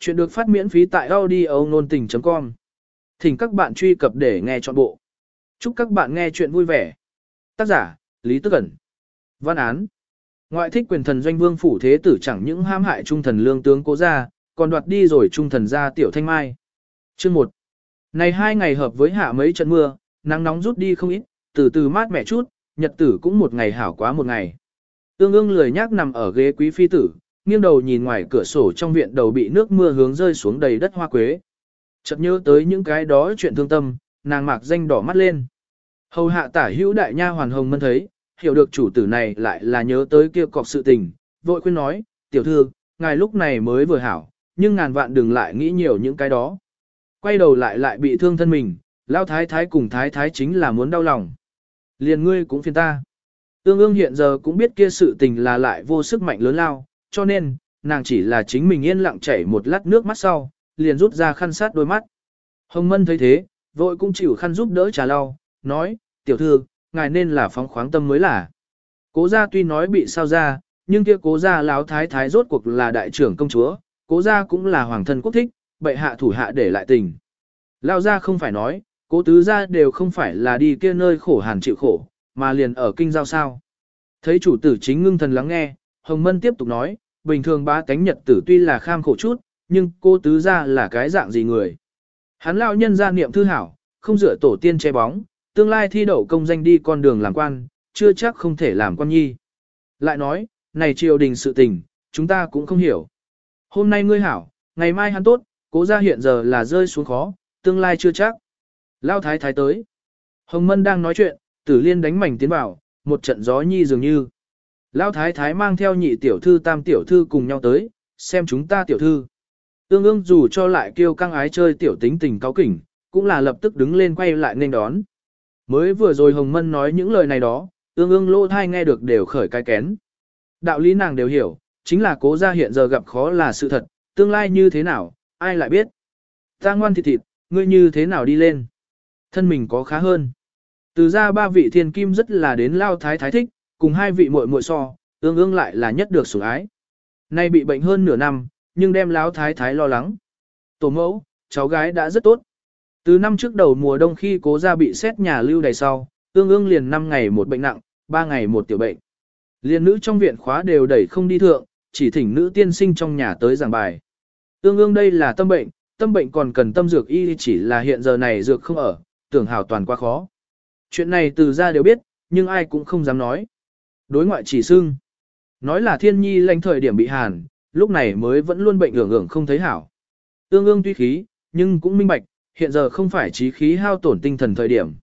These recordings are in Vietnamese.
Chuyện được phát miễn phí tại audio nôn tình.com. Thỉnh các bạn truy cập để nghe trọn bộ. Chúc các bạn nghe chuyện vui vẻ. Tác giả, Lý Tức Cẩn. Văn án. Ngoại thích quyền thần doanh vương phủ thế tử chẳng những ham hại trung thần lương tướng cố gia, còn đoạt đi rồi trung thần gia tiểu thanh mai. Chương 1. Này hai ngày hợp với hạ mấy trận mưa, nắng nóng rút đi không ít, từ từ mát mẻ chút, nhật tử cũng một ngày hảo quá một ngày. Tương ương lười nhác nằm ở ghế quý phi tử, nghiêng đầu nhìn ngoài cửa sổ trong viện đầu bị nước mưa hướng rơi xuống đầy đất hoa quế. Chợt nhớ tới những cái đó chuyện thương tâm, nàng mạc danh đỏ mắt lên. Hầu hạ tả hữu đại nha hoàn hồng mân thấy, hiểu được chủ tử này lại là nhớ tới kia cọc sự tình, vội khuyên nói, tiểu thư, ngài lúc này mới vừa hảo, nhưng ngàn vạn đừng lại nghĩ nhiều những cái đó. Quay đầu lại lại bị thương thân mình, lao thái thái cùng thái thái chính là muốn đau lòng. Liền ngươi cũng phiền ta. Tương ương hiện giờ cũng biết kia sự tình là lại vô sức mạnh lớn lao, cho nên, nàng chỉ là chính mình yên lặng chảy một lát nước mắt sau, liền rút ra khăn sát đôi mắt. Hồng Mân thấy thế, vội cũng chịu khăn giúp đỡ trà lau, nói, tiểu thư, ngài nên là phóng khoáng tâm mới là. Cố gia tuy nói bị sao ra, nhưng kia cố gia láo thái thái rốt cuộc là đại trưởng công chúa, cố gia cũng là hoàng thân quốc thích, bệ hạ thủ hạ để lại tình. Lao gia không phải nói, cố tứ gia đều không phải là đi kia nơi khổ hàn chịu khổ, mà liền ở kinh giao sao. Thấy chủ tử chính ngưng thần lắng nghe, Hồng Mân tiếp tục nói, bình thường ba cánh nhật tử tuy là kham khổ chút, nhưng cô tứ gia là cái dạng gì người. Hắn lão nhân gia niệm thư hảo, không dựa tổ tiên che bóng, tương lai thi đậu công danh đi con đường làm quan, chưa chắc không thể làm quan nhi. Lại nói, này triều đình sự tình, chúng ta cũng không hiểu. Hôm nay ngươi hảo, ngày mai hắn tốt, cố gia hiện giờ là rơi xuống khó, tương lai chưa chắc. Lao thái thái tới. Hồng Mân đang nói chuyện, tử liên đánh mảnh tiến vào, một trận gió nhi dường như. Lão thái thái mang theo nhị tiểu thư tam tiểu thư cùng nhau tới, xem chúng ta tiểu thư. Tương ương dù cho lại kêu căng ái chơi tiểu tính tình cáo kỉnh, cũng là lập tức đứng lên quay lại nên đón. Mới vừa rồi Hồng Mân nói những lời này đó, ương ương lô thai nghe được đều khởi cái kén. Đạo lý nàng đều hiểu, chính là cố gia hiện giờ gặp khó là sự thật, tương lai như thế nào, ai lại biết. Ta ngoan thịt thịt, ngươi như thế nào đi lên. Thân mình có khá hơn. Từ ra ba vị thiên kim rất là đến lao thái thái thích, cùng hai vị muội muội so, ương ương lại là nhất được sủng ái. Nay bị bệnh hơn nửa năm, nhưng đem láo thái thái lo lắng. Tổ mẫu, cháu gái đã rất tốt. Từ năm trước đầu mùa đông khi cố ra bị xét nhà lưu đầy sau, ương ương liền 5 ngày một bệnh nặng, 3 ngày một tiểu bệnh. Liên nữ trong viện khóa đều đẩy không đi thượng, chỉ thỉnh nữ tiên sinh trong nhà tới giảng bài. Ương ương đây là tâm bệnh, tâm bệnh còn cần tâm dược y chỉ là hiện giờ này dược không ở, tưởng hảo toàn quá khó. Chuyện này từ ra đều biết, nhưng ai cũng không dám nói. Đối ngoại chỉ xưng. Nói là thiên nhi lãnh thời điểm bị hàn, lúc này mới vẫn luôn bệnh ưởng ưởng không thấy hảo. Tương ương tuy khí, nhưng cũng minh bạch, hiện giờ không phải trí khí hao tổn tinh thần thời điểm.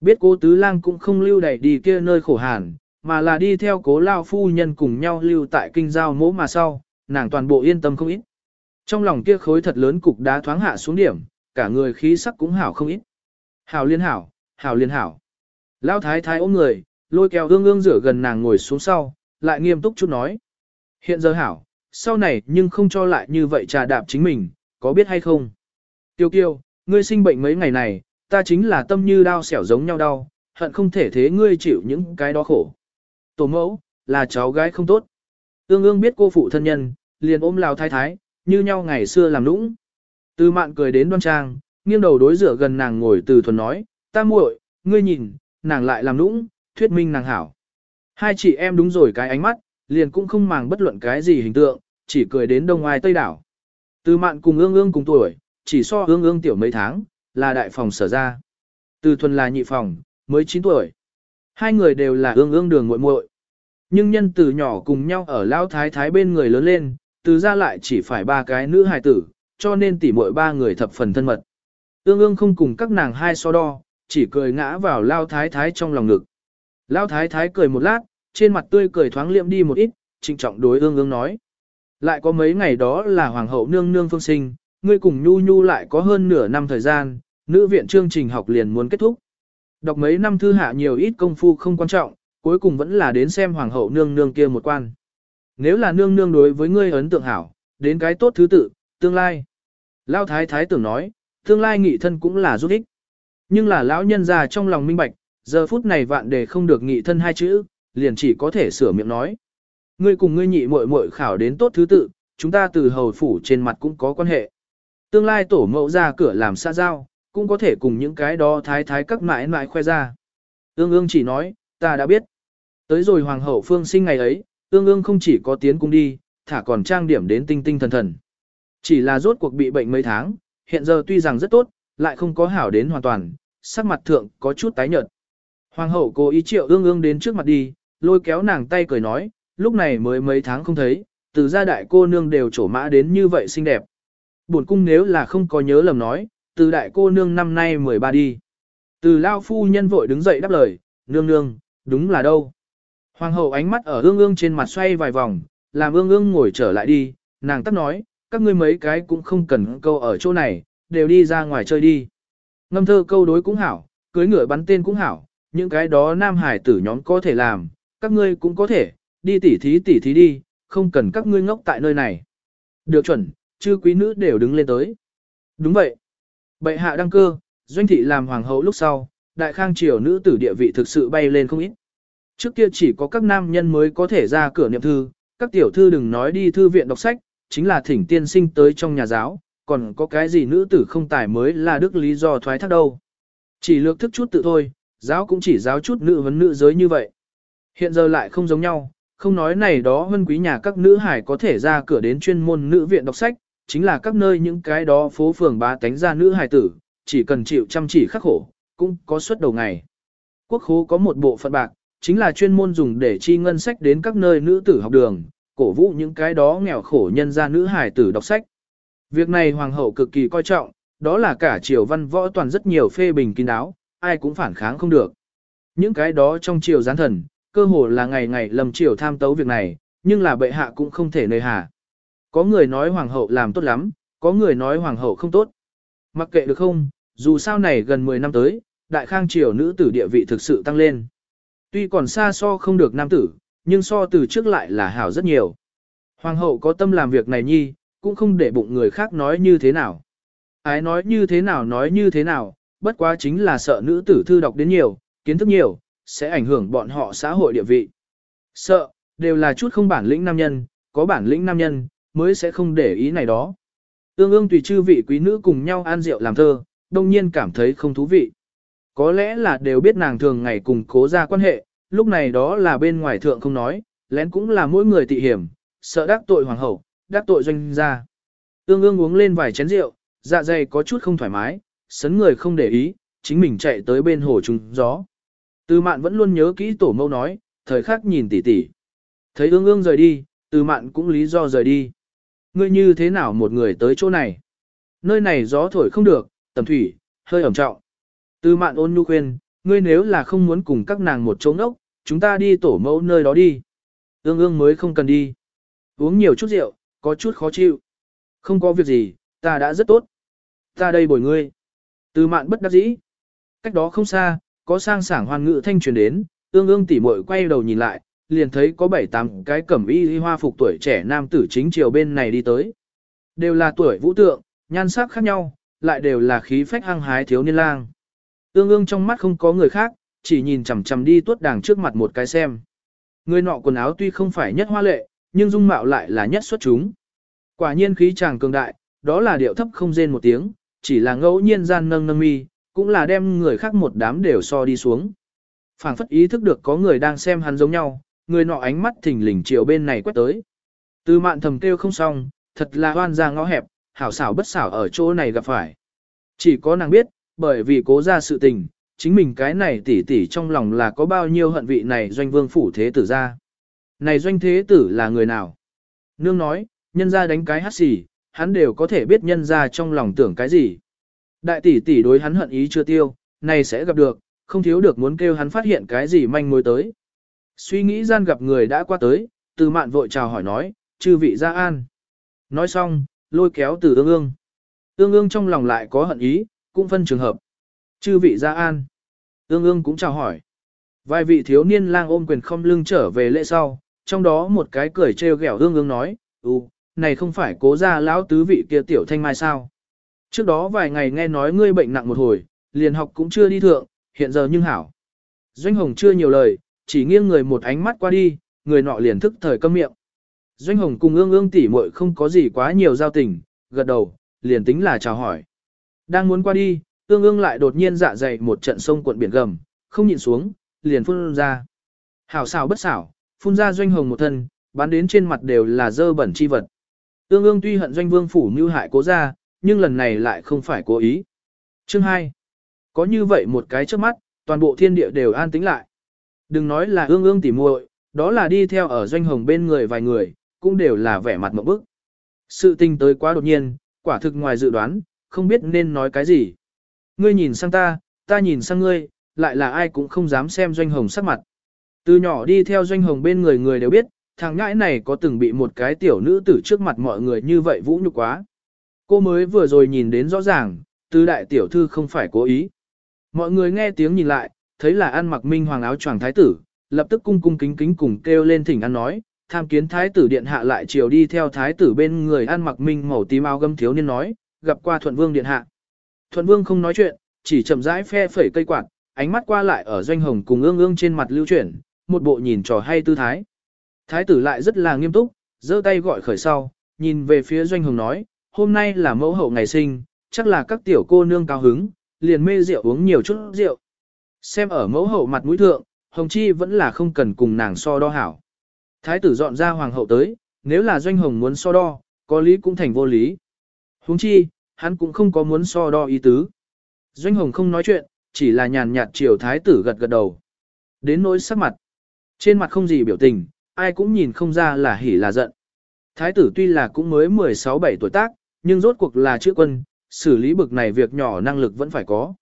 Biết cố tứ lang cũng không lưu đẩy đi kia nơi khổ hàn, mà là đi theo cố lao phu nhân cùng nhau lưu tại kinh giao mỗ mà sau, nàng toàn bộ yên tâm không ít. Trong lòng kia khối thật lớn cục đá thoáng hạ xuống điểm, cả người khí sắc cũng hảo không ít. Hảo liên hảo, hảo liên hảo. Lao thái thái ôm người, lôi kéo ương ương rửa gần nàng ngồi xuống sau, lại nghiêm túc chút nói. Hiện giờ hảo, sau này nhưng không cho lại như vậy trà đạp chính mình, có biết hay không? Tiêu kiêu, ngươi sinh bệnh mấy ngày này, ta chính là tâm như đau xẻo giống nhau đau, hận không thể thế ngươi chịu những cái đó khổ. Tổ mẫu, là cháu gái không tốt. Ương ương biết cô phụ thân nhân, liền ôm lao thái thái, như nhau ngày xưa làm nũng. Từ mạn cười đến đoan trang, nghiêng đầu đối rửa gần nàng ngồi từ thuần nói, ta muội, ngươi nhìn, nàng lại làm nũng, thuyết minh nàng hảo. Hai chị em đúng rồi cái ánh mắt, liền cũng không màng bất luận cái gì hình tượng, chỉ cười đến đông ngoài tây đảo. Từ mạn cùng ương ương cùng tuổi, chỉ so ương ương tiểu mấy tháng, là đại phòng sở ra. Từ thuần là nhị phòng, mới 9 tuổi. Hai người đều là ương ương đường muội muội. Nhưng nhân từ nhỏ cùng nhau ở lao thái thái bên người lớn lên, từ ra lại chỉ phải ba cái nữ hài tử, cho nên tỉ muội ba người thập phần thân mật. Ương ương không cùng các nàng hai so đo, chỉ cười ngã vào lao thái thái trong lòng ngực. Lão thái thái cười một lát, trên mặt tươi cười thoáng liệm đi một ít, trịnh trọng đối ương ương nói. Lại có mấy ngày đó là hoàng hậu nương nương phương sinh, ngươi cùng nhu nhu lại có hơn nửa năm thời gian, nữ viện chương trình học liền muốn kết thúc. Đọc mấy năm thư hạ nhiều ít công phu không quan trọng, cuối cùng vẫn là đến xem hoàng hậu nương nương kia một quan. Nếu là nương nương đối với ngươi ấn tượng hảo, đến cái tốt thứ tự, tương lai. Lão thái thái tưởng nói, tương lai nghị thân cũng là giúp ích. Nhưng là lão nhân già trong lòng minh bạch, giờ phút này vạn đề không được nghị thân hai chữ, liền chỉ có thể sửa miệng nói. Ngươi cùng ngươi nhị muội muội khảo đến tốt thứ tự, chúng ta từ hầu phủ trên mặt cũng có quan hệ. Tương lai tổ mẫu ra cửa làm xa giao, cũng có thể cùng những cái đó thái thái các mãi mãi khoe ra. Ương ương chỉ nói, ta đã biết. Tới rồi hoàng hậu phương sinh ngày ấy, ương ương không chỉ có tiến cung đi, thả còn trang điểm đến tinh tinh thần thần. Chỉ là rốt cuộc bị bệnh mấy tháng, hiện giờ tuy rằng rất tốt, lại không có hảo đến hoàn toàn, sắc mặt thượng có chút tái nhợt. Hoàng hậu cố ý triệu ương ương đến trước mặt đi, lôi kéo nàng tay cười nói, lúc này mới mấy tháng không thấy, từ gia đại cô nương đều trổ mã đến như vậy xinh đẹp. Buồn cung nếu là không có nhớ lầm nói, từ đại cô nương năm nay 13 đi. Từ lao phu nhân vội đứng dậy đáp lời, nương nương, đúng là đâu. Hoàng hậu ánh mắt ở ương ương trên mặt xoay vài vòng, làm ương ương ngồi trở lại đi, nàng tắt nói, các ngươi mấy cái cũng không cần câu ở chỗ này, đều đi ra ngoài chơi đi. Ngâm thơ câu đối cũng hảo, cưới ngựa bắn tên cũng hảo, những cái đó nam hải tử nhóm có thể làm, các ngươi cũng có thể, đi tỉ thí tỉ thí đi, không cần các ngươi ngốc tại nơi này. Được chuẩn, chư quý nữ đều đứng lên tới. Đúng vậy. Bệ hạ đăng cơ, doanh thị làm hoàng hậu lúc sau, đại khang triều nữ tử địa vị thực sự bay lên không ít. Trước kia chỉ có các nam nhân mới có thể ra cửa niệm thư, các tiểu thư đừng nói đi thư viện đọc sách, chính là thỉnh tiên sinh tới trong nhà giáo, còn có cái gì nữ tử không tài mới là đức lý do thoái thác đâu. Chỉ lược thức chút tự thôi, giáo cũng chỉ giáo chút nữ vấn nữ giới như vậy. Hiện giờ lại không giống nhau, không nói này đó hơn quý nhà các nữ hải có thể ra cửa đến chuyên môn nữ viện đọc sách, chính là các nơi những cái đó phố phường bá tánh ra nữ hải tử, chỉ cần chịu chăm chỉ khắc khổ, cũng có suất đầu ngày. Quốc khố có một bộ phận bạc, chính là chuyên môn dùng để chi ngân sách đến các nơi nữ tử học đường, cổ vũ những cái đó nghèo khổ nhân ra nữ hải tử đọc sách. Việc này hoàng hậu cực kỳ coi trọng, đó là cả triều văn võ toàn rất nhiều phê bình kín đáo, ai cũng phản kháng không được. Những cái đó trong triều gián thần, cơ hồ là ngày ngày lầm triều tham tấu việc này, nhưng là bệ hạ cũng không thể nơi hà. Có người nói hoàng hậu làm tốt lắm, có người nói hoàng hậu không tốt. Mặc kệ được không, dù sao này gần 10 năm tới, đại khang triều nữ tử địa vị thực sự tăng lên. Tuy còn xa so không được nam tử, nhưng so từ trước lại là hảo rất nhiều. Hoàng hậu có tâm làm việc này nhi, cũng không để bụng người khác nói như thế nào. Ái nói như thế nào nói như thế nào, bất quá chính là sợ nữ tử thư đọc đến nhiều, kiến thức nhiều, sẽ ảnh hưởng bọn họ xã hội địa vị. Sợ, đều là chút không bản lĩnh nam nhân, có bản lĩnh nam nhân, mới sẽ không để ý này đó. Ương ương tùy chư vị quý nữ cùng nhau ăn rượu làm thơ, đông nhiên cảm thấy không thú vị. Có lẽ là đều biết nàng thường ngày cùng cố ra quan hệ, lúc này đó là bên ngoài thượng không nói, lén cũng là mỗi người tị hiểm, sợ đắc tội hoàng hậu, đắc tội doanh gia. Ương ương uống lên vài chén rượu, dạ dày có chút không thoải mái, sấn người không để ý, chính mình chạy tới bên hồ trùng gió. Từ mạn vẫn luôn nhớ kỹ tổ mâu nói, thời khắc nhìn tỉ tỉ. Thấy ương ương rời đi, từ mạn cũng lý do rời đi. Ngươi như thế nào một người tới chỗ này? Nơi này gió thổi không được, tầm thủy, hơi ẩm trọng. Từ mạn ôn nhu khuyên, ngươi nếu là không muốn cùng các nàng một chỗ ngốc, chúng ta đi tổ mẫu nơi đó đi. Ương ương mới không cần đi. Uống nhiều chút rượu, có chút khó chịu. Không có việc gì, ta đã rất tốt. Ta đây bồi ngươi. Từ mạn bất đắc dĩ. Cách đó không xa, có sang sảng hoàn ngự thanh truyền đến, ương ương tỉ muội quay đầu nhìn lại, liền thấy có bảy tám cái cẩm y hoa phục tuổi trẻ nam tử chính chiều bên này đi tới. Đều là tuổi vũ tượng, nhan sắc khác nhau, lại đều là khí phách hăng hái thiếu niên lang. Ương ương trong mắt không có người khác, chỉ nhìn chằm chằm đi tuốt đàng trước mặt một cái xem. Người nọ quần áo tuy không phải nhất hoa lệ, nhưng dung mạo lại là nhất xuất chúng. Quả nhiên khí chàng cường đại, đó là điệu thấp không rên một tiếng, chỉ là ngẫu nhiên gian nâng nâng mi, cũng là đem người khác một đám đều so đi xuống. phảng phất ý thức được có người đang xem hắn giống nhau, người nọ ánh mắt thỉnh lình chiều bên này quét tới. Từ mạn thầm kêu không xong, thật là hoan ra ngõ hẹp, hảo xảo bất xảo ở chỗ này gặp phải. Chỉ có nàng biết, bởi vì cố ra sự tình, chính mình cái này tỉ tỉ trong lòng là có bao nhiêu hận vị này doanh vương phủ thế tử ra. Này doanh thế tử là người nào? Nương nói, nhân ra đánh cái hát xì, hắn đều có thể biết nhân ra trong lòng tưởng cái gì. Đại tỷ tỷ đối hắn hận ý chưa tiêu, này sẽ gặp được, không thiếu được muốn kêu hắn phát hiện cái gì manh mối tới. Suy nghĩ gian gặp người đã qua tới, từ mạn vội chào hỏi nói, chư vị gia an. Nói xong, lôi kéo từ ương ương. Ương ương trong lòng lại có hận ý, cũng phân trường hợp. Chư vị gia an. Ương ương cũng chào hỏi. Vài vị thiếu niên lang ôm quyền không lưng trở về lễ sau, trong đó một cái cười trêu ghẹo ương ương nói, ừ, này không phải cố gia lão tứ vị kia tiểu thanh mai sao. Trước đó vài ngày nghe nói ngươi bệnh nặng một hồi, liền học cũng chưa đi thượng, hiện giờ nhưng hảo. Doanh hồng chưa nhiều lời, chỉ nghiêng người một ánh mắt qua đi, người nọ liền thức thời câm miệng. Doanh Hồng cùng ương ương tỉ muội không có gì quá nhiều giao tình, gật đầu, liền tính là chào hỏi. Đang muốn qua đi, ương ương lại đột nhiên dạ dày một trận sông cuộn biển gầm, không nhịn xuống, liền phun ra. Hảo xảo bất xảo, phun ra Doanh Hồng một thân, bán đến trên mặt đều là dơ bẩn chi vật. Ương ương tuy hận Doanh Vương phủ mưu hại cố ra, nhưng lần này lại không phải cố ý. Chương 2. Có như vậy một cái trước mắt, toàn bộ thiên địa đều an tĩnh lại. Đừng nói là ương ương tỉ muội, đó là đi theo ở Doanh Hồng bên người vài người, cũng đều là vẻ mặt mộng bức. Sự tình tới quá đột nhiên, quả thực ngoài dự đoán, không biết nên nói cái gì. Ngươi nhìn sang ta, ta nhìn sang ngươi, lại là ai cũng không dám xem doanh hồng sắc mặt. Từ nhỏ đi theo doanh hồng bên người người đều biết, thằng ngãi này có từng bị một cái tiểu nữ tử trước mặt mọi người như vậy vũ nhục quá. Cô mới vừa rồi nhìn đến rõ ràng, tư đại tiểu thư không phải cố ý. Mọi người nghe tiếng nhìn lại, thấy là ăn mặc minh hoàng áo choàng thái tử, lập tức cung cung kính kính cùng kêu lên thỉnh ăn nói, tham kiến thái tử điện hạ lại chiều đi theo thái tử bên người ăn mặc minh màu tím áo gấm thiếu niên nói, gặp qua thuận vương điện hạ. Thuận vương không nói chuyện, chỉ chậm rãi phe phẩy cây quạt, ánh mắt qua lại ở doanh hồng cùng ương ương trên mặt lưu chuyển, một bộ nhìn trò hay tư thái. Thái tử lại rất là nghiêm túc, giơ tay gọi khởi sau, nhìn về phía doanh hồng nói, hôm nay là mẫu hậu ngày sinh, chắc là các tiểu cô nương cao hứng, liền mê rượu uống nhiều chút rượu. Xem ở mẫu hậu mặt mũi thượng, hồng chi vẫn là không cần cùng nàng so đo hảo. Thái tử dọn ra hoàng hậu tới, nếu là doanh hồng muốn so đo, có lý cũng thành vô lý. huống chi, hắn cũng không có muốn so đo ý tứ. Doanh hồng không nói chuyện, chỉ là nhàn nhạt chiều thái tử gật gật đầu. Đến nỗi sắc mặt. Trên mặt không gì biểu tình, ai cũng nhìn không ra là hỉ là giận. Thái tử tuy là cũng mới 16-17 tuổi tác, nhưng rốt cuộc là chữ quân, xử lý bực này việc nhỏ năng lực vẫn phải có.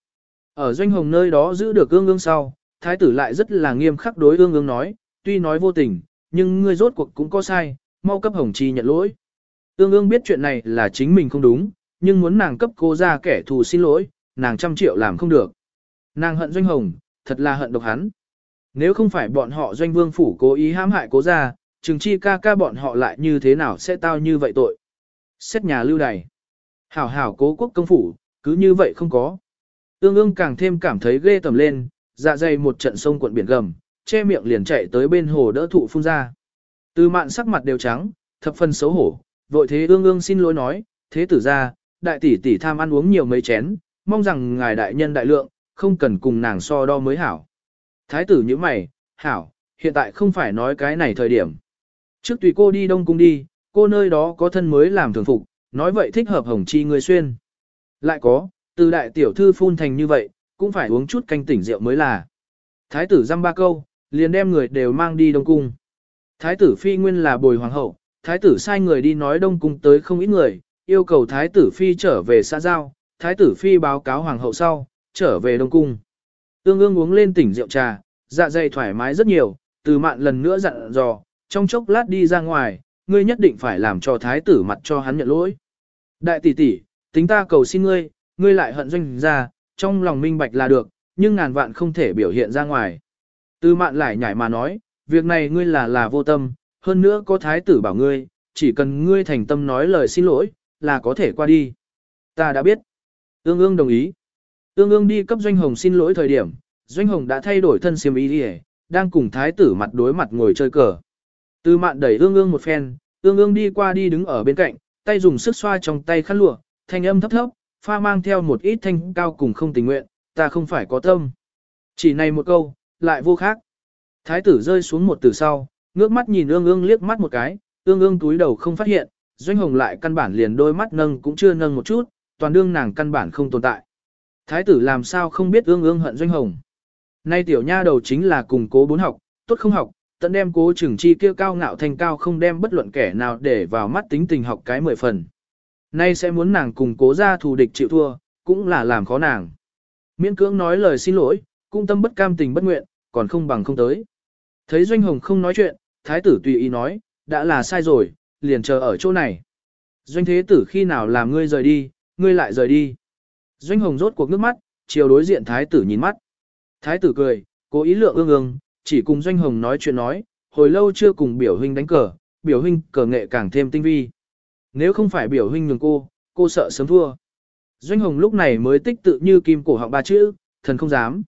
Ở doanh hồng nơi đó giữ được ương ương sau, thái tử lại rất là nghiêm khắc đối ương ương nói, tuy nói vô tình, nhưng ngươi rốt cuộc cũng có sai, mau cấp hồng chi nhận lỗi. Ương ương biết chuyện này là chính mình không đúng, nhưng muốn nàng cấp cô ra kẻ thù xin lỗi, nàng trăm triệu làm không được. Nàng hận doanh hồng, thật là hận độc hắn. Nếu không phải bọn họ doanh vương phủ cố ý hãm hại cố ra, chừng chi ca ca bọn họ lại như thế nào sẽ tao như vậy tội. Xét nhà lưu đày. Hảo hảo cố quốc công phủ, cứ như vậy không có. tương ương càng thêm cảm thấy ghê tầm lên, dạ dày một trận sông cuộn biển gầm, che miệng liền chạy tới bên hồ đỡ thụ phun ra. Từ mạn sắc mặt đều trắng, thập phần xấu hổ, vội thế ương ương xin lỗi nói, thế tử ra, đại tỷ tỷ tham ăn uống nhiều mấy chén, mong rằng ngài đại nhân đại lượng, không cần cùng nàng so đo mới hảo. Thái tử như mày, hảo, hiện tại không phải nói cái này thời điểm. Trước tùy cô đi đông cung đi, cô nơi đó có thân mới làm thường phục, nói vậy thích hợp hồng chi người xuyên. Lại có, từ đại tiểu thư phun thành như vậy, cũng phải uống chút canh tỉnh rượu mới là. Thái tử dăm ba câu, liền đem người đều mang đi đông cung. Thái tử phi nguyên là bồi hoàng hậu, thái tử sai người đi nói đông cung tới không ít người, yêu cầu thái tử phi trở về xã giao, thái tử phi báo cáo hoàng hậu sau, trở về đông cung. Ương ương uống lên tỉnh rượu trà, dạ dày thoải mái rất nhiều, từ mạn lần nữa dặn dò, trong chốc lát đi ra ngoài, ngươi nhất định phải làm cho thái tử mặt cho hắn nhận lỗi. Đại tỷ tỷ, tính ta cầu xin ngươi, ngươi lại hận doanh ra, trong lòng minh bạch là được, nhưng ngàn vạn không thể biểu hiện ra ngoài. Từ mạn lại nhảy mà nói, việc này ngươi là là vô tâm, hơn nữa có thái tử bảo ngươi, chỉ cần ngươi thành tâm nói lời xin lỗi, là có thể qua đi. Ta đã biết. Ương ương đồng ý. Ương ương đi cấp Doanh Hồng xin lỗi thời điểm, Doanh Hồng đã thay đổi thân xiêm y đi đang cùng thái tử mặt đối mặt ngồi chơi cờ. Từ mạn đẩy ương ương một phen, ương ương đi qua đi đứng ở bên cạnh, tay dùng sức xoa trong tay khăn lụa, thanh âm thấp thấp, pha mang theo một ít thanh cao cùng không tình nguyện, ta không phải có tâm. Chỉ này một câu, lại vô khác. Thái tử rơi xuống một từ sau, ngước mắt nhìn ương ương liếc mắt một cái, ương ương túi đầu không phát hiện, doanh hồng lại căn bản liền đôi mắt nâng cũng chưa nâng một chút, toàn đương nàng căn bản không tồn tại. Thái tử làm sao không biết ương ương hận doanh hồng. Nay tiểu nha đầu chính là cùng cố bốn học, tốt không học, tận đem cố trưởng chi kia cao ngạo thành cao không đem bất luận kẻ nào để vào mắt tính tình học cái mười phần. Nay sẽ muốn nàng cùng cố ra thù địch chịu thua, cũng là làm khó nàng. Miễn cưỡng nói lời xin lỗi, cung tâm bất cam tình bất nguyện, còn không bằng không tới. Thấy Doanh Hồng không nói chuyện, thái tử tùy ý nói, đã là sai rồi, liền chờ ở chỗ này. Doanh thế tử khi nào làm ngươi rời đi, ngươi lại rời đi. Doanh Hồng rốt cuộc nước mắt, chiều đối diện thái tử nhìn mắt. Thái tử cười, cố ý lượng ương ương, chỉ cùng Doanh Hồng nói chuyện nói, hồi lâu chưa cùng biểu huynh đánh cờ, biểu huynh cờ nghệ càng thêm tinh vi. Nếu không phải biểu huynh nhường cô, cô sợ sớm thua. Doanh Hồng lúc này mới tích tự như kim cổ họng ba chữ, thần không dám.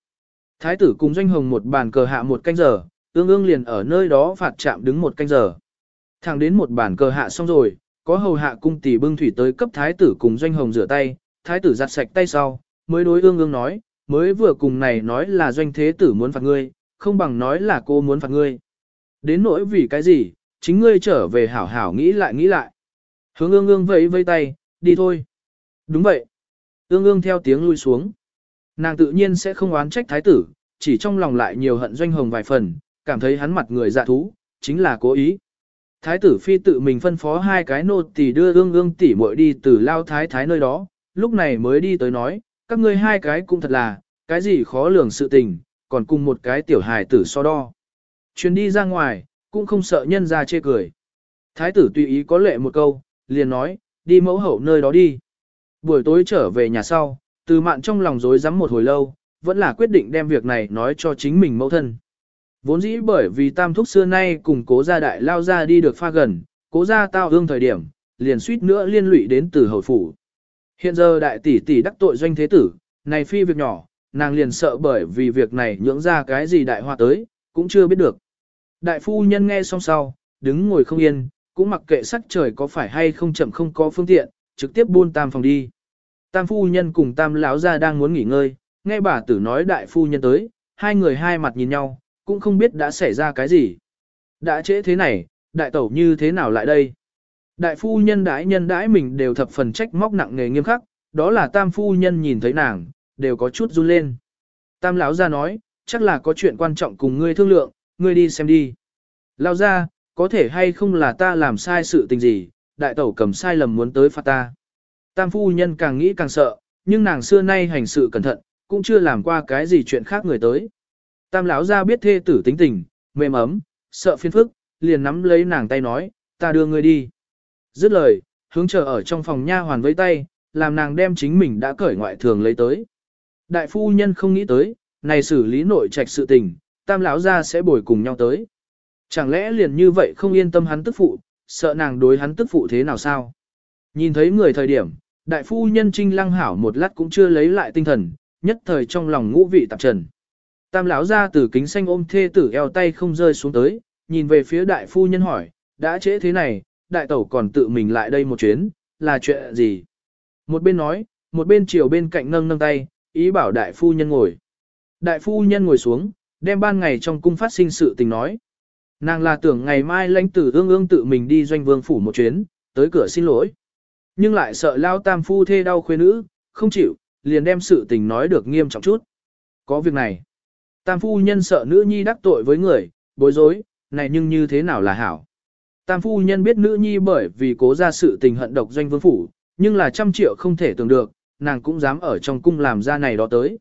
Thái tử cùng Doanh Hồng một bàn cờ hạ một canh giờ, ương ương liền ở nơi đó phạt chạm đứng một canh giờ. Thẳng đến một bản cờ hạ xong rồi, có hầu hạ cung tỷ bưng thủy tới cấp thái tử cùng doanh hồng rửa tay, thái tử giặt sạch tay sau, mới đối ương ương nói, mới vừa cùng này nói là doanh thế tử muốn phạt ngươi, không bằng nói là cô muốn phạt ngươi. Đến nỗi vì cái gì, chính ngươi trở về hảo hảo nghĩ lại nghĩ lại. Hướng ương ương vẫy vây tay, đi thôi. Đúng vậy. Ương ương theo tiếng lui xuống. Nàng tự nhiên sẽ không oán trách thái tử, chỉ trong lòng lại nhiều hận doanh hồng vài phần, cảm thấy hắn mặt người dạ thú, chính là cố ý. Thái tử phi tự mình phân phó hai cái nô tỳ đưa ương ương tỷ muội đi từ lao thái thái nơi đó, lúc này mới đi tới nói, các ngươi hai cái cũng thật là, cái gì khó lường sự tình, còn cùng một cái tiểu hài tử so đo. Chuyến đi ra ngoài, cũng không sợ nhân ra chê cười. Thái tử tùy ý có lệ một câu, liền nói, đi mẫu hậu nơi đó đi. Buổi tối trở về nhà sau, từ mạn trong lòng rối rắm một hồi lâu, vẫn là quyết định đem việc này nói cho chính mình mẫu thân. Vốn dĩ bởi vì tam thúc xưa nay cùng cố gia đại lao ra đi được pha gần, cố gia tao hương thời điểm, liền suýt nữa liên lụy đến từ hậu phủ. Hiện giờ đại tỷ tỷ đắc tội doanh thế tử, này phi việc nhỏ, nàng liền sợ bởi vì việc này nhưỡng ra cái gì đại hoa tới, cũng chưa biết được. Đại phu nhân nghe xong sau, đứng ngồi không yên, cũng mặc kệ sắc trời có phải hay không chậm không có phương tiện, trực tiếp buôn tam phòng đi. Tam phu nhân cùng tam lão gia đang muốn nghỉ ngơi, nghe bà tử nói đại phu nhân tới, hai người hai mặt nhìn nhau, cũng không biết đã xảy ra cái gì. Đã trễ thế này, đại tẩu như thế nào lại đây? Đại phu nhân đãi nhân đãi mình đều thập phần trách móc nặng nghề nghiêm khắc, đó là tam phu nhân nhìn thấy nàng, đều có chút run lên. Tam lão ra nói, chắc là có chuyện quan trọng cùng ngươi thương lượng, ngươi đi xem đi. Lão ra, có thể hay không là ta làm sai sự tình gì, đại tẩu cầm sai lầm muốn tới phạt ta. Tam phu nhân càng nghĩ càng sợ, nhưng nàng xưa nay hành sự cẩn thận, cũng chưa làm qua cái gì chuyện khác người tới. Tam lão ra biết thê tử tính tình, mềm ấm, sợ phiền phức, liền nắm lấy nàng tay nói, ta đưa ngươi đi. Dứt lời, hướng chờ ở trong phòng nha hoàn với tay, làm nàng đem chính mình đã cởi ngoại thường lấy tới. Đại phu nhân không nghĩ tới, này xử lý nội trạch sự tình, tam lão ra sẽ bồi cùng nhau tới. Chẳng lẽ liền như vậy không yên tâm hắn tức phụ, sợ nàng đối hắn tức phụ thế nào sao? Nhìn thấy người thời điểm, đại phu nhân trinh lăng hảo một lát cũng chưa lấy lại tinh thần, nhất thời trong lòng ngũ vị tạp trần. Tam lão ra từ kính xanh ôm thê tử eo tay không rơi xuống tới, nhìn về phía đại phu nhân hỏi, đã trễ thế này, đại tẩu còn tự mình lại đây một chuyến, là chuyện gì? Một bên nói, một bên chiều bên cạnh nâng nâng tay, ý bảo đại phu nhân ngồi. Đại phu nhân ngồi xuống, đem ban ngày trong cung phát sinh sự tình nói. Nàng là tưởng ngày mai lãnh tử ương ương tự mình đi doanh vương phủ một chuyến, tới cửa xin lỗi. Nhưng lại sợ lao tam phu thê đau khuê nữ, không chịu, liền đem sự tình nói được nghiêm trọng chút. Có việc này. Tam phu nhân sợ nữ nhi đắc tội với người, bối rối, này nhưng như thế nào là hảo. Tam phu nhân biết nữ nhi bởi vì cố ra sự tình hận độc doanh vương phủ, nhưng là trăm triệu không thể tưởng được, nàng cũng dám ở trong cung làm ra này đó tới.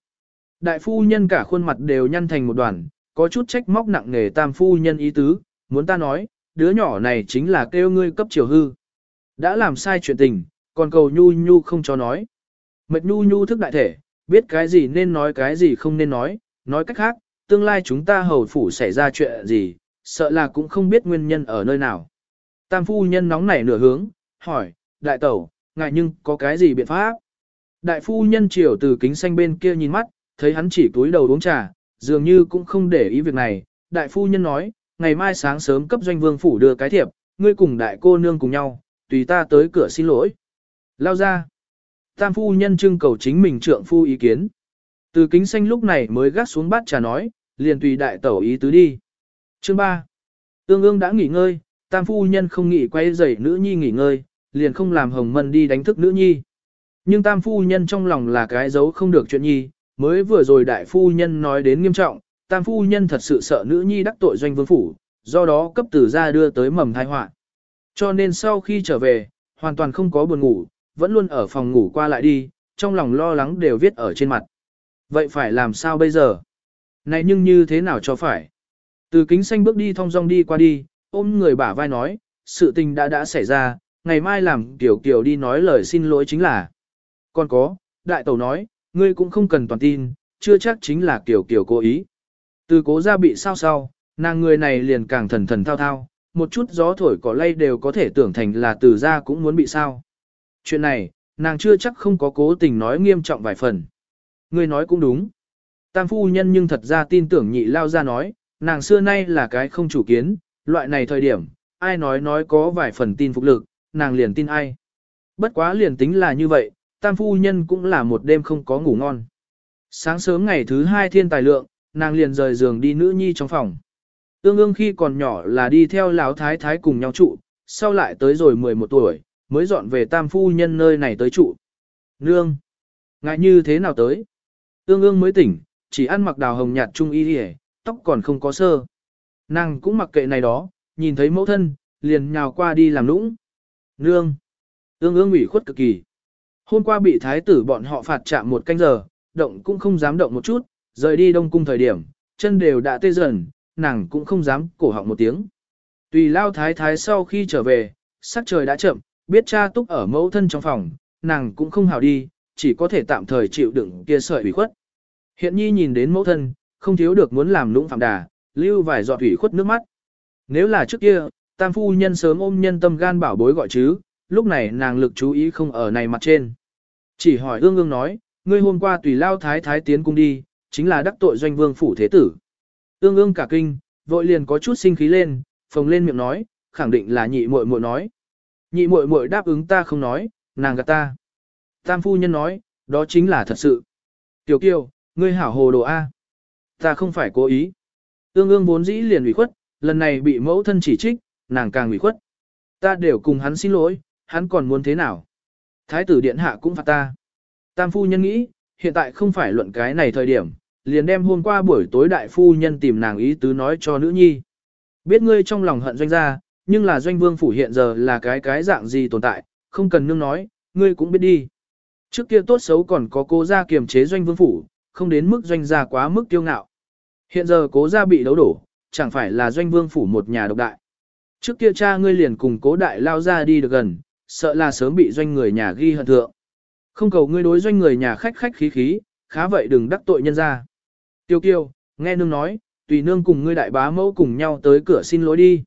Đại phu nhân cả khuôn mặt đều nhăn thành một đoàn, có chút trách móc nặng nề tam phu nhân ý tứ, muốn ta nói, đứa nhỏ này chính là kêu ngươi cấp chiều hư. Đã làm sai chuyện tình, còn cầu nhu nhu không cho nói. Mệt nhu nhu thức đại thể, biết cái gì nên nói cái gì không nên nói, nói cách khác, tương lai chúng ta hầu phủ xảy ra chuyện gì, sợ là cũng không biết nguyên nhân ở nơi nào. Tam phu nhân nóng nảy nửa hướng, hỏi, đại tẩu, ngại nhưng có cái gì biện pháp? Đại phu nhân chiều từ kính xanh bên kia nhìn mắt, thấy hắn chỉ túi đầu uống trà, dường như cũng không để ý việc này. Đại phu nhân nói, ngày mai sáng sớm cấp doanh vương phủ đưa cái thiệp, ngươi cùng đại cô nương cùng nhau, tùy ta tới cửa xin lỗi. Lao ra. Tam phu nhân trưng cầu chính mình trượng phu ý kiến. Từ kính xanh lúc này mới gác xuống bát trà nói, liền tùy đại tẩu ý tứ đi. Chương 3. Tương ương đã nghỉ ngơi, tam phu nhân không nghỉ quay dậy nữ nhi nghỉ ngơi, liền không làm hồng mân đi đánh thức nữ nhi. Nhưng tam phu nhân trong lòng là cái giấu không được chuyện nhi, mới vừa rồi đại phu nhân nói đến nghiêm trọng, tam phu nhân thật sự sợ nữ nhi đắc tội doanh vương phủ, do đó cấp tử ra đưa tới mầm thai họa. Cho nên sau khi trở về, hoàn toàn không có buồn ngủ, vẫn luôn ở phòng ngủ qua lại đi, trong lòng lo lắng đều viết ở trên mặt. Vậy phải làm sao bây giờ? Này nhưng như thế nào cho phải? Từ kính xanh bước đi thong dong đi qua đi, ôm người bả vai nói, sự tình đã đã xảy ra, ngày mai làm tiểu Kiều đi nói lời xin lỗi chính là. Còn có, đại tẩu nói, ngươi cũng không cần toàn tin, chưa chắc chính là tiểu kiều cố ý. Từ cố ra bị sao sao, nàng người này liền càng thần thần thao thao, một chút gió thổi cỏ lay đều có thể tưởng thành là từ ra cũng muốn bị sao. Chuyện này, nàng chưa chắc không có cố tình nói nghiêm trọng vài phần. Ngươi nói cũng đúng. Tam phu nhân nhưng thật ra tin tưởng nhị lao ra nói, nàng xưa nay là cái không chủ kiến, loại này thời điểm, ai nói nói có vài phần tin phục lực, nàng liền tin ai. Bất quá liền tính là như vậy, tam phu nhân cũng là một đêm không có ngủ ngon. Sáng sớm ngày thứ hai thiên tài lượng, nàng liền rời giường đi nữ nhi trong phòng. Ương ương khi còn nhỏ là đi theo lão thái thái cùng nhau trụ, sau lại tới rồi 11 tuổi, mới dọn về tam phu nhân nơi này tới trụ. Nương! Ngại như thế nào tới? Ương ương mới tỉnh, chỉ ăn mặc đào hồng nhạt trung y hề, tóc còn không có sơ. Nàng cũng mặc kệ này đó, nhìn thấy mẫu thân, liền nhào qua đi làm nũng. Nương! Ương ương ủy khuất cực kỳ. Hôm qua bị thái tử bọn họ phạt chạm một canh giờ, động cũng không dám động một chút, rời đi đông cung thời điểm, chân đều đã tê dần, nàng cũng không dám cổ họng một tiếng. Tùy lao thái thái sau khi trở về, sắc trời đã chậm, biết cha túc ở mẫu thân trong phòng, nàng cũng không hào đi, chỉ có thể tạm thời chịu đựng kia sợi ủy khuất. Hiện nhi nhìn đến mẫu thân, không thiếu được muốn làm lũng phạm đà, lưu vài giọt thủy khuất nước mắt. Nếu là trước kia, tam phu nhân sớm ôm nhân tâm gan bảo bối gọi chứ, lúc này nàng lực chú ý không ở này mặt trên. Chỉ hỏi ương ương nói, ngươi hôm qua tùy lao thái thái tiến cung đi, chính là đắc tội doanh vương phủ thế tử. Ương ương cả kinh, vội liền có chút sinh khí lên, phồng lên miệng nói, khẳng định là nhị muội muội nói. Nhị muội muội đáp ứng ta không nói, nàng gạt ta. Tam phu nhân nói, đó chính là thật sự. Tiểu kiều, ngươi hảo hồ đồ A. Ta không phải cố ý. Ương ương vốn dĩ liền ủy khuất, lần này bị mẫu thân chỉ trích, nàng càng ủy khuất. Ta đều cùng hắn xin lỗi, hắn còn muốn thế nào? Thái tử điện hạ cũng phạt ta. Tam phu nhân nghĩ, hiện tại không phải luận cái này thời điểm, liền đem hôm qua buổi tối đại phu nhân tìm nàng ý tứ nói cho nữ nhi. Biết ngươi trong lòng hận doanh gia, nhưng là doanh vương phủ hiện giờ là cái cái dạng gì tồn tại, không cần nương nói, ngươi cũng biết đi. Trước kia tốt xấu còn có cô gia kiềm chế doanh vương phủ, không đến mức doanh gia quá mức kiêu ngạo. Hiện giờ cố gia bị đấu đổ, chẳng phải là doanh vương phủ một nhà độc đại. Trước kia cha ngươi liền cùng cố đại lao ra đi được gần, sợ là sớm bị doanh người nhà ghi hận thượng. Không cầu ngươi đối doanh người nhà khách khách khí khí, khá vậy đừng đắc tội nhân ra. Tiêu kiêu, nghe nương nói, tùy nương cùng ngươi đại bá mẫu cùng nhau tới cửa xin lỗi đi.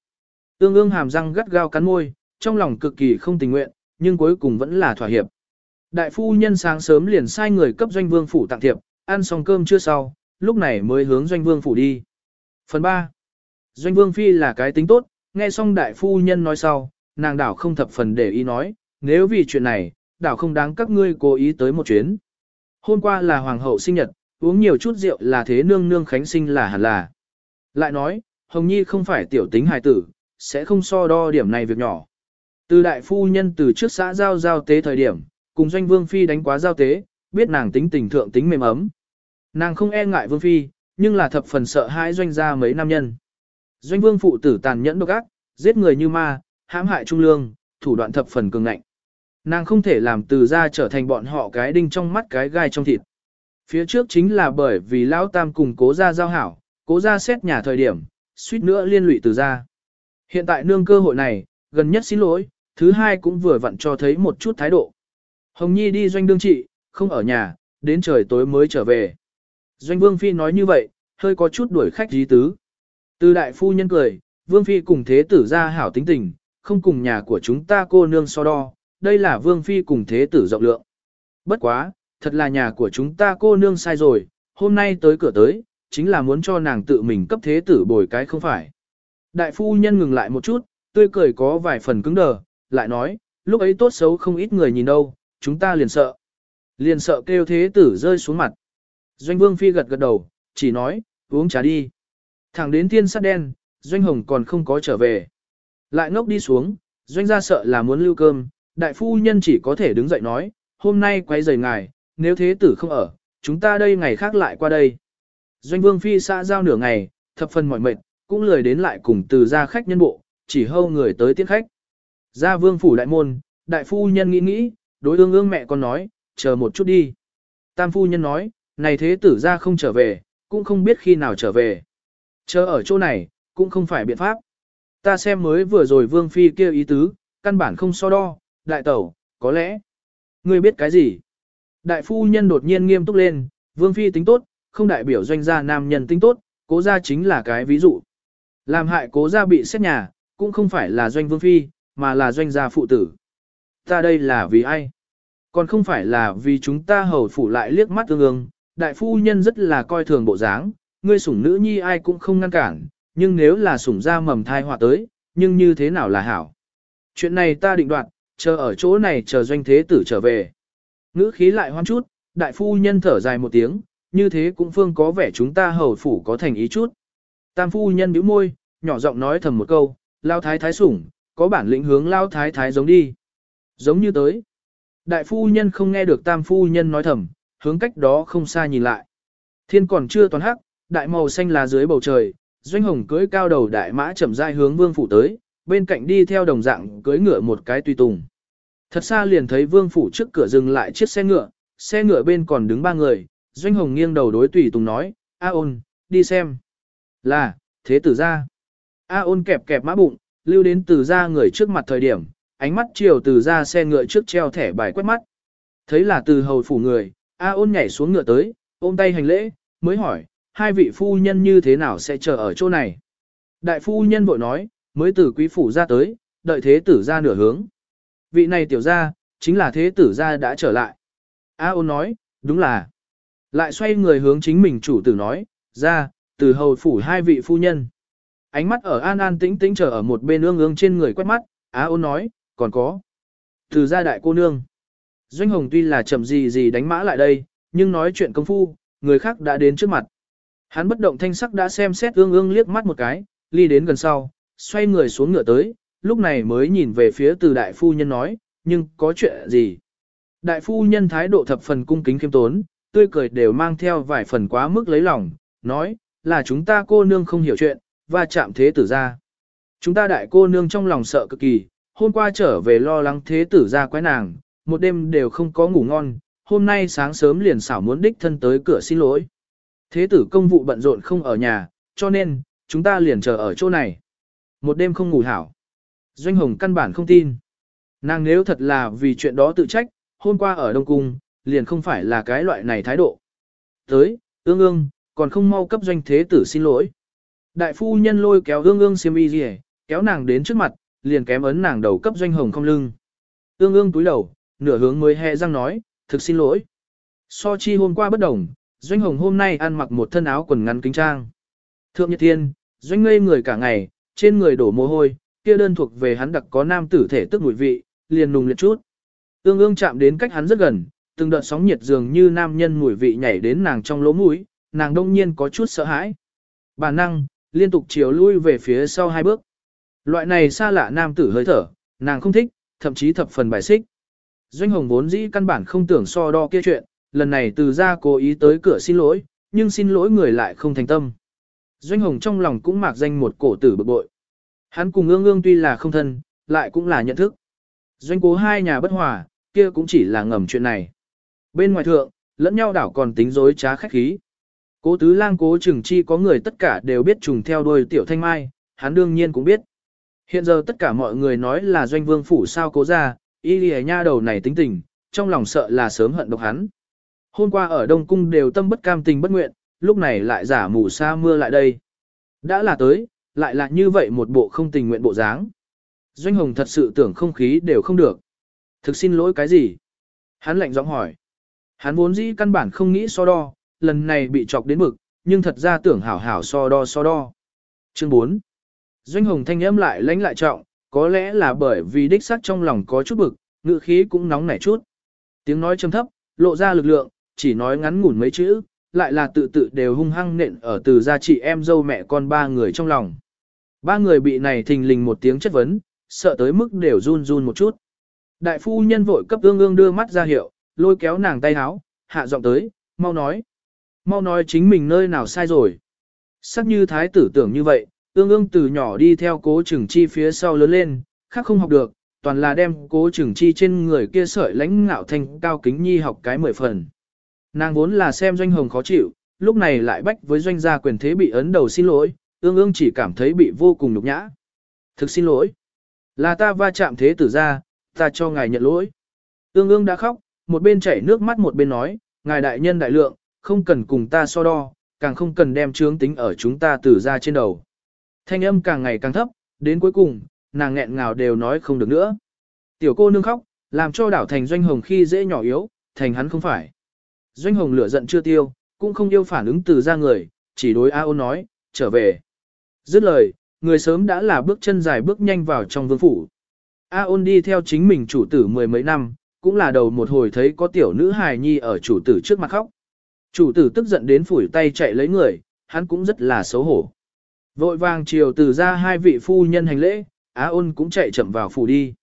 Tương ương hàm răng gắt gao cắn môi, trong lòng cực kỳ không tình nguyện, nhưng cuối cùng vẫn là thỏa hiệp. Đại phu nhân sáng sớm liền sai người cấp doanh vương phủ tặng thiệp, ăn xong cơm chưa sau, lúc này mới hướng doanh vương phủ đi. Phần 3. Doanh vương phi là cái tính tốt, nghe xong đại phu nhân nói sau, nàng đảo không thập phần để ý nói, nếu vì chuyện này, đảo không đáng các ngươi cố ý tới một chuyến. Hôm qua là hoàng hậu sinh nhật, uống nhiều chút rượu là thế nương nương khánh sinh là hẳn là. Lại nói, Hồng Nhi không phải tiểu tính hài tử, sẽ không so đo điểm này việc nhỏ. Từ đại phu nhân từ trước xã giao giao tế thời điểm, cùng doanh vương phi đánh quá giao tế, biết nàng tính tình thượng tính mềm ấm. Nàng không e ngại vương phi, nhưng là thập phần sợ hãi doanh gia mấy nam nhân. Doanh vương phụ tử tàn nhẫn độc ác, giết người như ma, hãm hại trung lương, thủ đoạn thập phần cường ngạnh. Nàng không thể làm từ gia trở thành bọn họ cái đinh trong mắt cái gai trong thịt. Phía trước chính là bởi vì Lão Tam cùng cố gia giao hảo, cố gia xét nhà thời điểm, suýt nữa liên lụy từ gia. Hiện tại nương cơ hội này, gần nhất xin lỗi, thứ hai cũng vừa vặn cho thấy một chút thái độ. Hồng Nhi đi doanh đương trị, không ở nhà, đến trời tối mới trở về. Doanh Vương Phi nói như vậy, hơi có chút đuổi khách dí tứ. Từ đại phu nhân cười, Vương Phi cùng thế tử ra hảo tính tình, không cùng nhà của chúng ta cô nương so đo, đây là Vương Phi cùng thế tử rộng lượng. Bất quá, thật là nhà của chúng ta cô nương sai rồi, hôm nay tới cửa tới, chính là muốn cho nàng tự mình cấp thế tử bồi cái không phải. Đại phu nhân ngừng lại một chút, tươi cười có vài phần cứng đờ, lại nói, lúc ấy tốt xấu không ít người nhìn đâu, chúng ta liền sợ. Liền sợ kêu thế tử rơi xuống mặt. Doanh vương phi gật gật đầu, chỉ nói, uống trà đi. Thẳng đến thiên sát đen, doanh hồng còn không có trở về. Lại ngốc đi xuống, doanh gia sợ là muốn lưu cơm, đại phu nhân chỉ có thể đứng dậy nói, hôm nay quay rời ngài, nếu thế tử không ở, chúng ta đây ngày khác lại qua đây. Doanh vương phi xã giao nửa ngày, thập phần mỏi mệt, cũng lười đến lại cùng từ gia khách nhân bộ, chỉ hâu người tới tiễn khách. Gia vương phủ đại môn, đại phu nhân nghĩ nghĩ, đối ương ương mẹ con nói, chờ một chút đi. Tam phu nhân nói, này thế tử ra không trở về, cũng không biết khi nào trở về. Chờ ở chỗ này, cũng không phải biện pháp. Ta xem mới vừa rồi vương phi kêu ý tứ, căn bản không so đo, đại tẩu, có lẽ. Ngươi biết cái gì? Đại phu nhân đột nhiên nghiêm túc lên, vương phi tính tốt, không đại biểu doanh gia nam nhân tính tốt, cố gia chính là cái ví dụ. Làm hại cố gia bị xét nhà, cũng không phải là doanh vương phi, mà là doanh gia phụ tử. Ta đây là vì ai? Còn không phải là vì chúng ta hầu phủ lại liếc mắt tương ương, đại phu nhân rất là coi thường bộ dáng, ngươi sủng nữ nhi ai cũng không ngăn cản, nhưng nếu là sủng ra mầm thai họa tới, nhưng như thế nào là hảo. Chuyện này ta định đoạt, chờ ở chỗ này chờ doanh thế tử trở về. Ngữ khí lại hoan chút, đại phu nhân thở dài một tiếng, như thế cũng phương có vẻ chúng ta hầu phủ có thành ý chút. Tam phu nhân bĩu môi, nhỏ giọng nói thầm một câu, lao thái thái sủng, có bản lĩnh hướng lao thái thái giống đi. Giống như tới. Đại phu nhân không nghe được tam phu nhân nói thầm, hướng cách đó không xa nhìn lại. Thiên còn chưa toàn hắc, đại màu xanh là dưới bầu trời, doanh hồng cưới cao đầu đại mã chậm rãi hướng vương phủ tới, bên cạnh đi theo đồng dạng cưới ngựa một cái tùy tùng. Thật xa liền thấy vương phủ trước cửa dừng lại chiếc xe ngựa, xe ngựa bên còn đứng ba người, doanh hồng nghiêng đầu đối tùy tùng nói, A ôn, đi xem. Là, thế tử ra. A ôn kẹp kẹp mã bụng, lưu đến từ ra người trước mặt thời điểm, ánh mắt chiều từ ra xe ngựa trước treo thẻ bài quét mắt. Thấy là từ hầu phủ người, A ôn nhảy xuống ngựa tới, ôm tay hành lễ, mới hỏi, hai vị phu nhân như thế nào sẽ chờ ở chỗ này. Đại phu nhân vội nói, mới từ quý phủ ra tới, đợi thế tử ra nửa hướng. Vị này tiểu ra, chính là thế tử ra đã trở lại. A ôn nói, đúng là. Lại xoay người hướng chính mình chủ tử nói, ra, từ hầu phủ hai vị phu nhân. Ánh mắt ở an an tĩnh tĩnh chờ ở một bên ương ương trên người quét mắt, A ôn nói, còn có. Từ gia đại cô nương. Doanh hồng tuy là chậm gì gì đánh mã lại đây, nhưng nói chuyện công phu, người khác đã đến trước mặt. Hắn bất động thanh sắc đã xem xét ương ương liếc mắt một cái, ly đến gần sau, xoay người xuống ngựa tới, lúc này mới nhìn về phía từ đại phu nhân nói, nhưng có chuyện gì? Đại phu nhân thái độ thập phần cung kính khiêm tốn, tươi cười đều mang theo vài phần quá mức lấy lòng, nói, là chúng ta cô nương không hiểu chuyện, và chạm thế tử ra. Chúng ta đại cô nương trong lòng sợ cực kỳ, hôm qua trở về lo lắng thế tử ra quái nàng, một đêm đều không có ngủ ngon, hôm nay sáng sớm liền xảo muốn đích thân tới cửa xin lỗi. Thế tử công vụ bận rộn không ở nhà, cho nên, chúng ta liền chờ ở chỗ này. Một đêm không ngủ hảo. Doanh Hồng căn bản không tin. Nàng nếu thật là vì chuyện đó tự trách, hôm qua ở Đông Cung, liền không phải là cái loại này thái độ. Tới, ương ương, còn không mau cấp doanh thế tử xin lỗi. Đại phu nhân lôi kéo ương ương xiêm y gì kéo nàng đến trước mặt, liền kém ấn nàng đầu cấp doanh hồng không lưng. Ương ương túi đầu, nửa hướng mới hẹ răng nói, thực xin lỗi. So chi hôm qua bất đồng, doanh hồng hôm nay ăn mặc một thân áo quần ngắn kính trang. Thượng Nhật Thiên, doanh ngây người cả ngày, trên người đổ mồ hôi, kia đơn thuộc về hắn đặc có nam tử thể tức mùi vị, liền nùng liệt chút. Ương ương chạm đến cách hắn rất gần, từng đợt sóng nhiệt dường như nam nhân mùi vị nhảy đến nàng trong lỗ mũi, nàng đông nhiên có chút sợ hãi. Bản năng, liên tục chiều lui về phía sau hai bước. Loại này xa lạ nam tử hơi thở, nàng không thích, thậm chí thập phần bài xích. Doanh hồng vốn dĩ căn bản không tưởng so đo kia chuyện, lần này từ ra cố ý tới cửa xin lỗi, nhưng xin lỗi người lại không thành tâm. Doanh hồng trong lòng cũng mạc danh một cổ tử bực bội. Hắn cùng ương ương tuy là không thân, lại cũng là nhận thức. Doanh cố hai nhà bất hòa, kia cũng chỉ là ngầm chuyện này. Bên ngoài thượng, lẫn nhau đảo còn tính dối trá khách khí. Cố tứ lang cố trừng chi có người tất cả đều biết trùng theo đuôi tiểu thanh mai, hắn đương nhiên cũng biết. Hiện giờ tất cả mọi người nói là doanh vương phủ sao cố ra, y lìa nha đầu này tính tình, trong lòng sợ là sớm hận độc hắn. Hôm qua ở Đông Cung đều tâm bất cam tình bất nguyện, lúc này lại giả mù sa mưa lại đây. Đã là tới, lại là như vậy một bộ không tình nguyện bộ dáng. Doanh Hồng thật sự tưởng không khí đều không được. Thực xin lỗi cái gì? Hắn lạnh giọng hỏi. Hắn vốn dĩ căn bản không nghĩ so đo, lần này bị chọc đến bực, nhưng thật ra tưởng hảo hảo so đo so đo. Chương 4 Doanh hồng thanh âm lại lãnh lại trọng, có lẽ là bởi vì đích xác trong lòng có chút bực, ngự khí cũng nóng nảy chút. Tiếng nói trầm thấp, lộ ra lực lượng, chỉ nói ngắn ngủn mấy chữ, lại là tự tự đều hung hăng nện ở từ gia chị em dâu mẹ con ba người trong lòng. Ba người bị này thình lình một tiếng chất vấn, sợ tới mức đều run run một chút. Đại phu nhân vội cấp ương ương đưa mắt ra hiệu, lôi kéo nàng tay háo, hạ giọng tới, mau nói. Mau nói chính mình nơi nào sai rồi. Sắc như thái tử tưởng như vậy, ương ương từ nhỏ đi theo cố trừng chi phía sau lớn lên, khác không học được, toàn là đem cố trừng chi trên người kia sợi lãnh ngạo thành cao kính nhi học cái mười phần. Nàng vốn là xem doanh hồng khó chịu, lúc này lại bách với doanh gia quyền thế bị ấn đầu xin lỗi, ương ương chỉ cảm thấy bị vô cùng nhục nhã. Thực xin lỗi. Là ta va chạm thế tử ra, ta cho ngài nhận lỗi. Ương ương đã khóc, một bên chảy nước mắt một bên nói, ngài đại nhân đại lượng, không cần cùng ta so đo, càng không cần đem trướng tính ở chúng ta tử ra trên đầu. Thanh âm càng ngày càng thấp, đến cuối cùng, nàng nghẹn ngào đều nói không được nữa. Tiểu cô nương khóc, làm cho đảo thành doanh hồng khi dễ nhỏ yếu, thành hắn không phải. Doanh hồng lửa giận chưa tiêu, cũng không yêu phản ứng từ ra người, chỉ đối A ôn nói, trở về. Dứt lời, người sớm đã là bước chân dài bước nhanh vào trong vương phủ. A ôn đi theo chính mình chủ tử mười mấy năm, cũng là đầu một hồi thấy có tiểu nữ hài nhi ở chủ tử trước mặt khóc. Chủ tử tức giận đến phủi tay chạy lấy người, hắn cũng rất là xấu hổ. Vội vàng chiều từ ra hai vị phu nhân hành lễ, Á ôn cũng chạy chậm vào phủ đi.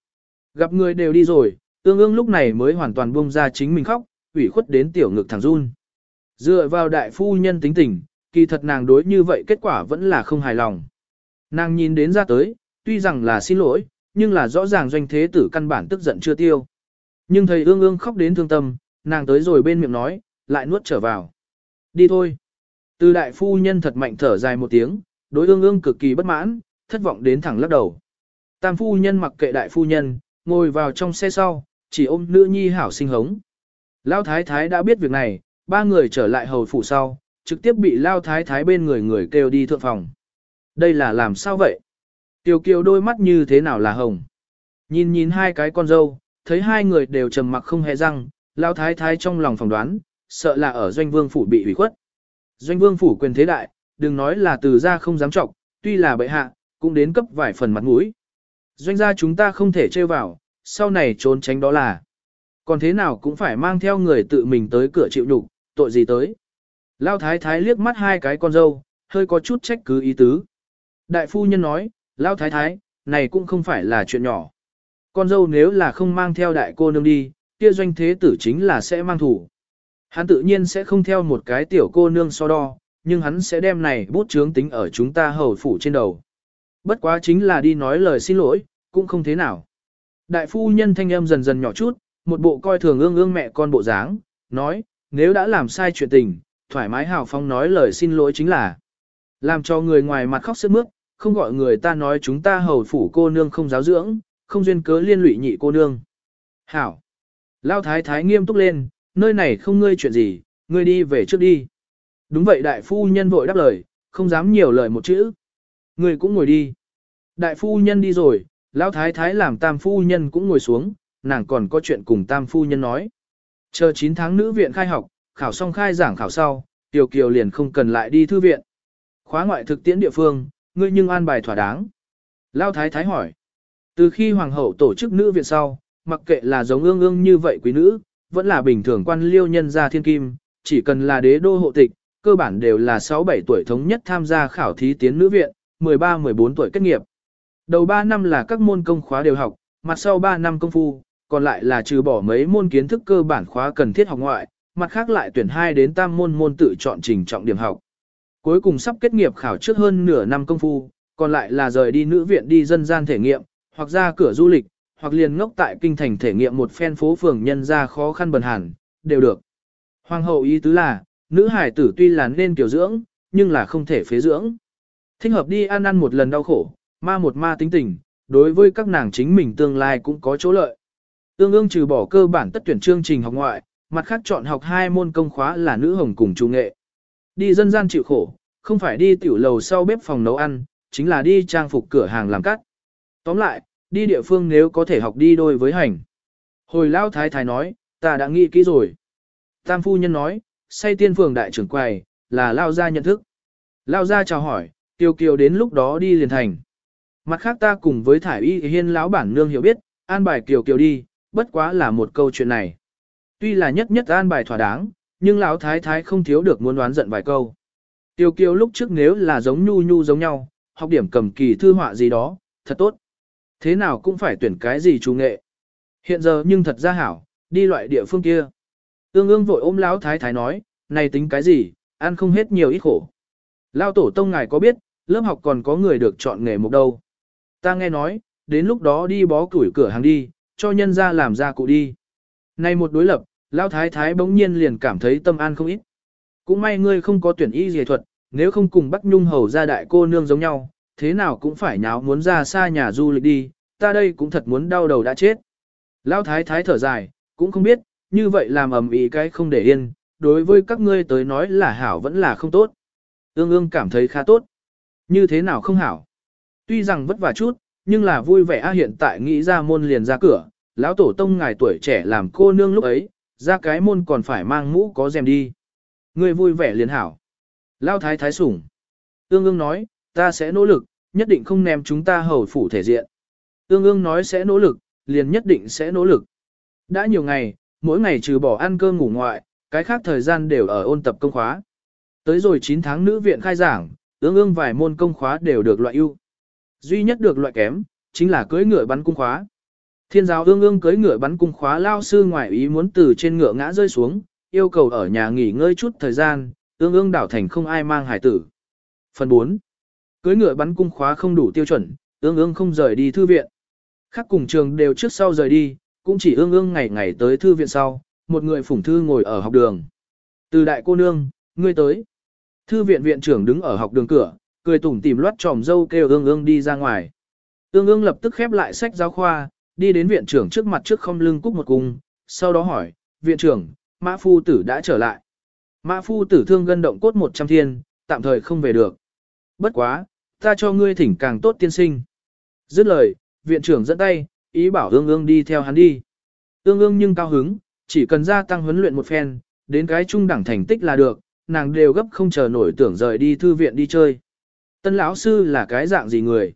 Gặp người đều đi rồi, tương ương lúc này mới hoàn toàn buông ra chính mình khóc, ủy khuất đến tiểu ngực thằng run. Dựa vào đại phu nhân tính tình, kỳ thật nàng đối như vậy kết quả vẫn là không hài lòng. Nàng nhìn đến ra tới, tuy rằng là xin lỗi, nhưng là rõ ràng doanh thế tử căn bản tức giận chưa tiêu. Nhưng thầy ương ương khóc đến thương tâm, nàng tới rồi bên miệng nói, lại nuốt trở vào. Đi thôi. Từ đại phu nhân thật mạnh thở dài một tiếng, đối ương ương cực kỳ bất mãn, thất vọng đến thẳng lắc đầu. Tam phu nhân mặc kệ đại phu nhân, ngồi vào trong xe sau, chỉ ôm nữ nhi hảo sinh hống. Lao thái thái đã biết việc này, ba người trở lại hầu phủ sau, trực tiếp bị lao thái thái bên người người kêu đi thượng phòng. Đây là làm sao vậy? Tiểu kiều đôi mắt như thế nào là hồng? Nhìn nhìn hai cái con dâu, thấy hai người đều trầm mặc không hề răng, lao thái thái trong lòng phỏng đoán, sợ là ở doanh vương phủ bị hủy khuất. Doanh vương phủ quyền thế đại, đừng nói là từ gia không dám trọng, tuy là bệ hạ, cũng đến cấp vài phần mặt mũi. Doanh gia chúng ta không thể trêu vào, sau này trốn tránh đó là. Còn thế nào cũng phải mang theo người tự mình tới cửa chịu nhục, tội gì tới. Lao thái thái liếc mắt hai cái con dâu, hơi có chút trách cứ ý tứ. Đại phu nhân nói, Lao thái thái, này cũng không phải là chuyện nhỏ. Con dâu nếu là không mang theo đại cô nương đi, kia doanh thế tử chính là sẽ mang thủ. Hắn tự nhiên sẽ không theo một cái tiểu cô nương so đo, nhưng hắn sẽ đem này bút chướng tính ở chúng ta hầu phủ trên đầu. Bất quá chính là đi nói lời xin lỗi, cũng không thế nào. Đại phu nhân thanh âm dần dần nhỏ chút, một bộ coi thường ương ương mẹ con bộ dáng, nói, nếu đã làm sai chuyện tình, thoải mái hào phong nói lời xin lỗi chính là làm cho người ngoài mặt khóc sướt mướt, không gọi người ta nói chúng ta hầu phủ cô nương không giáo dưỡng, không duyên cớ liên lụy nhị cô nương. Hảo! Lao thái thái nghiêm túc lên, nơi này không ngươi chuyện gì, ngươi đi về trước đi. Đúng vậy đại phu nhân vội đáp lời, không dám nhiều lời một chữ. người cũng ngồi đi. Đại phu nhân đi rồi, lão thái thái làm tam phu nhân cũng ngồi xuống, nàng còn có chuyện cùng tam phu nhân nói. Chờ 9 tháng nữ viện khai học, khảo xong khai giảng khảo sau, Tiểu Kiều liền không cần lại đi thư viện. Khóa ngoại thực tiễn địa phương, ngươi nhưng an bài thỏa đáng. Lão thái thái hỏi. Từ khi hoàng hậu tổ chức nữ viện sau, mặc kệ là giống ương ương như vậy quý nữ, vẫn là bình thường quan liêu nhân gia thiên kim, chỉ cần là đế đô hộ tịch, cơ bản đều là 6-7 tuổi thống nhất tham gia khảo thí tiến nữ viện, 13-14 tuổi kết nghiệp. Đầu 3 năm là các môn công khóa đều học, mặt sau 3 năm công phu, còn lại là trừ bỏ mấy môn kiến thức cơ bản khóa cần thiết học ngoại, mặt khác lại tuyển 2 đến tam môn môn tự chọn trình trọng điểm học. Cuối cùng sắp kết nghiệp khảo trước hơn nửa năm công phu, còn lại là rời đi nữ viện đi dân gian thể nghiệm, hoặc ra cửa du lịch, hoặc liền ngốc tại kinh thành thể nghiệm một phen phố phường nhân ra khó khăn bần hàn, đều được. Hoàng hậu ý tứ là, nữ hải tử tuy là nên kiểu dưỡng, nhưng là không thể phế dưỡng. Thích hợp đi ăn ăn một lần đau khổ, ma một ma tính tình, đối với các nàng chính mình tương lai cũng có chỗ lợi. Tương ương trừ bỏ cơ bản tất tuyển chương trình học ngoại, mặt khác chọn học hai môn công khóa là nữ hồng cùng trung nghệ. Đi dân gian chịu khổ, không phải đi tiểu lầu sau bếp phòng nấu ăn, chính là đi trang phục cửa hàng làm cắt. Tóm lại, đi địa phương nếu có thể học đi đôi với hành. Hồi lao thái thái nói, ta đã nghĩ kỹ rồi. Tam phu nhân nói, say tiên phường đại trưởng quầy, là lao gia nhận thức. Lao gia chào hỏi, tiêu kiều đến lúc đó đi liền thành. Mặt khác ta cùng với thải y hiên lão bản nương hiểu biết, an bài kiều kiều đi, bất quá là một câu chuyện này. Tuy là nhất nhất an bài thỏa đáng, nhưng lão thái thái không thiếu được muốn đoán giận vài câu. Tiêu kiều lúc trước nếu là giống nhu nhu giống nhau, học điểm cầm kỳ thư họa gì đó, thật tốt. Thế nào cũng phải tuyển cái gì chủ nghệ. Hiện giờ nhưng thật ra hảo, đi loại địa phương kia. Ương ương vội ôm lão thái thái nói, này tính cái gì, ăn không hết nhiều ít khổ. Lao tổ tông ngài có biết, lớp học còn có người được chọn nghề mục đâu. Ta nghe nói, đến lúc đó đi bó củi cửa hàng đi, cho nhân ra làm ra cụ đi. Này một đối lập, Lão thái thái bỗng nhiên liền cảm thấy tâm an không ít. Cũng may ngươi không có tuyển y dề thuật, nếu không cùng Bắc Nhung hầu ra đại cô nương giống nhau, thế nào cũng phải nháo muốn ra xa nhà du lịch đi, ta đây cũng thật muốn đau đầu đã chết. Lão thái thái thở dài, cũng không biết, như vậy làm ầm ĩ cái không để yên, đối với các ngươi tới nói là hảo vẫn là không tốt. Ương ương cảm thấy khá tốt. Như thế nào không hảo? Tuy rằng vất vả chút, nhưng là vui vẻ a hiện tại nghĩ ra môn liền ra cửa, lão tổ tông ngài tuổi trẻ làm cô nương lúc ấy, ra cái môn còn phải mang mũ có rèm đi. Ngươi vui vẻ liền hảo. Lão thái thái sủng. Ương ương nói, ta sẽ nỗ lực, nhất định không ném chúng ta hầu phủ thể diện. Ương ương nói sẽ nỗ lực, liền nhất định sẽ nỗ lực. Đã nhiều ngày, mỗi ngày trừ bỏ ăn cơm ngủ ngoại, cái khác thời gian đều ở ôn tập công khóa. Tới rồi 9 tháng nữ viện khai giảng, ương ương vài môn công khóa đều được loại ưu. Duy nhất được loại kém, chính là cưới ngựa bắn cung khóa. Thiên giáo ương ương cưới ngựa bắn cung khóa lao sư ngoại ý muốn từ trên ngựa ngã rơi xuống, yêu cầu ở nhà nghỉ ngơi chút thời gian, ương ương đảo thành không ai mang hải tử. Phần 4. Cưới ngựa bắn cung khóa không đủ tiêu chuẩn, ương ương không rời đi thư viện. Khác cùng trường đều trước sau rời đi, cũng chỉ ương ương ngày ngày tới thư viện sau, một người phủng thư ngồi ở học đường. Từ đại cô nương, ngươi tới. Thư viện viện trưởng đứng ở học đường cửa, cười tủm tỉm loát tròm dâu kêu ương ương đi ra ngoài. Ương ương lập tức khép lại sách giáo khoa, đi đến viện trưởng trước mặt trước không lưng cúc một cung, sau đó hỏi, viện trưởng, mã phu tử đã trở lại. Mã phu tử thương gân động cốt một trăm thiên, tạm thời không về được. Bất quá, ta cho ngươi thỉnh càng tốt tiên sinh. Dứt lời, viện trưởng dẫn tay, ý bảo ương ương đi theo hắn đi. Ương ương nhưng cao hứng, chỉ cần gia tăng huấn luyện một phen, đến cái trung đẳng thành tích là được, nàng đều gấp không chờ nổi tưởng rời đi thư viện đi chơi. Tân lão sư là cái dạng gì người?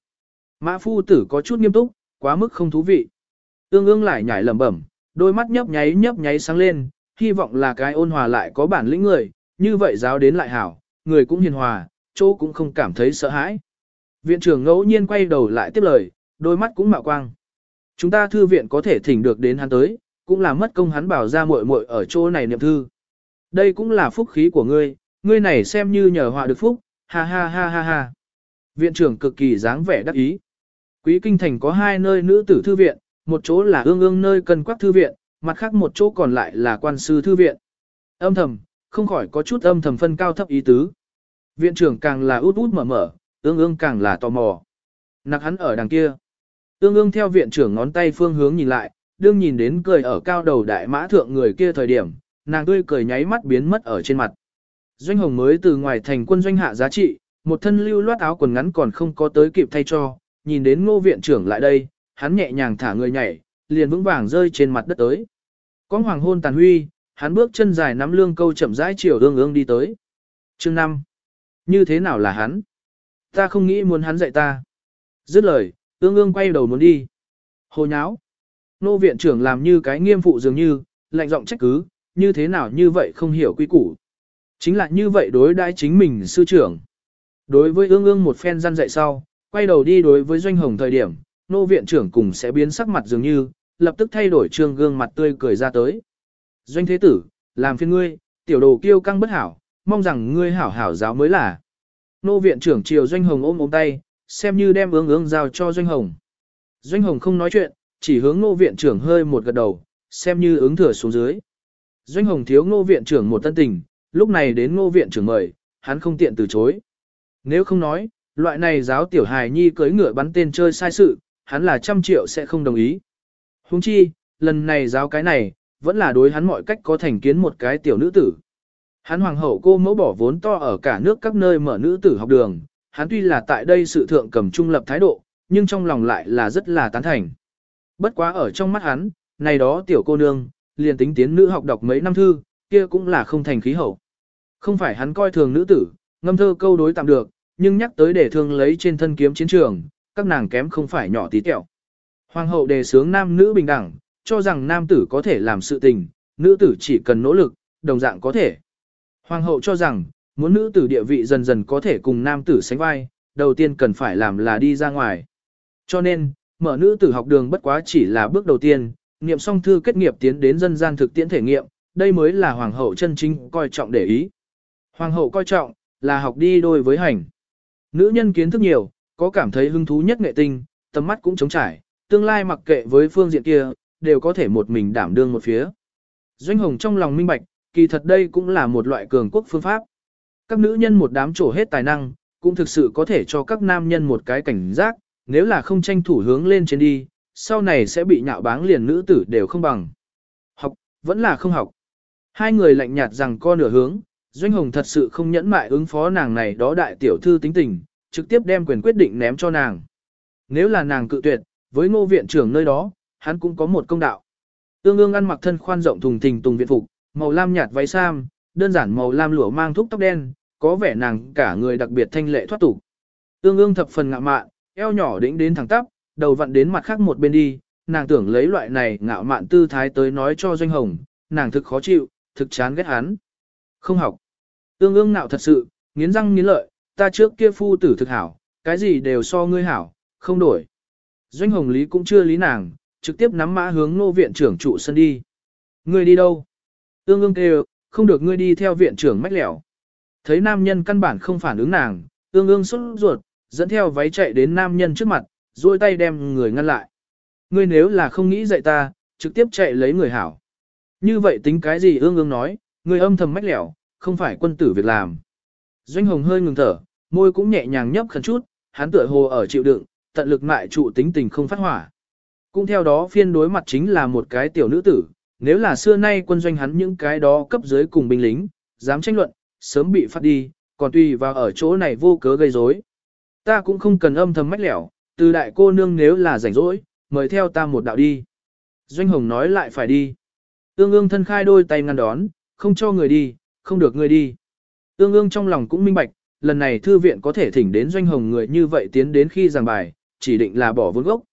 Mã phu tử có chút nghiêm túc, quá mức không thú vị. Ương ương lại nhảy lẩm bẩm, đôi mắt nhấp nháy nhấp nháy sáng lên, hy vọng là cái ôn hòa lại có bản lĩnh người, như vậy giáo đến lại hảo, người cũng hiền hòa, chỗ cũng không cảm thấy sợ hãi. Viện trưởng ngẫu nhiên quay đầu lại tiếp lời, đôi mắt cũng mạo quang. Chúng ta thư viện có thể thỉnh được đến hắn tới, cũng là mất công hắn bảo ra muội muội ở chỗ này niệm thư. Đây cũng là phúc khí của ngươi, ngươi này xem như nhờ họa được phúc, ha ha ha ha ha. Viện trưởng cực kỳ dáng vẻ đắc ý. Quý kinh thành có hai nơi nữ tử thư viện, một chỗ là ương ương nơi cần quắc thư viện, mặt khác một chỗ còn lại là quan sư thư viện. Âm thầm, không khỏi có chút âm thầm phân cao thấp ý tứ. Viện trưởng càng là út út mở mở, ương ương càng là tò mò. Nặc hắn ở đằng kia. Ương ương theo viện trưởng ngón tay phương hướng nhìn lại, đương nhìn đến cười ở cao đầu đại mã thượng người kia thời điểm, nàng tươi cười nháy mắt biến mất ở trên mặt. Doanh hồng mới từ ngoài thành quân doanh hạ giá trị, một thân lưu loát áo quần ngắn còn không có tới kịp thay cho, nhìn đến ngô viện trưởng lại đây, hắn nhẹ nhàng thả người nhảy, liền vững vàng rơi trên mặt đất tới. Có hoàng hôn tàn huy, hắn bước chân dài nắm lương câu chậm rãi chiều ương ương đi tới. Chương 5. Như thế nào là hắn? Ta không nghĩ muốn hắn dạy ta. Dứt lời, ương ương quay đầu muốn đi. Hồ nháo. Nô viện trưởng làm như cái nghiêm phụ dường như, lạnh giọng trách cứ, như thế nào như vậy không hiểu quy củ. Chính là như vậy đối đãi chính mình sư trưởng. Đối với ương ương một phen răn dạy sau, quay đầu đi đối với doanh hồng thời điểm, nô viện trưởng cùng sẽ biến sắc mặt dường như, lập tức thay đổi trương gương mặt tươi cười ra tới. Doanh thế tử, làm phiên ngươi, tiểu đồ kiêu căng bất hảo, mong rằng ngươi hảo hảo giáo mới là. Nô viện trưởng chiều doanh hồng ôm ôm tay, xem như đem ương ương giao cho doanh hồng. Doanh hồng không nói chuyện, chỉ hướng Ngô viện trưởng hơi một gật đầu, xem như ứng thừa xuống dưới. Doanh hồng thiếu ngô viện trưởng một tân tình, lúc này đến ngô viện trưởng mời, hắn không tiện từ chối. Nếu không nói, loại này giáo tiểu hài nhi cưới ngựa bắn tên chơi sai sự, hắn là trăm triệu sẽ không đồng ý. Huống chi, lần này giáo cái này, vẫn là đối hắn mọi cách có thành kiến một cái tiểu nữ tử. Hắn hoàng hậu cô mẫu bỏ vốn to ở cả nước các nơi mở nữ tử học đường, hắn tuy là tại đây sự thượng cầm trung lập thái độ, nhưng trong lòng lại là rất là tán thành. Bất quá ở trong mắt hắn, này đó tiểu cô nương, liền tính tiến nữ học đọc mấy năm thư, kia cũng là không thành khí hậu. Không phải hắn coi thường nữ tử, ngâm thơ câu đối tạm được, nhưng nhắc tới để thương lấy trên thân kiếm chiến trường, các nàng kém không phải nhỏ tí tẹo. Hoàng hậu đề sướng nam nữ bình đẳng, cho rằng nam tử có thể làm sự tình, nữ tử chỉ cần nỗ lực, đồng dạng có thể. Hoàng hậu cho rằng, muốn nữ tử địa vị dần dần có thể cùng nam tử sánh vai, đầu tiên cần phải làm là đi ra ngoài. Cho nên, mở nữ tử học đường bất quá chỉ là bước đầu tiên, niệm xong thư kết nghiệp tiến đến dân gian thực tiễn thể nghiệm, đây mới là hoàng hậu chân chính coi trọng để ý. Hoàng hậu coi trọng, là học đi đôi với hành. Nữ nhân kiến thức nhiều, có cảm thấy hứng thú nhất nghệ tinh, tầm mắt cũng trống trải, tương lai mặc kệ với phương diện kia, đều có thể một mình đảm đương một phía. Doanh hồng trong lòng minh bạch, kỳ thật đây cũng là một loại cường quốc phương pháp. Các nữ nhân một đám trổ hết tài năng, cũng thực sự có thể cho các nam nhân một cái cảnh giác, nếu là không tranh thủ hướng lên trên đi, sau này sẽ bị nhạo báng liền nữ tử đều không bằng. Học, vẫn là không học. Hai người lạnh nhạt rằng co nửa hướng, Doanh Hồng thật sự không nhẫn mại ứng phó nàng này đó đại tiểu thư tính tình, trực tiếp đem quyền quyết định ném cho nàng. Nếu là nàng cự tuyệt, với ngô viện trưởng nơi đó, hắn cũng có một công đạo. Tương ương ăn mặc thân khoan rộng thùng thình tùng viện phục, màu lam nhạt váy sam, đơn giản màu lam lụa mang thúc tóc đen, có vẻ nàng cả người đặc biệt thanh lệ thoát tục. tương ương thập phần ngạo mạn, eo nhỏ đĩnh đến thẳng tắp, đầu vặn đến mặt khác một bên đi, nàng tưởng lấy loại này ngạo mạn tư thái tới nói cho doanh hồng, nàng thực khó chịu, thực chán ghét hắn. Không học. tương ương ngạo thật sự, nghiến răng nghiến lợi, ta trước kia phu tử thực hảo, cái gì đều so ngươi hảo, không đổi. Doanh hồng lý cũng chưa lý nàng, trực tiếp nắm mã hướng nô viện trưởng trụ sân đi. Ngươi đi đâu? tương ương kêu, không được ngươi đi theo viện trưởng mách lẻo. Thấy nam nhân căn bản không phản ứng nàng, ương ương xuất ruột, dẫn theo váy chạy đến nam nhân trước mặt, duỗi tay đem người ngăn lại. Ngươi nếu là không nghĩ dạy ta, trực tiếp chạy lấy người hảo. Như vậy tính cái gì ương ương nói, người âm thầm mách lẻo, không phải quân tử việc làm. Doanh hồng hơi ngừng thở, môi cũng nhẹ nhàng nhấp khẩn chút, hắn tựa hồ ở chịu đựng, tận lực mại trụ tính tình không phát hỏa. Cũng theo đó phiên đối mặt chính là một cái tiểu nữ tử, nếu là xưa nay quân doanh hắn những cái đó cấp dưới cùng binh lính, dám tranh luận, sớm bị phát đi, còn tùy vào ở chỗ này vô cớ gây rối. Ta cũng không cần âm thầm mách lẻo, từ đại cô nương nếu là rảnh rỗi, mời theo ta một đạo đi. Doanh Hồng nói lại phải đi. Ương ương thân khai đôi tay ngăn đón, không cho người đi, không được người đi. Ương ương trong lòng cũng minh bạch, lần này thư viện có thể thỉnh đến Doanh Hồng người như vậy tiến đến khi giảng bài, chỉ định là bỏ vốn gốc.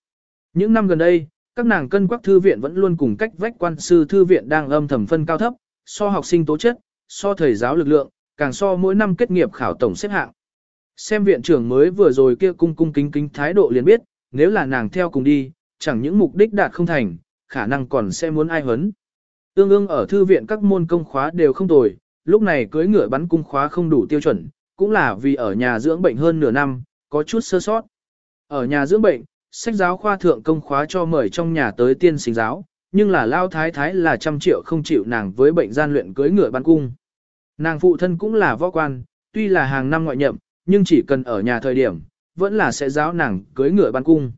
Những năm gần đây, các nàng cân quắc thư viện vẫn luôn cùng cách vách quan sư thư viện đang âm thầm phân cao thấp, so học sinh tố chất, so thầy giáo lực lượng, càng so mỗi năm kết nghiệp khảo tổng xếp hạng. Xem viện trưởng mới vừa rồi kia cung cung kính kính thái độ liền biết, nếu là nàng theo cùng đi, chẳng những mục đích đạt không thành, khả năng còn sẽ muốn ai hấn. tương ương ở thư viện các môn công khóa đều không tồi, lúc này cưới ngựa bắn cung khóa không đủ tiêu chuẩn, cũng là vì ở nhà dưỡng bệnh hơn nửa năm, có chút sơ sót. Ở nhà dưỡng bệnh, sách giáo khoa thượng công khóa cho mời trong nhà tới tiên sinh giáo, nhưng là lao thái thái là trăm triệu không chịu nàng với bệnh gian luyện cưới ngựa bắn cung. Nàng phụ thân cũng là võ quan, tuy là hàng năm ngoại nhậm, nhưng chỉ cần ở nhà thời điểm, vẫn là sẽ giáo nàng cưới ngựa bắn cung.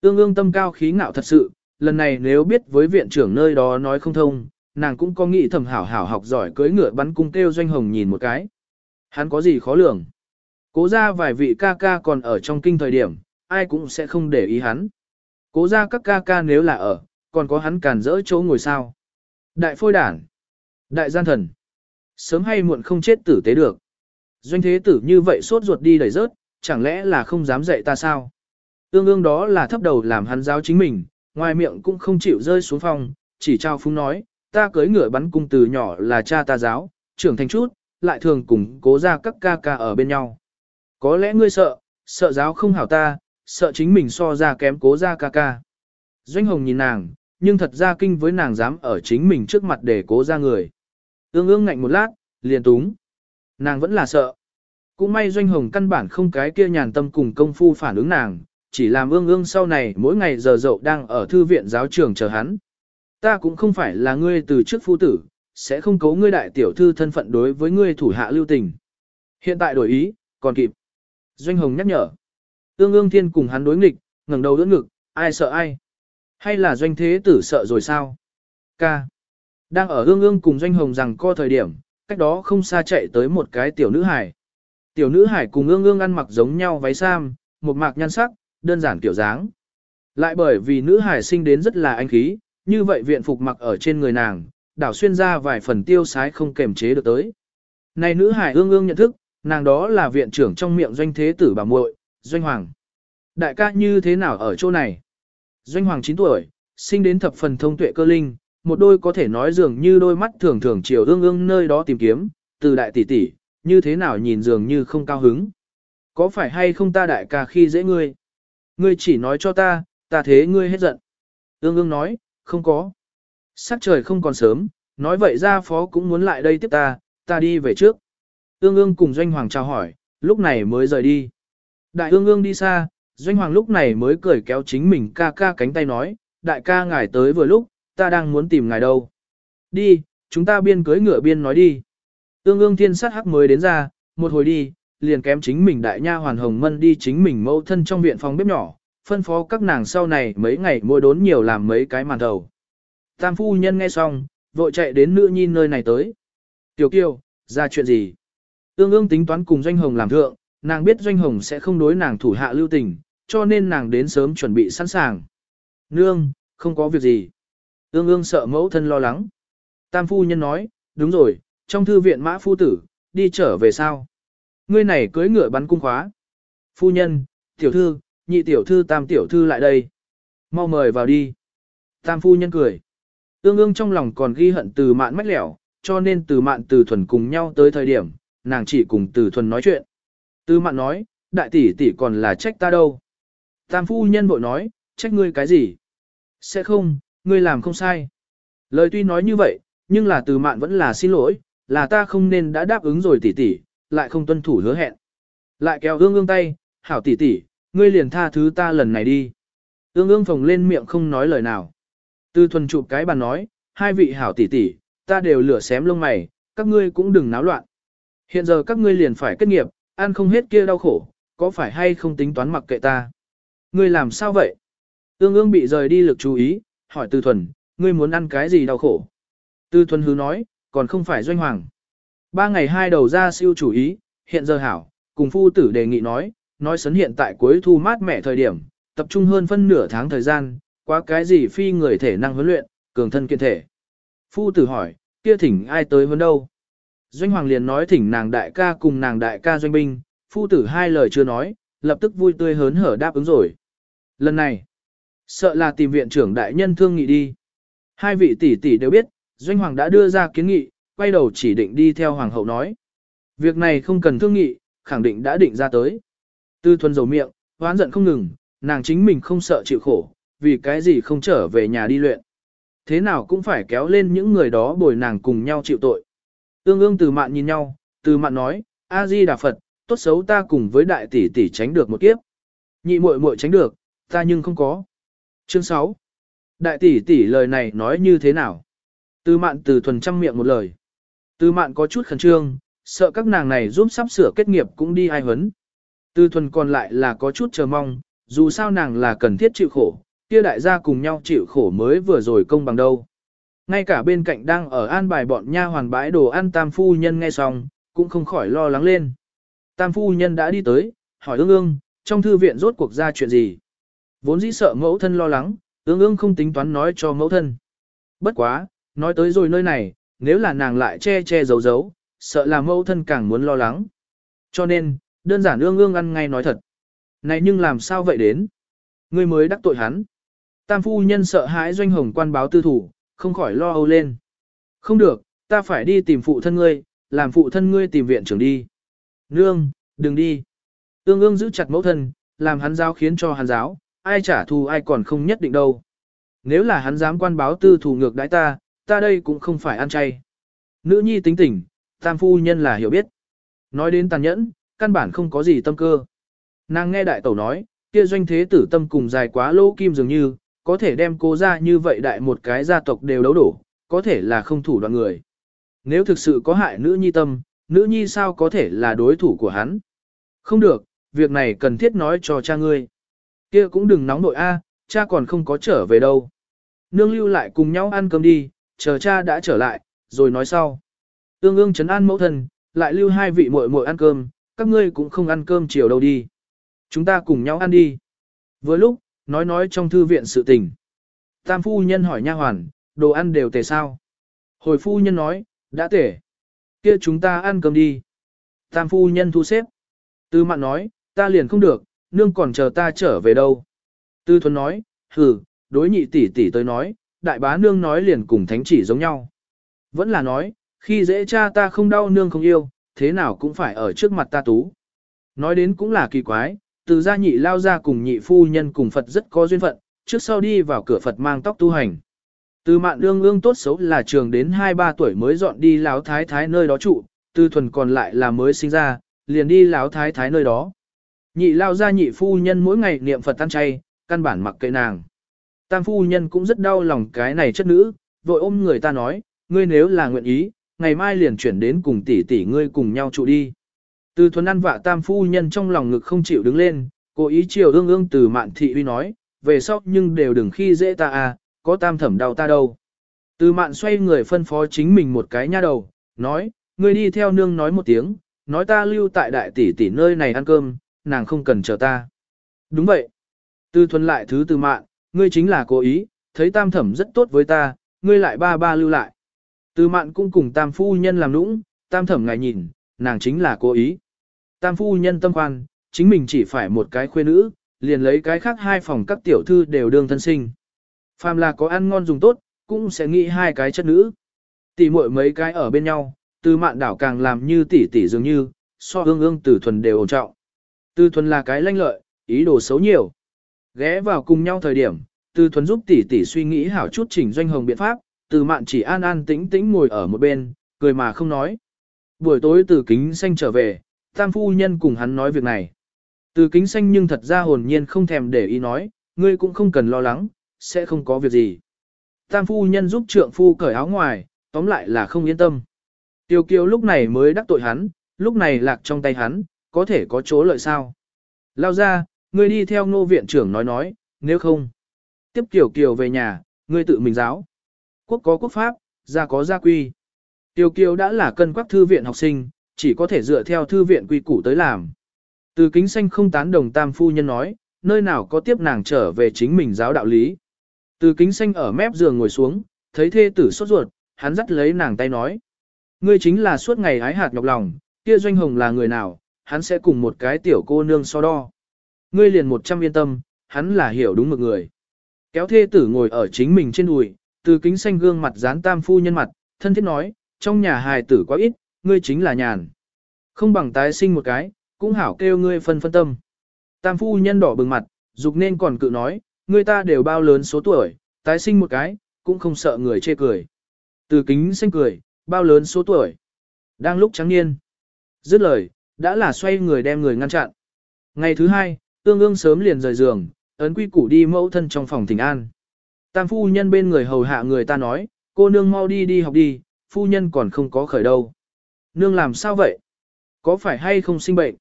Ương ương tâm cao khí ngạo thật sự, lần này nếu biết với viện trưởng nơi đó nói không thông, nàng cũng có nghĩ thầm hảo hảo học giỏi cưới ngựa bắn cung kêu doanh hồng nhìn một cái. Hắn có gì khó lường. Cố ra vài vị ca ca còn ở trong kinh thời điểm, ai cũng sẽ không để ý hắn. Cố ra các ca ca nếu là ở, còn có hắn cản rỡ chỗ ngồi sao. Đại phôi đản. Đại gian thần. Sớm hay muộn không chết tử tế được. Doanh thế tử như vậy sốt ruột đi đầy rớt, chẳng lẽ là không dám dạy ta sao? tương ương đó là thấp đầu làm hắn giáo chính mình, ngoài miệng cũng không chịu rơi xuống phòng, chỉ trao phúng nói, ta cưới ngựa bắn cung từ nhỏ là cha ta giáo, trưởng thành chút, lại thường cùng cố ra các ca ca ở bên nhau. Có lẽ ngươi sợ, sợ giáo không hảo ta, sợ chính mình so ra kém cố ra ca ca. Doanh hồng nhìn nàng, nhưng thật ra kinh với nàng dám ở chính mình trước mặt để cố ra người. Ương ương ngạnh một lát, liền túng. Nàng vẫn là sợ. Cũng may doanh hồng căn bản không cái kia nhàn tâm cùng công phu phản ứng nàng, chỉ làm ương ương sau này mỗi ngày giờ dậu đang ở thư viện giáo trường chờ hắn. Ta cũng không phải là ngươi từ trước phu tử, sẽ không cấu ngươi đại tiểu thư thân phận đối với ngươi thủ hạ lưu tình. Hiện tại đổi ý, còn kịp. Doanh hồng nhắc nhở. Ương ương thiên cùng hắn đối nghịch, ngẩng đầu đỡ ngực, ai sợ ai? Hay là doanh thế tử sợ rồi sao? Ca. Đang ở ương ương cùng doanh hồng rằng co thời điểm, cách đó không xa chạy tới một cái tiểu nữ hải. Tiểu nữ hải cùng ương ương ăn mặc giống nhau váy sam, một mạc nhan sắc, đơn giản kiểu dáng. Lại bởi vì nữ hải sinh đến rất là anh khí, như vậy viện phục mặc ở trên người nàng, đảo xuyên ra vài phần tiêu sái không kềm chế được tới. Này nữ hải ương ương nhận thức, nàng đó là viện trưởng trong miệng doanh thế tử bà muội, doanh hoàng. Đại ca như thế nào ở chỗ này? Doanh hoàng 9 tuổi, sinh đến thập phần thông tuệ cơ linh, một đôi có thể nói dường như đôi mắt thường thường chiều ương ương nơi đó tìm kiếm, từ đại tỷ tỷ, như thế nào nhìn dường như không cao hứng. Có phải hay không ta đại ca khi dễ ngươi? Ngươi chỉ nói cho ta, ta thế ngươi hết giận. Ương ương nói, không có. Sắc trời không còn sớm, nói vậy ra phó cũng muốn lại đây tiếp ta, ta đi về trước. Ương ương cùng Doanh Hoàng chào hỏi, lúc này mới rời đi. Đại ương ương đi xa, Doanh Hoàng lúc này mới cười kéo chính mình ca ca cánh tay nói, đại ca ngài tới vừa lúc, ta đang muốn tìm ngài đâu. Đi, chúng ta biên cưới ngựa biên nói đi. tương ương thiên sát hắc mới đến ra, một hồi đi, liền kém chính mình đại nha hoàn hồng mân đi chính mình mẫu thân trong viện phòng bếp nhỏ, phân phó các nàng sau này mấy ngày mỗi đốn nhiều làm mấy cái màn thầu. Tam phu nhân nghe xong, vội chạy đến nữ nhi nơi này tới. Tiểu kiều, ra chuyện gì? tương ương tính toán cùng doanh hồng làm thượng, nàng biết doanh hồng sẽ không đối nàng thủ hạ lưu tình, cho nên nàng đến sớm chuẩn bị sẵn sàng. Nương, không có việc gì. Ương ương sợ mẫu thân lo lắng. Tam phu nhân nói, đúng rồi, trong thư viện mã phu tử, đi trở về sao? Ngươi này cưới ngựa bắn cung khóa. Phu nhân, tiểu thư, nhị tiểu thư tam tiểu thư lại đây. Mau mời vào đi. Tam phu nhân cười. Ương ương trong lòng còn ghi hận từ mạn mách lẻo, cho nên từ mạn từ thuần cùng nhau tới thời điểm, nàng chỉ cùng từ thuần nói chuyện. Từ mạn nói, đại tỷ tỷ còn là trách ta đâu. Tam phu nhân bội nói, trách ngươi cái gì? Sẽ không, ngươi làm không sai. Lời tuy nói như vậy, nhưng là từ mạn vẫn là xin lỗi, là ta không nên đã đáp ứng rồi tỷ tỷ, lại không tuân thủ hứa hẹn. Lại kéo ương ương tay, hảo tỷ tỷ, ngươi liền tha thứ ta lần này đi. Ương ương phồng lên miệng không nói lời nào. Từ thuần chụp cái bàn nói, hai vị hảo tỷ tỷ, ta đều lửa xém lông mày, các ngươi cũng đừng náo loạn. Hiện giờ các ngươi liền phải kết nghiệp, ăn không hết kia đau khổ, có phải hay không tính toán mặc kệ ta? Ngươi làm sao vậy? Ương ương bị rời đi lực chú ý, hỏi Từ Thuần, ngươi muốn ăn cái gì đau khổ? Từ Thuần hứ nói, còn không phải doanh hoàng. Ba ngày hai đầu ra siêu chủ ý, hiện giờ hảo, cùng phu tử đề nghị nói, nói sấn hiện tại cuối thu mát mẻ thời điểm, tập trung hơn phân nửa tháng thời gian, quá cái gì phi người thể năng huấn luyện, cường thân kiện thể. Phu tử hỏi, kia thỉnh ai tới huấn đâu? Doanh hoàng liền nói thỉnh nàng đại ca cùng nàng đại ca doanh binh, phu tử hai lời chưa nói, lập tức vui tươi hớn hở đáp ứng rồi. Lần này, sợ là tìm viện trưởng đại nhân thương nghị đi. Hai vị tỷ tỷ đều biết, doanh hoàng đã đưa ra kiến nghị, quay đầu chỉ định đi theo hoàng hậu nói. Việc này không cần thương nghị, khẳng định đã định ra tới. Tư thuần dầu miệng, hoán giận không ngừng, nàng chính mình không sợ chịu khổ, vì cái gì không trở về nhà đi luyện. Thế nào cũng phải kéo lên những người đó bồi nàng cùng nhau chịu tội. Tương ương từ mạn nhìn nhau, từ mạn nói, A-di Đà Phật, tốt xấu ta cùng với đại tỷ tỷ tránh được một kiếp. Nhị muội muội tránh được, ta nhưng không có. Chương 6. Đại tỷ tỷ lời này nói như thế nào? Tư mạn từ thuần trăm miệng một lời. Tư mạn có chút khẩn trương, sợ các nàng này giúp sắp sửa kết nghiệp cũng đi ai hấn. Tư thuần còn lại là có chút chờ mong, dù sao nàng là cần thiết chịu khổ, kia đại gia cùng nhau chịu khổ mới vừa rồi công bằng đâu. Ngay cả bên cạnh đang ở an bài bọn nha hoàn bãi đồ ăn tam phu nhân nghe xong, cũng không khỏi lo lắng lên. Tam phu nhân đã đi tới, hỏi ương ương, trong thư viện rốt cuộc ra chuyện gì. Vốn dĩ sợ mẫu thân lo lắng, ương ương không tính toán nói cho mẫu thân. Bất quá, nói tới rồi nơi này, nếu là nàng lại che che giấu giấu, sợ là mẫu thân càng muốn lo lắng. Cho nên, đơn giản ương ương ăn ngay nói thật. Này nhưng làm sao vậy đến? Ngươi mới đắc tội hắn. Tam phu nhân sợ hãi doanh hồng quan báo tư thủ, không khỏi lo âu lên. Không được, ta phải đi tìm phụ thân ngươi, làm phụ thân ngươi tìm viện trưởng đi. Nương, đừng đi. Ương ương giữ chặt mẫu thân, làm hắn giáo khiến cho hắn giáo, ai trả thù ai còn không nhất định đâu. Nếu là hắn dám quan báo tư thù ngược đãi ta, ta đây cũng không phải ăn chay. Nữ nhi tính tình, tam phu nhân là hiểu biết. Nói đến tàn nhẫn, căn bản không có gì tâm cơ. Nàng nghe đại tẩu nói, kia doanh thế tử tâm cùng dài quá lỗ kim dường như, có thể đem cô ra như vậy đại một cái gia tộc đều đấu đổ, có thể là không thủ đoạn người. Nếu thực sự có hại nữ nhi tâm, nữ nhi sao có thể là đối thủ của hắn? Không được, việc này cần thiết nói cho cha ngươi. Kia cũng đừng nóng nội a, cha còn không có trở về đâu. Nương lưu lại cùng nhau ăn cơm đi, chờ cha đã trở lại, rồi nói sau. Tương ương chấn an mẫu thân, lại lưu hai vị muội muội ăn cơm, các ngươi cũng không ăn cơm chiều đâu đi. Chúng ta cùng nhau ăn đi. Vừa lúc, nói nói trong thư viện sự tình. Tam phu nhân hỏi nha hoàn, đồ ăn đều tề sao? Hồi phu nhân nói, đã tề. Kia chúng ta ăn cơm đi. Tam phu nhân thu xếp. Tư mạn nói, ta liền không được, nương còn chờ ta trở về đâu. Tư thuần nói, hừ, đối nhị tỷ tỷ tới nói, đại bá nương nói liền cùng thánh chỉ giống nhau. Vẫn là nói, khi dễ cha ta không đau nương không yêu, thế nào cũng phải ở trước mặt ta tú. Nói đến cũng là kỳ quái, từ gia nhị lao ra cùng nhị phu nhân cùng Phật rất có duyên phận, trước sau đi vào cửa Phật mang tóc tu hành. Từ mạn ương ương tốt xấu là trường đến 2-3 tuổi mới dọn đi láo thái thái nơi đó trụ, từ thuần còn lại là mới sinh ra, liền đi láo thái thái nơi đó. Nhị lao ra nhị phu nhân mỗi ngày niệm Phật tan chay, căn bản mặc kệ nàng. Tam phu nhân cũng rất đau lòng cái này chất nữ, vội ôm người ta nói, ngươi nếu là nguyện ý, ngày mai liền chuyển đến cùng tỷ tỷ ngươi cùng nhau trụ đi. Từ thuần ăn vạ tam phu nhân trong lòng ngực không chịu đứng lên, cố ý chiều ương ương từ mạn thị uy nói, về sau nhưng đều đừng khi dễ ta à, có tam thẩm đau ta đâu. Từ mạn xoay người phân phó chính mình một cái nha đầu, nói, ngươi đi theo nương nói một tiếng, nói ta lưu tại đại tỷ tỷ nơi này ăn cơm, nàng không cần chờ ta. Đúng vậy. tư thuần lại thứ từ mạn, ngươi chính là cố ý, thấy tam thẩm rất tốt với ta, ngươi lại ba ba lưu lại. Từ mạn cũng cùng tam phu nhân làm nũng, tam thẩm ngài nhìn, nàng chính là cố ý. Tam phu nhân tâm khoan, chính mình chỉ phải một cái khuê nữ, liền lấy cái khác hai phòng các tiểu thư đều đương thân sinh. Phàm là có ăn ngon dùng tốt, cũng sẽ nghĩ hai cái chất nữ. Tỷ muội mấy cái ở bên nhau, từ mạn đảo càng làm như tỷ tỷ dường như, so ương ương từ thuần đều ổn trọng. Từ thuần là cái lanh lợi, ý đồ xấu nhiều. Ghé vào cùng nhau thời điểm, từ thuần giúp tỷ tỷ suy nghĩ hảo chút chỉnh doanh hồng biện pháp, từ mạn chỉ an an tĩnh tĩnh ngồi ở một bên, cười mà không nói. Buổi tối từ kính xanh trở về, tam phu nhân cùng hắn nói việc này. Từ kính xanh nhưng thật ra hồn nhiên không thèm để ý nói, ngươi cũng không cần lo lắng, sẽ không có việc gì. Tam phu nhân giúp trượng phu cởi áo ngoài, tóm lại là không yên tâm. Tiêu kiều lúc này mới đắc tội hắn, lúc này lạc trong tay hắn, có thể có chỗ lợi sao. Lao ra, ngươi đi theo ngô viện trưởng nói nói, nếu không. Tiếp Kiều Kiều về nhà, ngươi tự mình giáo. Quốc có quốc pháp, gia có gia quy. kiều Kiều đã là cân quắc thư viện học sinh, chỉ có thể dựa theo thư viện quy củ tới làm. Từ kính xanh không tán đồng tam phu nhân nói, nơi nào có tiếp nàng trở về chính mình giáo đạo lý. Từ kính xanh ở mép giường ngồi xuống, thấy thê tử sốt ruột, hắn dắt lấy nàng tay nói. Ngươi chính là suốt ngày hái hạt nhọc lòng, kia doanh hồng là người nào, hắn sẽ cùng một cái tiểu cô nương so đo. Ngươi liền một trăm yên tâm, hắn là hiểu đúng một người. Kéo thê tử ngồi ở chính mình trên đùi, từ kính xanh gương mặt dán tam phu nhân mặt, thân thiết nói, trong nhà hài tử quá ít, ngươi chính là nhàn. Không bằng tái sinh một cái, cũng hảo kêu ngươi phân phân tâm. Tam phu nhân đỏ bừng mặt, dục nên còn cự nói, ngươi ta đều bao lớn số tuổi, tái sinh một cái, cũng không sợ người chê cười. Từ kính xanh cười, bao lớn số tuổi. Đang lúc trắng niên. Dứt lời, đã là xoay người đem người ngăn chặn. Ngày thứ hai, tương ương sớm liền rời giường, ấn quy củ đi mẫu thân trong phòng thỉnh an. Tam phu nhân bên người hầu hạ người ta nói, cô nương mau đi đi học đi, phu nhân còn không có khởi đâu. Nương làm sao vậy? Có phải hay không sinh bệnh?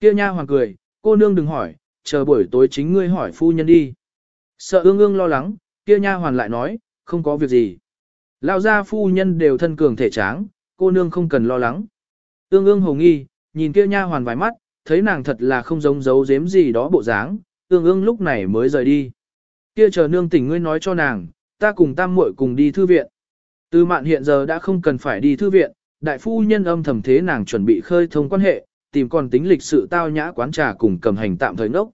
Kia nha hoàng cười, cô nương đừng hỏi, chờ buổi tối chính ngươi hỏi phu nhân đi. Sợ ương ương lo lắng, kia nha hoàn lại nói, không có việc gì. Lao gia phu nhân đều thân cường thể tráng, cô nương không cần lo lắng. Ương ương hồ nghi, nhìn kia nha hoàn vài mắt, thấy nàng thật là không giống giấu giếm gì đó bộ dáng, ương ương lúc này mới rời đi. Kia chờ nương tỉnh ngươi nói cho nàng, ta cùng tam muội cùng đi thư viện. Từ mạn hiện giờ đã không cần phải đi thư viện, đại phu nhân âm thầm thế nàng chuẩn bị khơi thông quan hệ, tìm còn tính lịch sự tao nhã quán trà cùng cầm hành tạm thời nốc.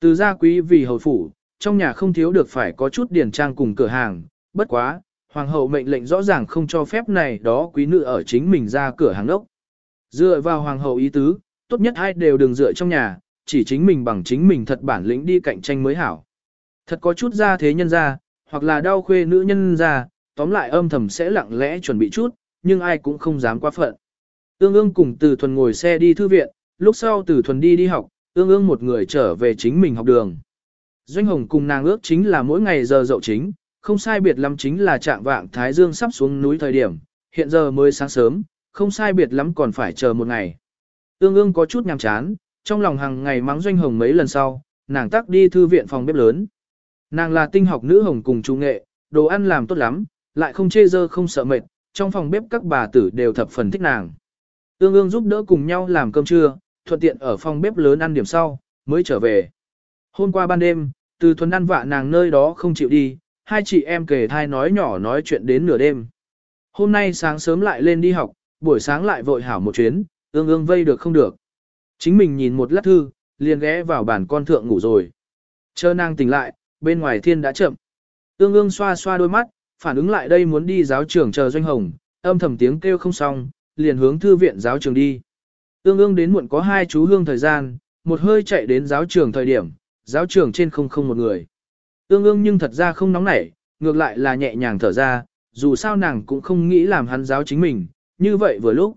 Từ gia quý vì hầu phủ, trong nhà không thiếu được phải có chút điển trang cùng cửa hàng, bất quá, hoàng hậu mệnh lệnh rõ ràng không cho phép này đó quý nữ ở chính mình ra cửa hàng nốc. Dựa vào hoàng hậu ý tứ, tốt nhất ai đều đừng dựa trong nhà, chỉ chính mình bằng chính mình thật bản lĩnh đi cạnh tranh mới hảo. Thật có chút ra thế nhân ra, hoặc là đau khuê nữ nhân ra, tóm lại âm thầm sẽ lặng lẽ chuẩn bị chút, nhưng ai cũng không dám quá phận. Ương ương cùng từ thuần ngồi xe đi thư viện, lúc sau từ thuần đi đi học, ương ương một người trở về chính mình học đường. Doanh hồng cùng nàng ước chính là mỗi ngày giờ dậu chính, không sai biệt lắm chính là trạng vạng Thái Dương sắp xuống núi thời điểm, hiện giờ mới sáng sớm, không sai biệt lắm còn phải chờ một ngày. Ương ương có chút nhàm chán, trong lòng hàng ngày mắng doanh hồng mấy lần sau, nàng tắc đi thư viện phòng bếp lớn. Nàng là tinh học nữ hồng cùng trung nghệ, đồ ăn làm tốt lắm, lại không chê dơ không sợ mệt, trong phòng bếp các bà tử đều thập phần thích nàng. Ương ương giúp đỡ cùng nhau làm cơm trưa, thuận tiện ở phòng bếp lớn ăn điểm sau, mới trở về. Hôm qua ban đêm, từ thuần ăn vạ nàng nơi đó không chịu đi, hai chị em kể thai nói nhỏ nói chuyện đến nửa đêm. Hôm nay sáng sớm lại lên đi học, buổi sáng lại vội hảo một chuyến, ương ương vây được không được. Chính mình nhìn một lát thư, liền ghé vào bàn con thượng ngủ rồi. Chờ nàng tỉnh lại, bên ngoài thiên đã chậm. Ương ương xoa xoa đôi mắt, phản ứng lại đây muốn đi giáo trường chờ doanh hồng, âm thầm tiếng kêu không xong, liền hướng thư viện giáo trường đi. Ương ương đến muộn có hai chú hương thời gian, một hơi chạy đến giáo trường thời điểm, giáo trường trên không không một người. Ương ương nhưng thật ra không nóng nảy, ngược lại là nhẹ nhàng thở ra, dù sao nàng cũng không nghĩ làm hắn giáo chính mình, như vậy vừa lúc.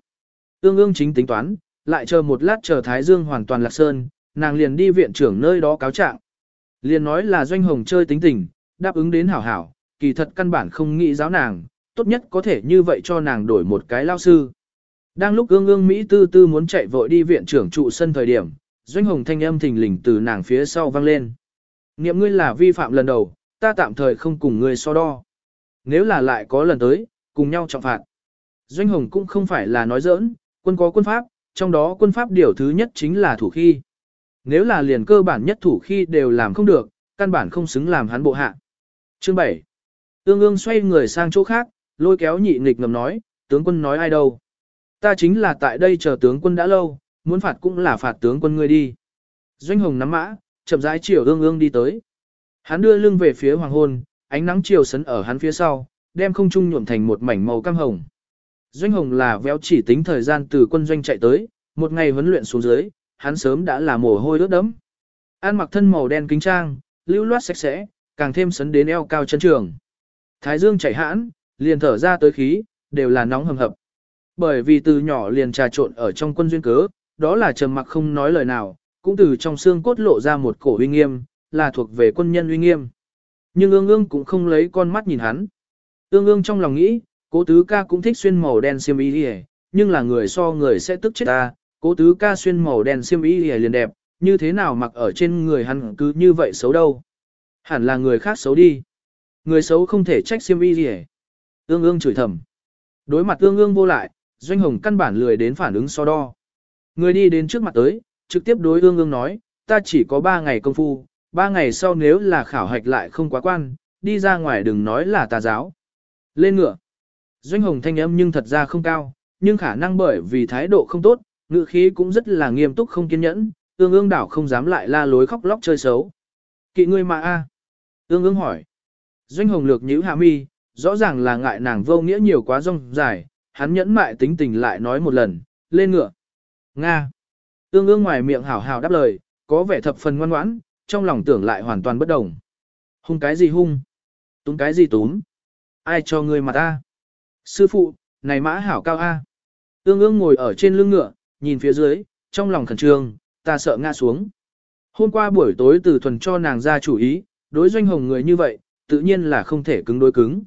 Ương ương chính tính toán, lại chờ một lát chờ Thái Dương hoàn toàn lạc sơn, nàng liền đi viện trưởng nơi đó cáo trạng. Liền nói là doanh hồng chơi tính tình, đáp ứng đến hảo hảo, kỳ thật căn bản không nghĩ giáo nàng, tốt nhất có thể như vậy cho nàng đổi một cái lao sư. Đang lúc ương ương Mỹ tư tư muốn chạy vội đi viện trưởng trụ sân thời điểm, doanh hồng thanh âm thình lình từ nàng phía sau vang lên. Niệm ngươi là vi phạm lần đầu, ta tạm thời không cùng ngươi so đo. Nếu là lại có lần tới, cùng nhau trọng phạt. Doanh hồng cũng không phải là nói giỡn, quân có quân pháp, trong đó quân pháp điều thứ nhất chính là thủ khi. Nếu là liền cơ bản nhất thủ khi đều làm không được, căn bản không xứng làm hắn bộ hạ. Chương 7. tương ương xoay người sang chỗ khác, lôi kéo nhị nghịch ngầm nói, tướng quân nói ai đâu. Ta chính là tại đây chờ tướng quân đã lâu, muốn phạt cũng là phạt tướng quân ngươi đi. Doanh hồng nắm mã, chậm rãi chiều ương ương đi tới. Hắn đưa lưng về phía hoàng hôn, ánh nắng chiều sấn ở hắn phía sau, đem không trung nhuộm thành một mảnh màu cam hồng. Doanh hồng là véo chỉ tính thời gian từ quân doanh chạy tới, một ngày huấn luyện xuống dưới, hắn sớm đã là mồ hôi ướt đẫm. An mặc thân màu đen kính trang, lưu loát sạch sẽ, càng thêm sấn đến eo cao chân trường. Thái dương chảy hãn, liền thở ra tới khí, đều là nóng hầm hập. Bởi vì từ nhỏ liền trà trộn ở trong quân duyên cớ, đó là trầm mặc không nói lời nào, cũng từ trong xương cốt lộ ra một cổ uy nghiêm, là thuộc về quân nhân uy nghiêm. Nhưng ương ương cũng không lấy con mắt nhìn hắn. Ương ương trong lòng nghĩ, cố tứ ca cũng thích xuyên màu đen xiêm y đi nhưng là người so người sẽ tức chết ta, cố tứ ca xuyên màu đen xiêm y đi liền đẹp, như thế nào mặc ở trên người hắn cứ như vậy xấu đâu. Hẳn là người khác xấu đi. Người xấu không thể trách xiêm y gì Ương ương chửi thầm. Đối mặt ương ương vô lại, doanh hồng căn bản lười đến phản ứng so đo. Người đi đến trước mặt tới, trực tiếp đối ương ương nói, ta chỉ có 3 ngày công phu, 3 ngày sau nếu là khảo hạch lại không quá quan, đi ra ngoài đừng nói là tà giáo. Lên ngựa. Doanh hồng thanh âm nhưng thật ra không cao, nhưng khả năng bởi vì thái độ không tốt, ngựa khí cũng rất là nghiêm túc không kiên nhẫn, ương ương đảo không dám lại la lối khóc lóc chơi xấu. Kỵ ngươi mà a Ương ương hỏi. Doanh hồng lược nhíu hạ mi, rõ ràng là ngại nàng vô nghĩa nhiều quá rong dài, hắn nhẫn mại tính tình lại nói một lần, lên ngựa. Nga. Ương ương ngoài miệng hảo hảo đáp lời, có vẻ thập phần ngoan ngoãn, trong lòng tưởng lại hoàn toàn bất đồng. Hung cái gì hung? Túng cái gì túm? Ai cho ngươi mà ta? Sư phụ, này mã hảo cao A. Ương ương ngồi ở trên lưng ngựa, nhìn phía dưới, trong lòng khẩn trương, ta sợ ngã xuống. Hôm qua buổi tối từ thuần cho nàng ra chủ ý, đối doanh hồng người như vậy, tự nhiên là không thể cứng đối cứng.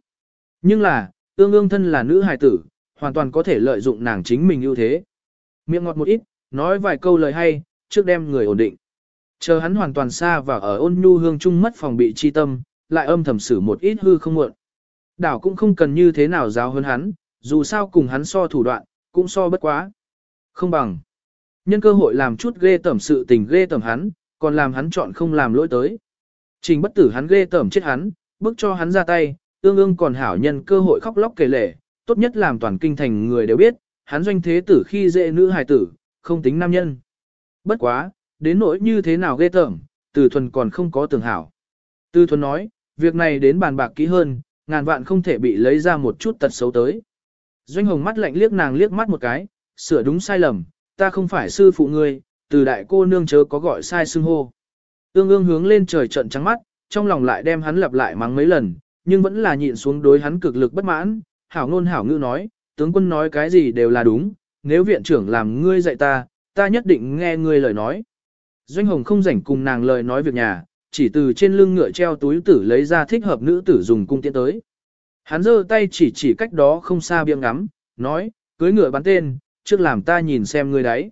Nhưng là, ương ương thân là nữ hài tử, hoàn toàn có thể lợi dụng nàng chính mình ưu thế. Miệng ngọt một ít, nói vài câu lời hay, trước đem người ổn định. Chờ hắn hoàn toàn xa và ở ôn nhu hương trung mất phòng bị chi tâm, lại âm thầm xử một ít hư không muộn. Đảo cũng không cần như thế nào giáo hơn hắn, dù sao cùng hắn so thủ đoạn, cũng so bất quá. Không bằng. Nhân cơ hội làm chút ghê tẩm sự tình ghê tẩm hắn, còn làm hắn chọn không làm lỗi tới. Trình bất tử hắn ghê tẩm chết hắn, bước cho hắn ra tay, ương ương còn hảo nhân cơ hội khóc lóc kể lể, tốt nhất làm toàn kinh thành người đều biết, hắn doanh thế tử khi dễ nữ hài tử, không tính nam nhân. Bất quá, đến nỗi như thế nào ghê tởm, từ thuần còn không có tưởng hảo. Từ thuần nói, việc này đến bàn bạc kỹ hơn, ngàn vạn không thể bị lấy ra một chút tật xấu tới. Doanh hồng mắt lạnh liếc nàng liếc mắt một cái, sửa đúng sai lầm, ta không phải sư phụ ngươi, từ đại cô nương chớ có gọi sai xưng hô. Ương ương hướng lên trời trận trắng mắt, trong lòng lại đem hắn lặp lại mắng mấy lần, nhưng vẫn là nhịn xuống đối hắn cực lực bất mãn, hảo ngôn hảo ngữ nói, tướng quân nói cái gì đều là đúng, nếu viện trưởng làm ngươi dạy ta, ta nhất định nghe ngươi lời nói. Doanh hồng không rảnh cùng nàng lời nói việc nhà, chỉ từ trên lưng ngựa treo túi tử lấy ra thích hợp nữ tử dùng cung tiễn tới. Hắn giơ tay chỉ chỉ cách đó không xa biếng ngắm, nói, cưới ngựa bắn tên, trước làm ta nhìn xem ngươi đấy.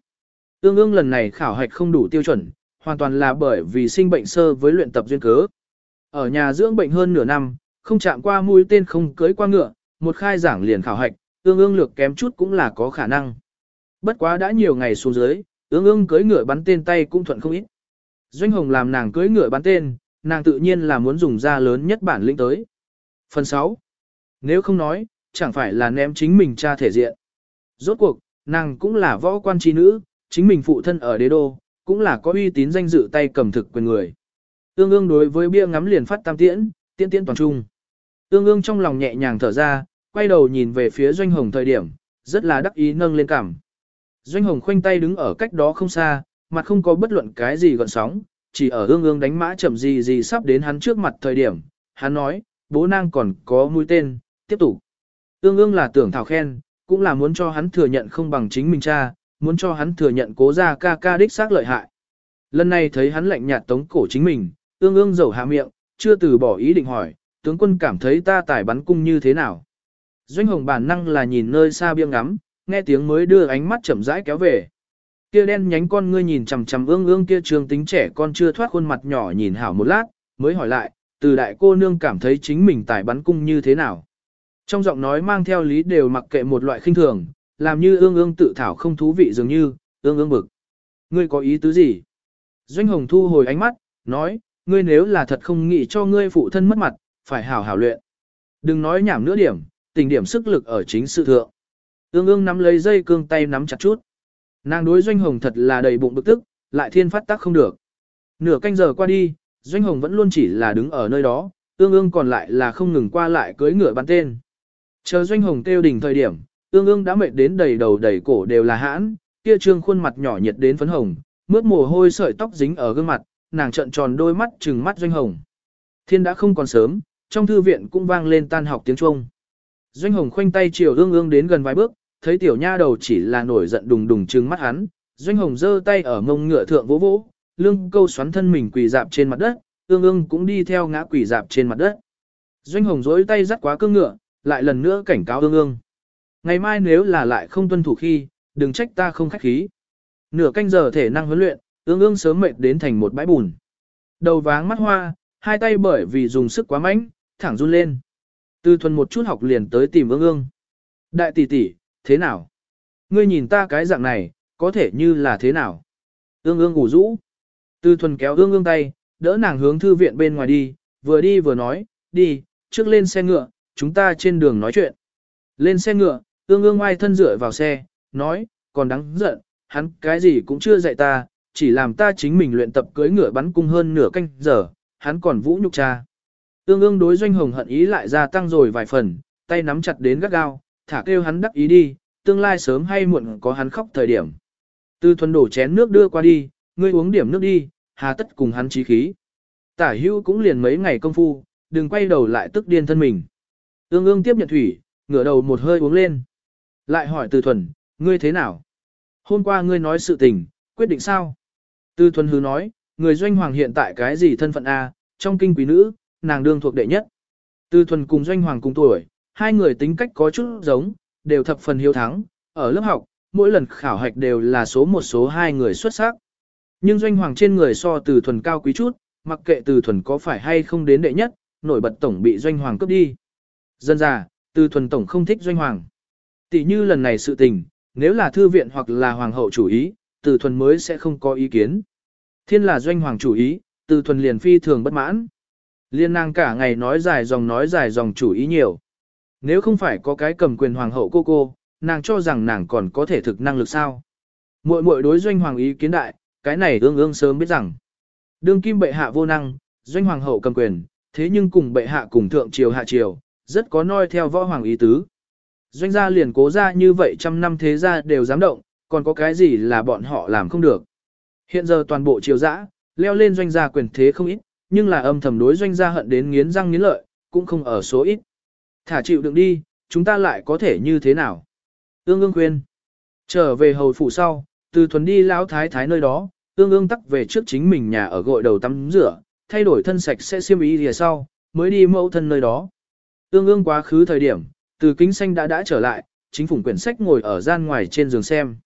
tương ương lần này khảo hạch không đủ tiêu chuẩn, hoàn toàn là bởi vì sinh bệnh sơ với luyện tập duyên cớ. Ở nhà dưỡng bệnh hơn nửa năm, không chạm qua mũi tên không cưới qua ngựa, một khai giảng liền khảo hạch, tương ương lược kém chút cũng là có khả năng. Bất quá đã nhiều ngày xuống dưới, tương ương cưới ngựa bắn tên tay cũng thuận không ít. Doanh hồng làm nàng cưới ngựa bán tên, nàng tự nhiên là muốn dùng ra lớn nhất bản lĩnh tới. Phần 6. Nếu không nói, chẳng phải là ném chính mình cha thể diện. Rốt cuộc, nàng cũng là võ quan trí nữ, chính mình phụ thân ở đế đô, cũng là có uy tín danh dự tay cầm thực quyền người. Tương ương đối với bia ngắm liền phát tam tiễn, tiễn tiễn toàn trung. Tương ương trong lòng nhẹ nhàng thở ra, quay đầu nhìn về phía doanh hồng thời điểm, rất là đắc ý nâng lên cảm. Doanh hồng khoanh tay đứng ở cách đó không xa, mặt không có bất luận cái gì gọn sóng, chỉ ở ương ương đánh mã chậm gì gì sắp đến hắn trước mặt thời điểm. Hắn nói, bố nang còn có mũi tên, tiếp tục. Ương ương là tưởng thảo khen, cũng là muốn cho hắn thừa nhận không bằng chính mình cha, muốn cho hắn thừa nhận cố ra ca ca đích xác lợi hại. Lần này thấy hắn lạnh nhạt tống cổ chính mình, ương ương dầu hạ miệng, chưa từ bỏ ý định hỏi, tướng quân cảm thấy ta tải bắn cung như thế nào. Doanh hồng bản năng là nhìn nơi xa biêng ngắm, nghe tiếng mới đưa ánh mắt chậm rãi kéo về. Kia đen nhánh con ngươi nhìn chằm chằm ương ương kia trường tính trẻ con chưa thoát khuôn mặt nhỏ nhìn hảo một lát, mới hỏi lại, từ đại cô nương cảm thấy chính mình tài bắn cung như thế nào. Trong giọng nói mang theo lý đều mặc kệ một loại khinh thường, làm như ương ương tự thảo không thú vị dường như, ương ương bực. Ngươi có ý tứ gì? Doanh hồng thu hồi ánh mắt, nói, ngươi nếu là thật không nghĩ cho ngươi phụ thân mất mặt, phải hảo hảo luyện. Đừng nói nhảm nữa điểm, tình điểm sức lực ở chính sự thượng. Ương ương nắm lấy dây cương tay nắm chặt chút. Nàng đối doanh hồng thật là đầy bụng bực tức, lại thiên phát tác không được. Nửa canh giờ qua đi, Doanh Hồng vẫn luôn chỉ là đứng ở nơi đó, ương ương còn lại là không ngừng qua lại cưới ngựa bắn tên. Chờ Doanh Hồng kêu đỉnh thời điểm, ương ương đã mệt đến đầy đầu đầy cổ đều là hãn, kia trương khuôn mặt nhỏ nhiệt đến phấn hồng, mướt mồ hôi sợi tóc dính ở gương mặt, nàng trợn tròn đôi mắt trừng mắt Doanh Hồng. Thiên đã không còn sớm, trong thư viện cũng vang lên tan học tiếng Trung. Doanh Hồng khoanh tay chiều ương ương đến gần vài bước, thấy tiểu nha đầu chỉ là nổi giận đùng đùng trừng mắt hắn, Doanh Hồng giơ tay ở mông ngựa thượng vỗ vỗ, lương câu xoắn thân mình quỳ dạp trên mặt đất, ương ương cũng đi theo ngã quỳ dạp trên mặt đất. Doanh Hồng dối tay dắt quá cương ngựa, lại lần nữa cảnh cáo ương ương. Ngày mai nếu là lại không tuân thủ khi, đừng trách ta không khách khí. Nửa canh giờ thể năng huấn luyện, ương ương sớm mệt đến thành một bãi bùn. Đầu váng mắt hoa, hai tay bởi vì dùng sức quá mạnh, thẳng run lên. tư thuần một chút học liền tới tìm ương ương. Đại tỷ tỷ, thế nào? Ngươi nhìn ta cái dạng này, có thể như là thế nào? Ương ương ngủ rũ. Tư thuần kéo ương ương tay, đỡ nàng hướng thư viện bên ngoài đi, vừa đi vừa nói, đi, trước lên xe ngựa, chúng ta trên đường nói chuyện. Lên xe ngựa, ương ương ngoài thân dựa vào xe, nói, còn đáng giận, hắn cái gì cũng chưa dạy ta, chỉ làm ta chính mình luyện tập cưới ngựa bắn cung hơn nửa canh giờ, hắn còn vũ nhục cha. Ương ương đối doanh hồng hận ý lại gia tăng rồi vài phần, tay nắm chặt đến gắt gao, thả kêu hắn đắc ý đi, tương lai sớm hay muộn có hắn khóc thời điểm. Tư thuần đổ chén nước đưa qua đi, ngươi uống điểm nước đi, hà tất cùng hắn trí khí. Tả hưu cũng liền mấy ngày công phu, đừng quay đầu lại tức điên thân mình. Ương ương tiếp nhận thủy, ngửa đầu một hơi uống lên. Lại hỏi từ thuần, ngươi thế nào? Hôm qua ngươi nói sự tình, quyết định sao? Từ thuần hứ nói, người doanh hoàng hiện tại cái gì thân phận A, trong kinh quý nữ, nàng đương thuộc đệ nhất. Từ thuần cùng doanh hoàng cùng tuổi, hai người tính cách có chút giống, đều thập phần hiếu thắng, ở lớp học, mỗi lần khảo hạch đều là số một số hai người xuất sắc. Nhưng doanh hoàng trên người so từ thuần cao quý chút, mặc kệ từ thuần có phải hay không đến đệ nhất, nổi bật tổng bị doanh hoàng cướp đi. Dân già, từ thuần tổng không thích doanh hoàng. Tỷ như lần này sự tình, nếu là thư viện hoặc là hoàng hậu chủ ý, từ thuần mới sẽ không có ý kiến. Thiên là doanh hoàng chủ ý, từ thuần liền phi thường bất mãn. Liên nàng cả ngày nói dài dòng nói dài dòng chủ ý nhiều. Nếu không phải có cái cầm quyền hoàng hậu cô cô, nàng cho rằng nàng còn có thể thực năng lực sao. Muội muội đối doanh hoàng ý kiến đại, cái này ương ương sớm biết rằng. Đương kim bệ hạ vô năng, doanh hoàng hậu cầm quyền, thế nhưng cùng bệ hạ cùng thượng triều hạ triều, rất có noi theo võ hoàng ý tứ. Doanh gia liền cố ra như vậy trăm năm thế gia đều dám động, còn có cái gì là bọn họ làm không được. Hiện giờ toàn bộ triều dã, leo lên doanh gia quyền thế không ít, nhưng là âm thầm đối doanh gia hận đến nghiến răng nghiến lợi, cũng không ở số ít. Thả chịu đựng đi, chúng ta lại có thể như thế nào? Ương ương khuyên. Trở về hầu phủ sau, từ thuần đi lão thái thái nơi đó, ương ương tắc về trước chính mình nhà ở gội đầu tắm rửa, thay đổi thân sạch sẽ xiêm ý lìa sau, mới đi mẫu thân nơi đó. Ương ương quá khứ thời điểm, từ kính xanh đã đã trở lại, chính phủ quyển sách ngồi ở gian ngoài trên giường xem.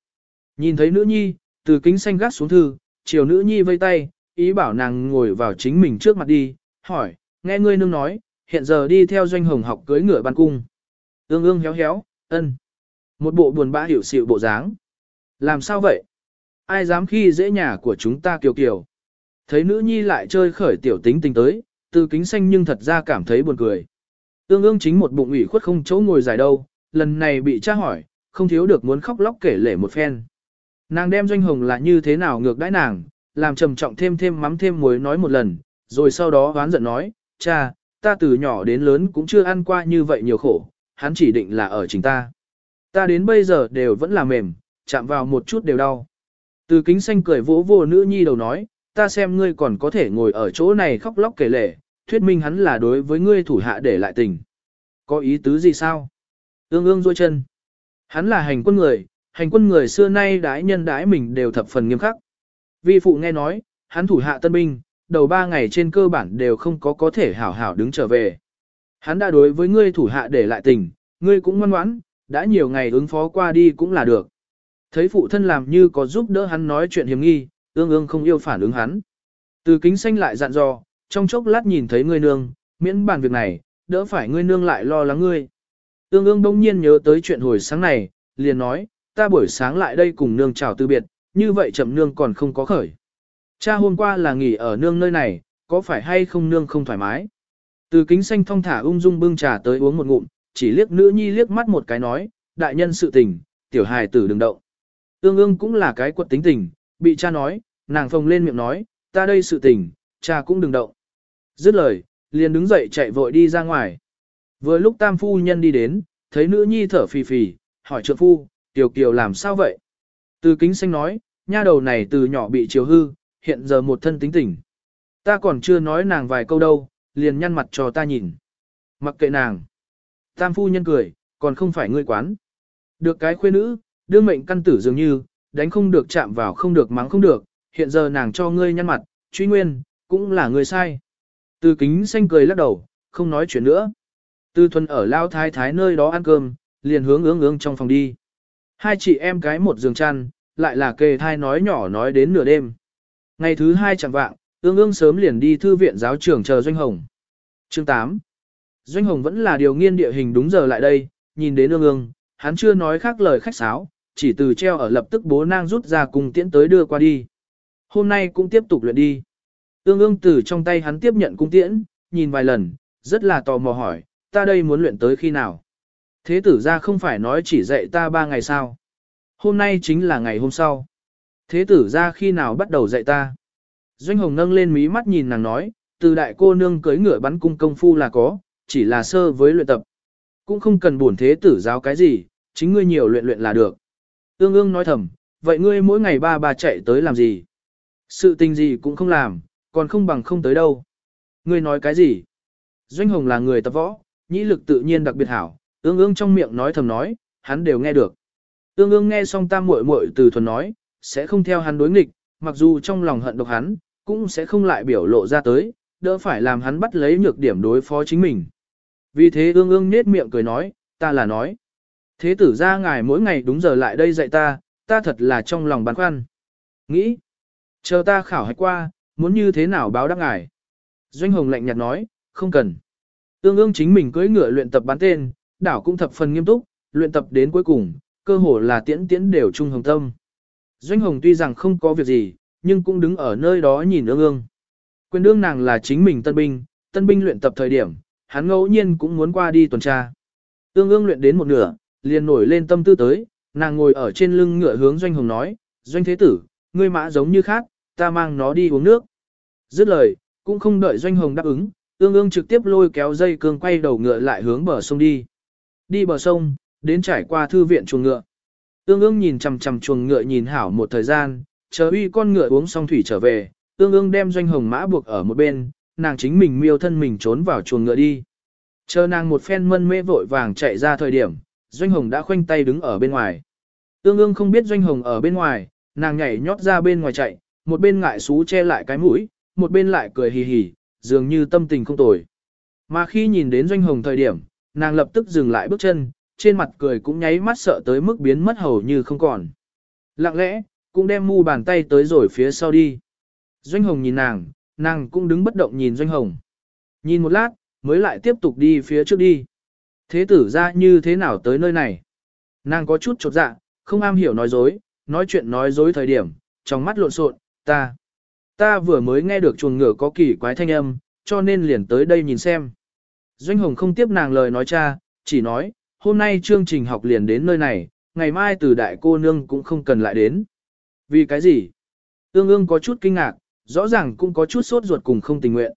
Nhìn thấy nữ nhi, từ kính xanh gác xuống thư, chiều nữ nhi vây tay, ý bảo nàng ngồi vào chính mình trước mặt đi, hỏi, nghe ngươi nương nói, hiện giờ đi theo doanh hồng học cưới ngựa ban cung. Ương ương héo héo, ân. Một bộ buồn bã hiểu xịu bộ dáng. Làm sao vậy? Ai dám khi dễ nhà của chúng ta kiều kiều. Thấy nữ nhi lại chơi khởi tiểu tính tình tới, từ kính xanh nhưng thật ra cảm thấy buồn cười. Ương ương chính một bụng ủy khuất không chỗ ngồi dài đâu, lần này bị tra hỏi, không thiếu được muốn khóc lóc kể lể một phen. Nàng đem doanh hồng là như thế nào ngược đãi nàng, làm trầm trọng thêm thêm mắm thêm muối nói một lần, rồi sau đó oán giận nói, cha, ta từ nhỏ đến lớn cũng chưa ăn qua như vậy nhiều khổ, hắn chỉ định là ở chính ta. Ta đến bây giờ đều vẫn là mềm, chạm vào một chút đều đau. Từ kính xanh cười vỗ vô nữ nhi đầu nói, ta xem ngươi còn có thể ngồi ở chỗ này khóc lóc kể lể, thuyết minh hắn là đối với ngươi thủ hạ để lại tình. Có ý tứ gì sao? Ương ương duỗi chân. Hắn là hành quân người, hành quân người xưa nay đái nhân đái mình đều thập phần nghiêm khắc. Vi phụ nghe nói, hắn thủ hạ tân binh, đầu ba ngày trên cơ bản đều không có có thể hảo hảo đứng trở về. Hắn đã đối với ngươi thủ hạ để lại tình, ngươi cũng ngoan ngoãn, đã nhiều ngày ứng phó qua đi cũng là được. Thấy phụ thân làm như có giúp đỡ hắn nói chuyện hiểm nghi, ương ương không yêu phản ứng hắn. Từ kính xanh lại dặn dò, trong chốc lát nhìn thấy ngươi nương, miễn bàn việc này, đỡ phải ngươi nương lại lo lắng ngươi. Ương ương đông nhiên nhớ tới chuyện hồi sáng này, liền nói, ta buổi sáng lại đây cùng nương chào từ biệt, như vậy chậm nương còn không có khởi. Cha hôm qua là nghỉ ở nương nơi này, có phải hay không nương không thoải mái? Từ kính xanh thong thả ung dung bưng trà tới uống một ngụm, chỉ liếc nữ nhi liếc mắt một cái nói, đại nhân sự tình, tiểu hài tử đừng động. Ương ương cũng là cái quật tính tình, bị cha nói, nàng phồng lên miệng nói, ta đây sự tình, cha cũng đừng động. Dứt lời, liền đứng dậy chạy vội đi ra ngoài. Vừa lúc tam phu nhân đi đến, thấy nữ nhi thở phì phì, hỏi trượng phu, tiểu kiều làm sao vậy? Từ kính xanh nói, nha đầu này từ nhỏ bị chiều hư, hiện giờ một thân tính tình. Ta còn chưa nói nàng vài câu đâu, liền nhăn mặt cho ta nhìn. Mặc kệ nàng. Tam phu nhân cười, còn không phải ngươi quán. Được cái khuê nữ, đương mệnh căn tử dường như, đánh không được chạm vào không được mắng không được, hiện giờ nàng cho ngươi nhăn mặt, truy nguyên, cũng là người sai. Từ kính xanh cười lắc đầu, không nói chuyện nữa. Tư thuần ở lao thái thái nơi đó ăn cơm, liền hướng ướng ướng trong phòng đi. Hai chị em cái một giường chăn, lại là kề thai nói nhỏ nói đến nửa đêm. Ngày thứ hai chẳng vạng, ương ương sớm liền đi thư viện giáo trưởng chờ Doanh Hồng. Chương 8 Doanh Hồng vẫn là điều nghiên địa hình đúng giờ lại đây, nhìn đến ương ương, hắn chưa nói khác lời khách sáo, chỉ từ treo ở lập tức bố nang rút ra cùng tiễn tới đưa qua đi. Hôm nay cũng tiếp tục luyện đi. Ương ương từ trong tay hắn tiếp nhận cung tiễn, nhìn vài lần, rất là tò mò hỏi, ta đây muốn luyện tới khi nào? Thế tử ra không phải nói chỉ dạy ta ba ngày sao? Hôm nay chính là ngày hôm sau. Thế tử ra khi nào bắt đầu dạy ta? Doanh hồng nâng lên mí mắt nhìn nàng nói, từ đại cô nương cưới ngựa bắn cung công phu là có, chỉ là sơ với luyện tập. Cũng không cần buồn thế tử giáo cái gì, chính ngươi nhiều luyện luyện là được. Ương ương nói thầm, vậy ngươi mỗi ngày ba ba chạy tới làm gì? Sự tình gì cũng không làm, còn không bằng không tới đâu. Ngươi nói cái gì? Doanh Hồng là người tập võ, nhĩ lực tự nhiên đặc biệt hảo, ương ương trong miệng nói thầm nói, hắn đều nghe được. Ương ương nghe xong tam muội muội từ thuần nói, sẽ không theo hắn đối nghịch, mặc dù trong lòng hận độc hắn, cũng sẽ không lại biểu lộ ra tới, đỡ phải làm hắn bắt lấy nhược điểm đối phó chính mình. Vì thế ương ương nết miệng cười nói, ta là nói. Thế tử ra ngài mỗi ngày đúng giờ lại đây dạy ta, ta thật là trong lòng băn khoăn. Nghĩ, chờ ta khảo hạch qua, muốn như thế nào báo đáp ngài. Doanh Hồng lạnh nhạt nói, không cần. Ương ương chính mình cưỡi ngựa luyện tập bán tên, đảo cũng thập phần nghiêm túc, luyện tập đến cuối cùng, cơ hồ là tiễn tiễn đều trung hồng tâm. Doanh Hồng tuy rằng không có việc gì, nhưng cũng đứng ở nơi đó nhìn ương ương. Quyền đương nàng là chính mình tân binh, tân binh luyện tập thời điểm, hắn ngẫu nhiên cũng muốn qua đi tuần tra. Ương ương luyện đến một nửa, liền nổi lên tâm tư tới, nàng ngồi ở trên lưng ngựa hướng Doanh Hồng nói, Doanh Thế Tử, ngươi mã giống như khác, ta mang nó đi uống nước. Dứt lời, cũng không đợi Doanh Hồng đáp ứng, ương ương trực tiếp lôi kéo dây cương quay đầu ngựa lại hướng bờ sông đi. Đi bờ sông, đến trải qua thư viện chuồng ngựa. Ương ương nhìn chằm chằm chuồng ngựa nhìn hảo một thời gian, chờ uy con ngựa uống xong thủy trở về, ương ương đem Doanh Hồng mã buộc ở một bên, nàng chính mình miêu thân mình trốn vào chuồng ngựa đi. Chờ nàng một phen mân mê vội vàng chạy ra thời điểm, Doanh Hồng đã khoanh tay đứng ở bên ngoài. Ương ương không biết Doanh Hồng ở bên ngoài, nàng nhảy nhót ra bên ngoài chạy, một bên ngại xú che lại cái mũi, một bên lại cười hì hì, dường như tâm tình không tồi. Mà khi nhìn đến Doanh Hồng thời điểm, nàng lập tức dừng lại bước chân, trên mặt cười cũng nháy mắt sợ tới mức biến mất hầu như không còn. Lặng lẽ, cũng đem mu bàn tay tới rồi phía sau đi. Doanh Hồng nhìn nàng, nàng cũng đứng bất động nhìn Doanh Hồng. Nhìn một lát, mới lại tiếp tục đi phía trước đi. Thế tử ra như thế nào tới nơi này? Nàng có chút chột dạ, không am hiểu nói dối, nói chuyện nói dối thời điểm, trong mắt lộn xộn, ta. Ta vừa mới nghe được chuồng ngựa có kỳ quái thanh âm, cho nên liền tới đây nhìn xem. Doanh Hồng không tiếp nàng lời nói cha, chỉ nói, hôm nay chương trình học liền đến nơi này, ngày mai từ đại cô nương cũng không cần lại đến. Vì cái gì? Ương ương có chút kinh ngạc, rõ ràng cũng có chút sốt ruột cùng không tình nguyện.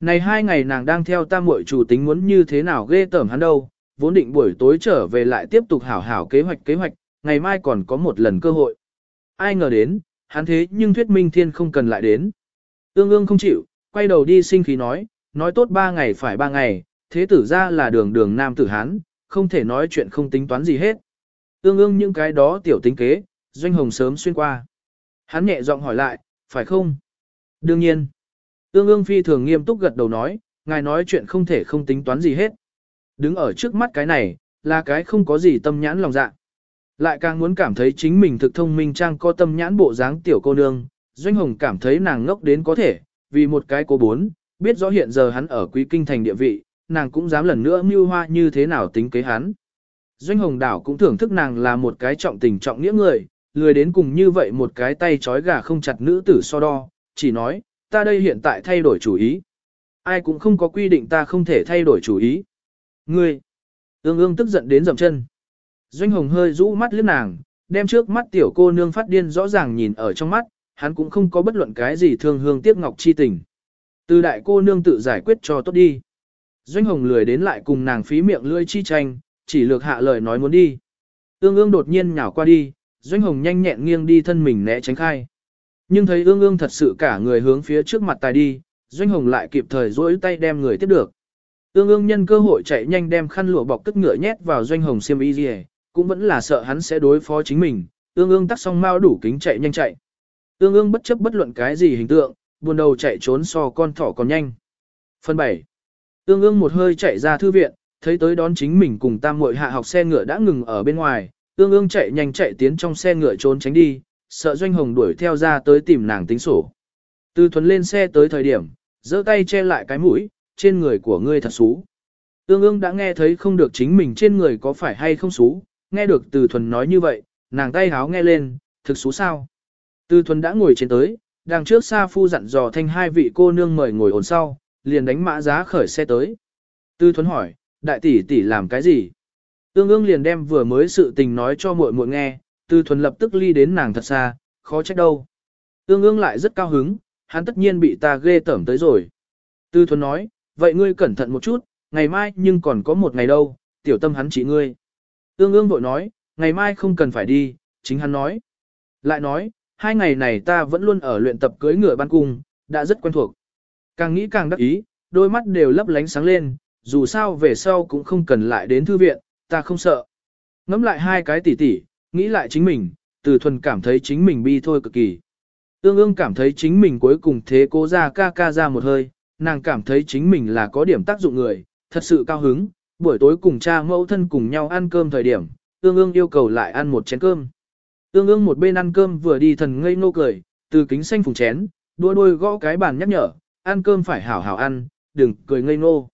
Này hai ngày nàng đang theo tam muội chủ tính muốn như thế nào ghê tởm hắn đâu, vốn định buổi tối trở về lại tiếp tục hảo hảo kế hoạch kế hoạch, ngày mai còn có một lần cơ hội. Ai ngờ đến, hắn thế nhưng thuyết minh thiên không cần lại đến. Ương ương không chịu, quay đầu đi sinh khí nói, nói tốt ba ngày phải ba ngày, thế tử ra là đường đường nam tử hắn không thể nói chuyện không tính toán gì hết. tương ương những cái đó tiểu tính kế, doanh hồng sớm xuyên qua. Hắn nhẹ giọng hỏi lại, phải không? Đương nhiên. Tương ương phi thường nghiêm túc gật đầu nói, ngài nói chuyện không thể không tính toán gì hết. Đứng ở trước mắt cái này, là cái không có gì tâm nhãn lòng dạ. Lại càng muốn cảm thấy chính mình thực thông minh trang có tâm nhãn bộ dáng tiểu cô nương, Doanh Hồng cảm thấy nàng ngốc đến có thể, vì một cái cô bốn, biết rõ hiện giờ hắn ở quý kinh thành địa vị, nàng cũng dám lần nữa mưu hoa như thế nào tính kế hắn. Doanh Hồng Đảo cũng thưởng thức nàng là một cái trọng tình trọng nghĩa người, lười đến cùng như vậy một cái tay trói gà không chặt nữ tử so đo, chỉ nói, ta đây hiện tại thay đổi chủ ý. Ai cũng không có quy định ta không thể thay đổi chủ ý. Ngươi, ương ương tức giận đến dầm chân. Doanh hồng hơi rũ mắt liếc nàng, đem trước mắt tiểu cô nương phát điên rõ ràng nhìn ở trong mắt, hắn cũng không có bất luận cái gì thương hương tiếc ngọc chi tình. Từ đại cô nương tự giải quyết cho tốt đi. Doanh hồng lười đến lại cùng nàng phí miệng lưỡi chi tranh, chỉ lược hạ lời nói muốn đi. Ương ương đột nhiên nhào qua đi, doanh hồng nhanh nhẹn nghiêng đi thân mình né tránh khai. Nhưng thấy ương ương thật sự cả người hướng phía trước mặt tài đi, doanh hồng lại kịp thời duỗi tay đem người tiếp được. Ương ương nhân cơ hội chạy nhanh đem khăn lụa bọc tức ngựa nhét vào doanh hồng xiêm y gì, cũng vẫn là sợ hắn sẽ đối phó chính mình, ương ương tắt xong mau đủ kính chạy nhanh chạy. Ương ương bất chấp bất luận cái gì hình tượng, buồn đầu chạy trốn so con thỏ còn nhanh. Phần 7. Ương ương một hơi chạy ra thư viện, thấy tới đón chính mình cùng tam muội hạ học xe ngựa đã ngừng ở bên ngoài, ương ương chạy nhanh chạy tiến trong xe ngựa trốn tránh đi, sợ doanh hồng đuổi theo ra tới tìm nàng tính sổ. Từ thuần lên xe tới thời điểm, giơ tay che lại cái mũi, trên người của ngươi thật xú. Ương ương đã nghe thấy không được chính mình trên người có phải hay không xú, nghe được từ thuần nói như vậy, nàng tay háo nghe lên, thực xú sao. Từ thuần đã ngồi trên tới, đằng trước xa phu dặn dò thanh hai vị cô nương mời ngồi ổn sau, liền đánh mã giá khởi xe tới. Tư Thuấn hỏi, đại tỷ tỷ làm cái gì? Tương ương liền đem vừa mới sự tình nói cho muội muội nghe, tư Thuấn lập tức ly đến nàng thật xa, khó trách đâu. Tương ương lại rất cao hứng, hắn tất nhiên bị ta ghê tởm tới rồi. Tư Thuấn nói, vậy ngươi cẩn thận một chút, ngày mai nhưng còn có một ngày đâu, tiểu tâm hắn chỉ ngươi. Tương ương vội nói, ngày mai không cần phải đi, chính hắn nói. Lại nói, hai ngày này ta vẫn luôn ở luyện tập cưới ngựa ban cung, đã rất quen thuộc. Càng nghĩ càng đắc ý, đôi mắt đều lấp lánh sáng lên, dù sao về sau cũng không cần lại đến thư viện, ta không sợ. Ngắm lại hai cái tỉ tỉ, nghĩ lại chính mình, từ thuần cảm thấy chính mình bi thôi cực kỳ. tương ương cảm thấy chính mình cuối cùng thế cố ra ca ca ra một hơi, nàng cảm thấy chính mình là có điểm tác dụng người, thật sự cao hứng, buổi tối cùng cha mẫu thân cùng nhau ăn cơm thời điểm, tương ương yêu cầu lại ăn một chén cơm. tương ương một bên ăn cơm vừa đi thần ngây nô cười, từ kính xanh phùng chén, đua đôi gõ cái bàn nhắc nhở, ăn cơm phải hảo hảo ăn, đừng cười ngây ngô.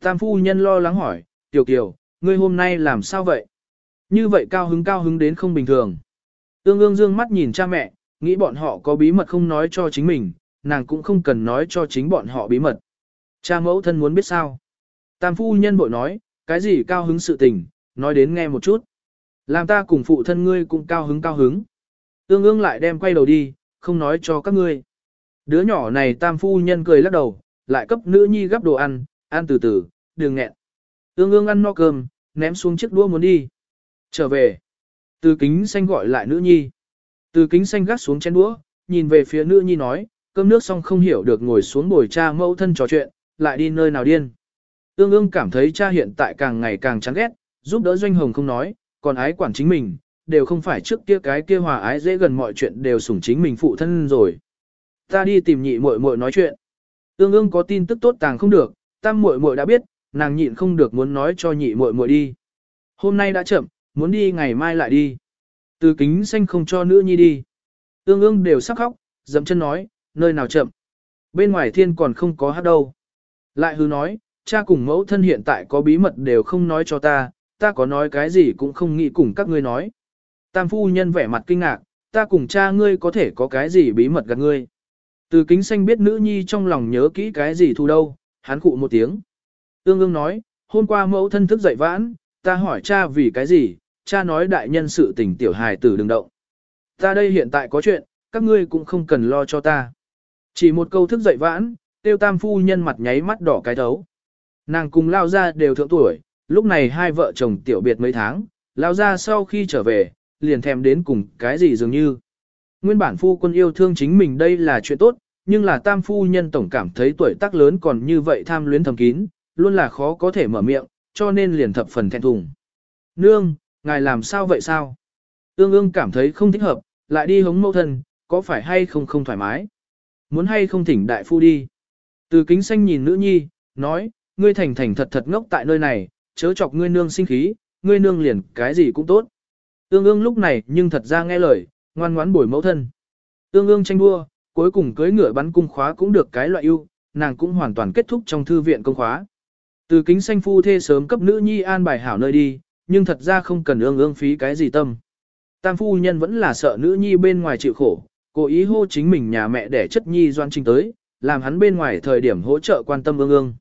Tam phu nhân lo lắng hỏi, tiểu kiều, ngươi hôm nay làm sao vậy? Như vậy cao hứng cao hứng đến không bình thường. Tương ương dương mắt nhìn cha mẹ, nghĩ bọn họ có bí mật không nói cho chính mình, nàng cũng không cần nói cho chính bọn họ bí mật. Cha mẫu thân muốn biết sao? Tam phu nhân bội nói, cái gì cao hứng sự tình, nói đến nghe một chút. Làm ta cùng phụ thân ngươi cũng cao hứng cao hứng. Tương ương lại đem quay đầu đi, không nói cho các ngươi. Đứa nhỏ này tam phu nhân cười lắc đầu, lại cấp nữ nhi gấp đồ ăn, ăn từ từ, đừng nghẹn. Ương ương ăn no cơm, ném xuống chiếc đũa muốn đi. Trở về. Từ kính xanh gọi lại nữ nhi. Từ kính xanh gắt xuống chén đũa, nhìn về phía nữ nhi nói, cơm nước xong không hiểu được ngồi xuống bồi cha mẫu thân trò chuyện, lại đi nơi nào điên. Ương ương cảm thấy cha hiện tại càng ngày càng chán ghét, giúp đỡ doanh hồng không nói, còn ái quản chính mình, đều không phải trước kia cái kia hòa ái dễ gần mọi chuyện đều sủng chính mình phụ thân rồi. Ta đi tìm nhị muội muội nói chuyện. Ương ương có tin tức tốt tàng không được, tam muội muội đã biết, nàng nhịn không được muốn nói cho nhị muội muội đi. Hôm nay đã chậm, muốn đi ngày mai lại đi. Từ kính xanh không cho nữ nhi đi. Ương ương đều sắc khóc, dậm chân nói, nơi nào chậm. Bên ngoài thiên còn không có hát đâu. Lại hư nói, cha cùng mẫu thân hiện tại có bí mật đều không nói cho ta, ta có nói cái gì cũng không nghĩ cùng các ngươi nói. Tam phu nhân vẻ mặt kinh ngạc, ta cùng cha ngươi có thể có cái gì bí mật gạt ngươi. Từ kính xanh biết nữ nhi trong lòng nhớ kỹ cái gì thu đâu, hắn cụ một tiếng. Ương ương nói, hôm qua mẫu thân thức dậy vãn, ta hỏi cha vì cái gì, cha nói đại nhân sự tình tiểu hài tử đừng động. Ta đây hiện tại có chuyện, các ngươi cũng không cần lo cho ta. Chỉ một câu thức dậy vãn, tiêu tam phu nhân mặt nháy mắt đỏ cái thấu. Nàng cùng lao ra đều thượng tuổi, lúc này hai vợ chồng tiểu biệt mấy tháng, lao ra sau khi trở về, liền thèm đến cùng cái gì dường như. Nguyên bản phu quân yêu thương chính mình đây là chuyện tốt, nhưng là tam phu nhân tổng cảm thấy tuổi tác lớn còn như vậy tham luyến thầm kín, luôn là khó có thể mở miệng, cho nên liền thập phần thẹn thùng. Nương, ngài làm sao vậy sao? Ương ương cảm thấy không thích hợp, lại đi hống mẫu thân, có phải hay không không thoải mái? Muốn hay không thỉnh đại phu đi? Từ kính xanh nhìn nữ nhi, nói, ngươi thành thành thật thật ngốc tại nơi này, chớ chọc ngươi nương sinh khí, ngươi nương liền cái gì cũng tốt. Ương ương lúc này nhưng thật ra nghe lời, ngoan ngoãn bồi mẫu thân. tương ương tranh đua, cuối cùng cưới ngựa bắn cung khóa cũng được cái loại ưu, nàng cũng hoàn toàn kết thúc trong thư viện công khóa. Từ kính xanh phu thê sớm cấp nữ nhi an bài hảo nơi đi, nhưng thật ra không cần ương ương phí cái gì tâm. Tam phu nhân vẫn là sợ nữ nhi bên ngoài chịu khổ, cố ý hô chính mình nhà mẹ để chất nhi doan trình tới, làm hắn bên ngoài thời điểm hỗ trợ quan tâm ương ương.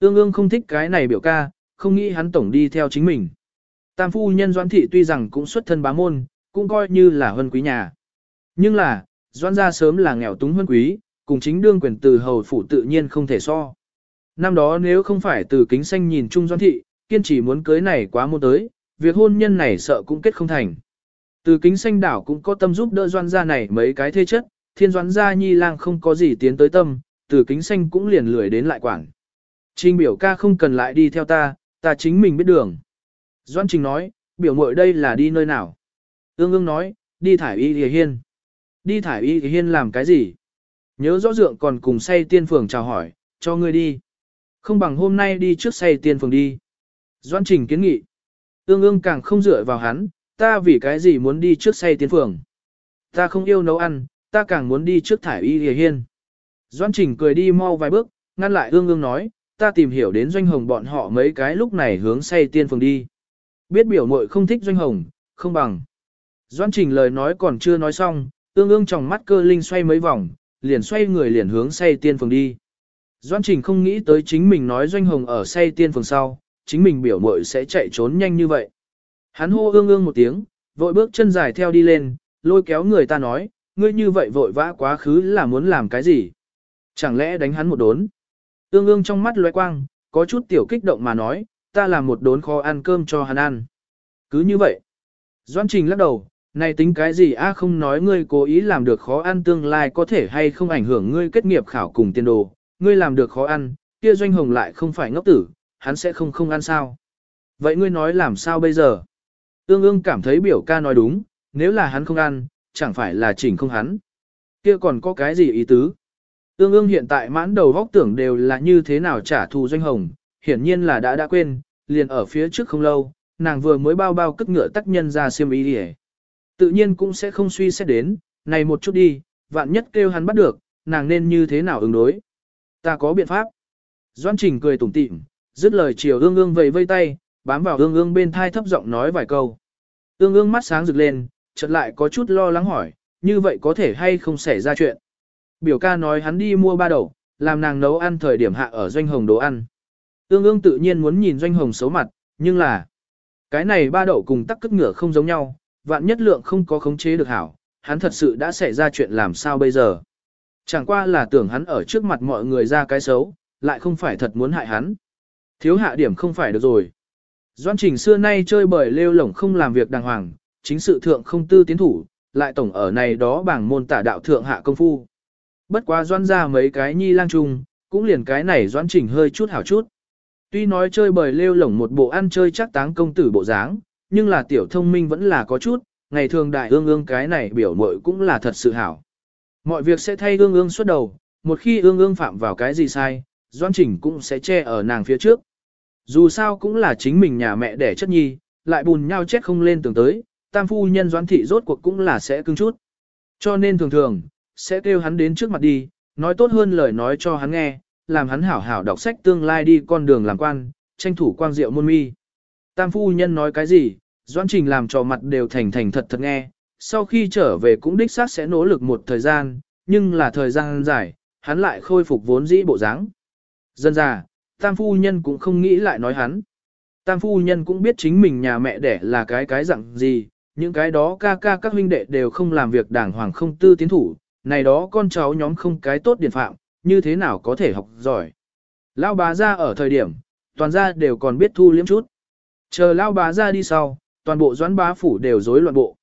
Ương ương không thích cái này biểu ca, không nghĩ hắn tổng đi theo chính mình. Tam phu nhân doan thị tuy rằng cũng xuất thân bá môn, cũng coi như là hân quý nhà. Nhưng là, doan gia sớm là nghèo túng huân quý, cùng chính đương quyền từ hầu phủ tự nhiên không thể so. Năm đó nếu không phải từ kính xanh nhìn chung doan thị, kiên trì muốn cưới này quá muôn tới, việc hôn nhân này sợ cũng kết không thành. Từ kính xanh đảo cũng có tâm giúp đỡ doan gia này mấy cái thế chất, thiên doan gia nhi lang không có gì tiến tới tâm, từ kính xanh cũng liền lười đến lại quảng Trình biểu ca không cần lại đi theo ta, ta chính mình biết đường. Doan Trình nói, biểu muội đây là đi nơi nào? Ương ương nói, đi thải y thì hiên. Đi thải y thì hiên làm cái gì? Nhớ rõ dượng còn cùng say tiên phường chào hỏi, cho ngươi đi. Không bằng hôm nay đi trước say tiên phường đi. Doan Trình kiến nghị. Ương ương càng không dựa vào hắn, ta vì cái gì muốn đi trước say tiên phường. Ta không yêu nấu ăn, ta càng muốn đi trước thải y thì hiên. Doan Trình cười đi mau vài bước, ngăn lại ương ương nói, ta tìm hiểu đến doanh hồng bọn họ mấy cái lúc này hướng say tiên phường đi. Biết biểu muội không thích doanh hồng, không bằng. Doan Trình lời nói còn chưa nói xong, ương ương trong mắt cơ linh xoay mấy vòng, liền xoay người liền hướng say tiên phường đi. Doan Trình không nghĩ tới chính mình nói doanh hồng ở say tiên phường sau, chính mình biểu mội sẽ chạy trốn nhanh như vậy. Hắn hô ương ương một tiếng, vội bước chân dài theo đi lên, lôi kéo người ta nói, ngươi như vậy vội vã quá khứ là muốn làm cái gì? Chẳng lẽ đánh hắn một đốn? Ương ương trong mắt lóe quang, có chút tiểu kích động mà nói, ta làm một đốn khó ăn cơm cho hắn ăn. Cứ như vậy. Doan Trình lắc đầu, này tính cái gì a không nói ngươi cố ý làm được khó ăn tương lai có thể hay không ảnh hưởng ngươi kết nghiệp khảo cùng tiền đồ, ngươi làm được khó ăn, kia doanh hồng lại không phải ngốc tử, hắn sẽ không không ăn sao. Vậy ngươi nói làm sao bây giờ? tương ương cảm thấy biểu ca nói đúng, nếu là hắn không ăn, chẳng phải là chỉnh không hắn. Kia còn có cái gì ý tứ? tương ương hiện tại mãn đầu vóc tưởng đều là như thế nào trả thù doanh hồng, hiển nhiên là đã đã quên, liền ở phía trước không lâu, nàng vừa mới bao bao cất ngựa tắc nhân ra xiêm ý đi Tự nhiên cũng sẽ không suy xét đến, này một chút đi, vạn nhất kêu hắn bắt được, nàng nên như thế nào ứng đối. Ta có biện pháp. Doan Trình cười tủm tỉm, dứt lời chiều ương ương vầy vây tay, bám vào ương ương bên thai thấp giọng nói vài câu. Ương ương mắt sáng rực lên, chợt lại có chút lo lắng hỏi, như vậy có thể hay không xảy ra chuyện. Biểu ca nói hắn đi mua ba đậu, làm nàng nấu ăn thời điểm hạ ở doanh hồng đồ ăn. Ương ương tự nhiên muốn nhìn doanh hồng xấu mặt, nhưng là cái này ba đậu cùng tắc cất ngựa không giống nhau, vạn nhất lượng không có khống chế được hảo, hắn thật sự đã xảy ra chuyện làm sao bây giờ. Chẳng qua là tưởng hắn ở trước mặt mọi người ra cái xấu, lại không phải thật muốn hại hắn. Thiếu hạ điểm không phải được rồi. Doan trình xưa nay chơi bời lêu lổng không làm việc đàng hoàng, chính sự thượng không tư tiến thủ, lại tổng ở này đó bảng môn tả đạo thượng hạ công phu. Bất quá doan ra mấy cái nhi lang trung, cũng liền cái này doan trình hơi chút hảo chút. Tuy nói chơi bời lêu lổng một bộ ăn chơi chắc táng công tử bộ dáng, nhưng là tiểu thông minh vẫn là có chút, ngày thường đại ương ương cái này biểu mội cũng là thật sự hảo. Mọi việc sẽ thay ương ương suốt đầu, một khi ương ương phạm vào cái gì sai, doan trình cũng sẽ che ở nàng phía trước. Dù sao cũng là chính mình nhà mẹ đẻ chất nhi, lại bùn nhau chết không lên tường tới, tam phu nhân doan thị rốt cuộc cũng là sẽ cưng chút. Cho nên thường thường, sẽ kêu hắn đến trước mặt đi, nói tốt hơn lời nói cho hắn nghe, làm hắn hảo hảo đọc sách tương lai đi con đường làm quan, tranh thủ quang diệu môn mi. Tam phu nhân nói cái gì, Doãn Trình làm trò mặt đều thành thành thật thật nghe, sau khi trở về cũng đích xác sẽ nỗ lực một thời gian, nhưng là thời gian dài, hắn lại khôi phục vốn dĩ bộ dáng. Dân già, Tam phu nhân cũng không nghĩ lại nói hắn. Tam phu nhân cũng biết chính mình nhà mẹ đẻ là cái cái dạng gì, những cái đó ca ca các huynh đệ đều không làm việc đàng hoàng không tư tiến thủ, này đó con cháu nhóm không cái tốt điển phạm, như thế nào có thể học giỏi. Lão bà ra ở thời điểm, toàn gia đều còn biết thu liếm chút. Chờ lao bá ra đi sau, toàn bộ doãn bá phủ đều rối loạn bộ.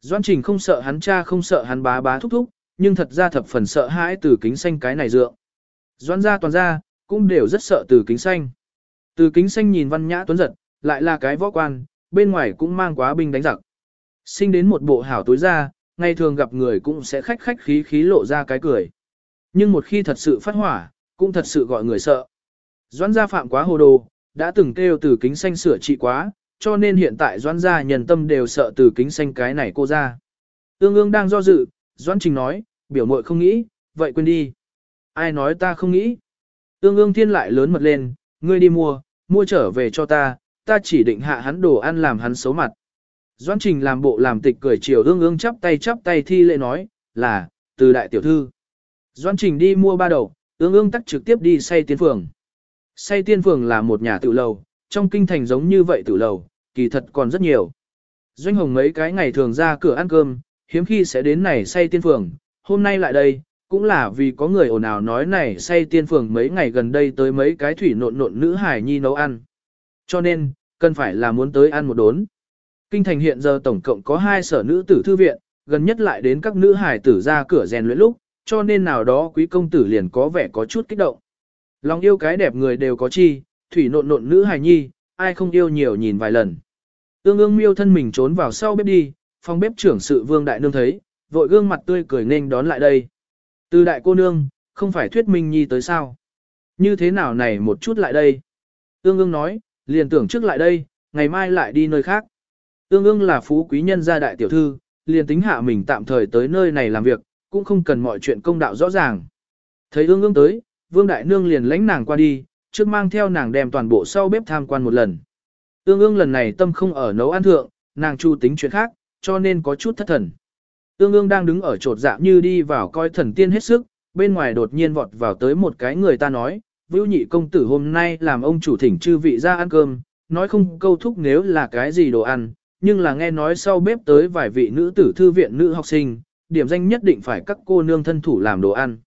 Doãn trình không sợ hắn cha không sợ hắn bá bá thúc thúc, nhưng thật ra thập phần sợ hãi từ kính xanh cái này dựa. Doãn gia toàn gia, cũng đều rất sợ từ kính xanh. Từ kính xanh nhìn văn nhã tuấn giật, lại là cái võ quan, bên ngoài cũng mang quá binh đánh giặc. Sinh đến một bộ hảo tối ra, ngày thường gặp người cũng sẽ khách khách khí khí lộ ra cái cười. Nhưng một khi thật sự phát hỏa, cũng thật sự gọi người sợ. Doãn gia phạm quá hồ đồ, đã từng kêu từ kính xanh sửa trị quá, cho nên hiện tại doãn gia nhân tâm đều sợ từ kính xanh cái này cô ra. Ương ương đang do dự, doãn trình nói, biểu mội không nghĩ, vậy quên đi. Ai nói ta không nghĩ? Ương ương thiên lại lớn mật lên, ngươi đi mua, mua trở về cho ta, ta chỉ định hạ hắn đồ ăn làm hắn xấu mặt. Doãn trình làm bộ làm tịch cười chiều ương ương chắp tay chắp tay thi lễ nói, là, từ đại tiểu thư. Doãn trình đi mua ba đầu, ương ương tắt trực tiếp đi say tiến phường. Say tiên phường là một nhà tự lầu, trong kinh thành giống như vậy tự lầu, kỳ thật còn rất nhiều. Doanh hồng mấy cái ngày thường ra cửa ăn cơm, hiếm khi sẽ đến này say tiên phường, hôm nay lại đây, cũng là vì có người ồn ào nói này say tiên phường mấy ngày gần đây tới mấy cái thủy nộn nộn nữ hải nhi nấu ăn. Cho nên, cần phải là muốn tới ăn một đốn. Kinh thành hiện giờ tổng cộng có hai sở nữ tử thư viện, gần nhất lại đến các nữ hải tử ra cửa rèn luyện lúc, cho nên nào đó quý công tử liền có vẻ có chút kích động. Lòng yêu cái đẹp người đều có chi, thủy nộn nộn nữ hài nhi, ai không yêu nhiều nhìn vài lần. Ương ương miêu thân mình trốn vào sau bếp đi, phòng bếp trưởng sự vương đại nương thấy, vội gương mặt tươi cười nên đón lại đây. Từ đại cô nương, không phải thuyết minh nhi tới sao? Như thế nào này một chút lại đây? Ương ương nói, liền tưởng trước lại đây, ngày mai lại đi nơi khác. Ương ương là phú quý nhân gia đại tiểu thư, liền tính hạ mình tạm thời tới nơi này làm việc, cũng không cần mọi chuyện công đạo rõ ràng. Thấy ương ương tới, vương đại nương liền lãnh nàng qua đi, trước mang theo nàng đem toàn bộ sau bếp tham quan một lần. Ương ương lần này tâm không ở nấu ăn thượng, nàng chu tính chuyện khác, cho nên có chút thất thần. Ương ương đang đứng ở trột dạ như đi vào coi thần tiên hết sức, bên ngoài đột nhiên vọt vào tới một cái người ta nói, Vưu nhị công tử hôm nay làm ông chủ thỉnh chư vị ra ăn cơm, nói không câu thúc nếu là cái gì đồ ăn, nhưng là nghe nói sau bếp tới vài vị nữ tử thư viện nữ học sinh, điểm danh nhất định phải các cô nương thân thủ làm đồ ăn.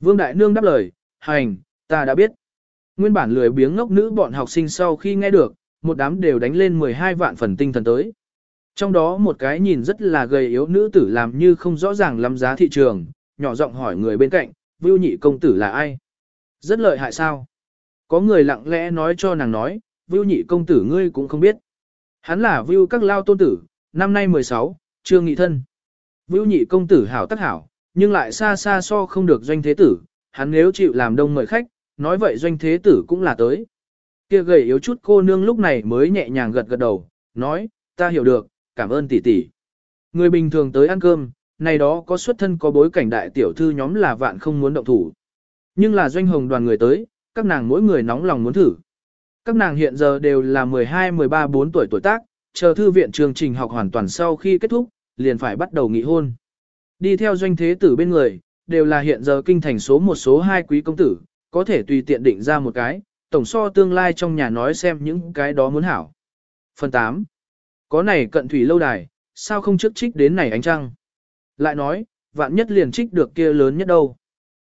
Vương Đại Nương đáp lời, hành, ta đã biết. Nguyên bản lười biếng ngốc nữ bọn học sinh sau khi nghe được, một đám đều đánh lên 12 vạn phần tinh thần tới. Trong đó một cái nhìn rất là gầy yếu nữ tử làm như không rõ ràng lắm giá thị trường, nhỏ giọng hỏi người bên cạnh, Vưu nhị công tử là ai? Rất lợi hại sao? Có người lặng lẽ nói cho nàng nói, Vưu nhị công tử ngươi cũng không biết. Hắn là Vưu các lao tôn tử, năm nay 16, trương nghị thân. Vưu nhị công tử hảo tất hảo, nhưng lại xa xa so không được doanh thế tử, hắn nếu chịu làm đông mời khách, nói vậy doanh thế tử cũng là tới. Kia gầy yếu chút cô nương lúc này mới nhẹ nhàng gật gật đầu, nói, ta hiểu được, cảm ơn tỷ tỷ. Người bình thường tới ăn cơm, này đó có xuất thân có bối cảnh đại tiểu thư nhóm là vạn không muốn động thủ. Nhưng là doanh hồng đoàn người tới, các nàng mỗi người nóng lòng muốn thử. Các nàng hiện giờ đều là 12, 13, 4 tuổi tuổi tác, chờ thư viện chương trình học hoàn toàn sau khi kết thúc, liền phải bắt đầu nghị hôn. Đi theo doanh thế tử bên người, đều là hiện giờ kinh thành số một số hai quý công tử, có thể tùy tiện định ra một cái, tổng so tương lai trong nhà nói xem những cái đó muốn hảo. Phần 8. Có này cận thủy lâu đài, sao không trước trích đến này ánh trăng? Lại nói, vạn nhất liền trích được kia lớn nhất đâu.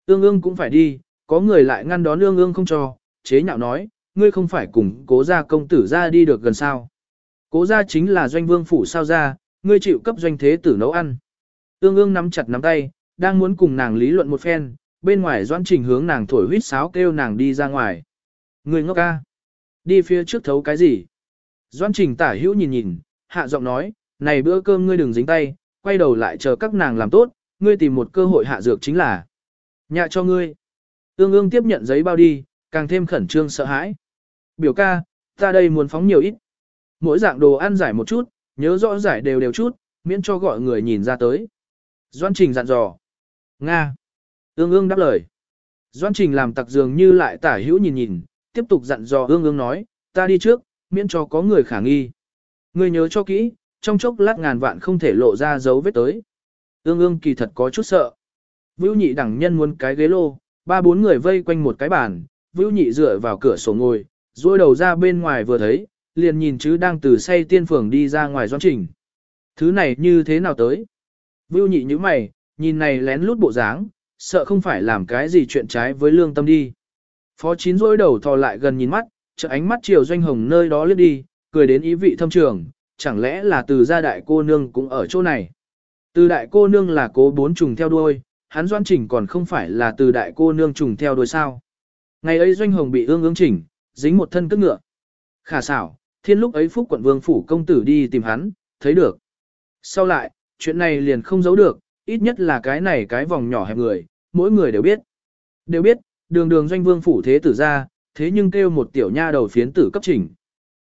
Ương ương cũng phải đi, có người lại ngăn đón ương ương không cho, chế nhạo nói, ngươi không phải cùng cố gia công tử ra đi được gần sao. Cố gia chính là doanh vương phủ sao ra, ngươi chịu cấp doanh thế tử nấu ăn. Ương ương nắm chặt nắm tay, đang muốn cùng nàng lý luận một phen, bên ngoài doãn trình hướng nàng thổi huýt sáo kêu nàng đi ra ngoài. Người ngốc ca. Đi phía trước thấu cái gì? Doãn trình tả hữu nhìn nhìn, hạ giọng nói, này bữa cơm ngươi đừng dính tay, quay đầu lại chờ các nàng làm tốt, ngươi tìm một cơ hội hạ dược chính là. Nhạ cho ngươi. Ương ương tiếp nhận giấy bao đi, càng thêm khẩn trương sợ hãi. Biểu ca, ta đây muốn phóng nhiều ít. Mỗi dạng đồ ăn giải một chút, nhớ rõ giải đều đều chút, miễn cho gọi người nhìn ra tới. Doan Trình dặn dò. Nga. Ương ương đáp lời. Doan Trình làm tặc dường như lại tả hữu nhìn nhìn, tiếp tục dặn dò ương ương nói, ta đi trước, miễn cho có người khả nghi. Người nhớ cho kỹ, trong chốc lát ngàn vạn không thể lộ ra dấu vết tới. Ương ương kỳ thật có chút sợ. Vưu nhị đẳng nhân muốn cái ghế lô, ba bốn người vây quanh một cái bàn, Vưu nhị dựa vào cửa sổ ngồi, duỗi đầu ra bên ngoài vừa thấy, liền nhìn chứ đang từ say tiên phường đi ra ngoài doan trình. Thứ này như thế nào tới? Vưu nhị như mày, nhìn này lén lút bộ dáng, sợ không phải làm cái gì chuyện trái với lương tâm đi. Phó chín rôi đầu thò lại gần nhìn mắt, trợ ánh mắt chiều doanh hồng nơi đó lướt đi, cười đến ý vị thâm trường, chẳng lẽ là từ gia đại cô nương cũng ở chỗ này. Từ đại cô nương là cố bốn trùng theo đuôi, hắn doan chỉnh còn không phải là từ đại cô nương trùng theo đuôi sao. Ngày ấy doanh hồng bị ương ương chỉnh, dính một thân cất ngựa. Khả xảo, thiên lúc ấy phúc quận vương phủ công tử đi tìm hắn, thấy được. Sau lại, chuyện này liền không giấu được, ít nhất là cái này cái vòng nhỏ hẹp người, mỗi người đều biết. Đều biết, đường đường doanh vương phủ thế tử ra, thế nhưng kêu một tiểu nha đầu phiến tử cấp chỉnh.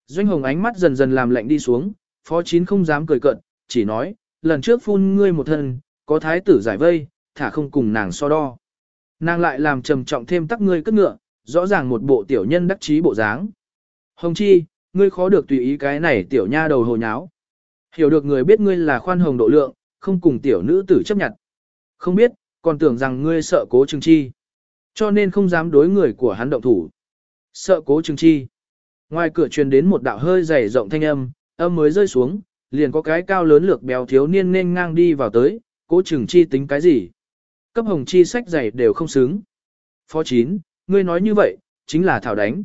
Doanh hồng ánh mắt dần dần làm lạnh đi xuống, phó chín không dám cười cận, chỉ nói, lần trước phun ngươi một thân, có thái tử giải vây, thả không cùng nàng so đo. Nàng lại làm trầm trọng thêm tắc ngươi cất ngựa, rõ ràng một bộ tiểu nhân đắc chí bộ dáng. Hồng chi, ngươi khó được tùy ý cái này tiểu nha đầu hồ nháo. Hiểu được người biết ngươi là khoan hồng độ lượng, không cùng tiểu nữ tử chấp nhận. Không biết, còn tưởng rằng ngươi sợ cố trừng chi. Cho nên không dám đối người của hắn động thủ. Sợ cố trừng chi. Ngoài cửa truyền đến một đạo hơi dày rộng thanh âm, âm mới rơi xuống, liền có cái cao lớn lược béo thiếu niên nên ngang đi vào tới, cố trừng chi tính cái gì. cấp hồng chi sách dày đều không xứng. Phó 9, ngươi nói như vậy, chính là thảo đánh.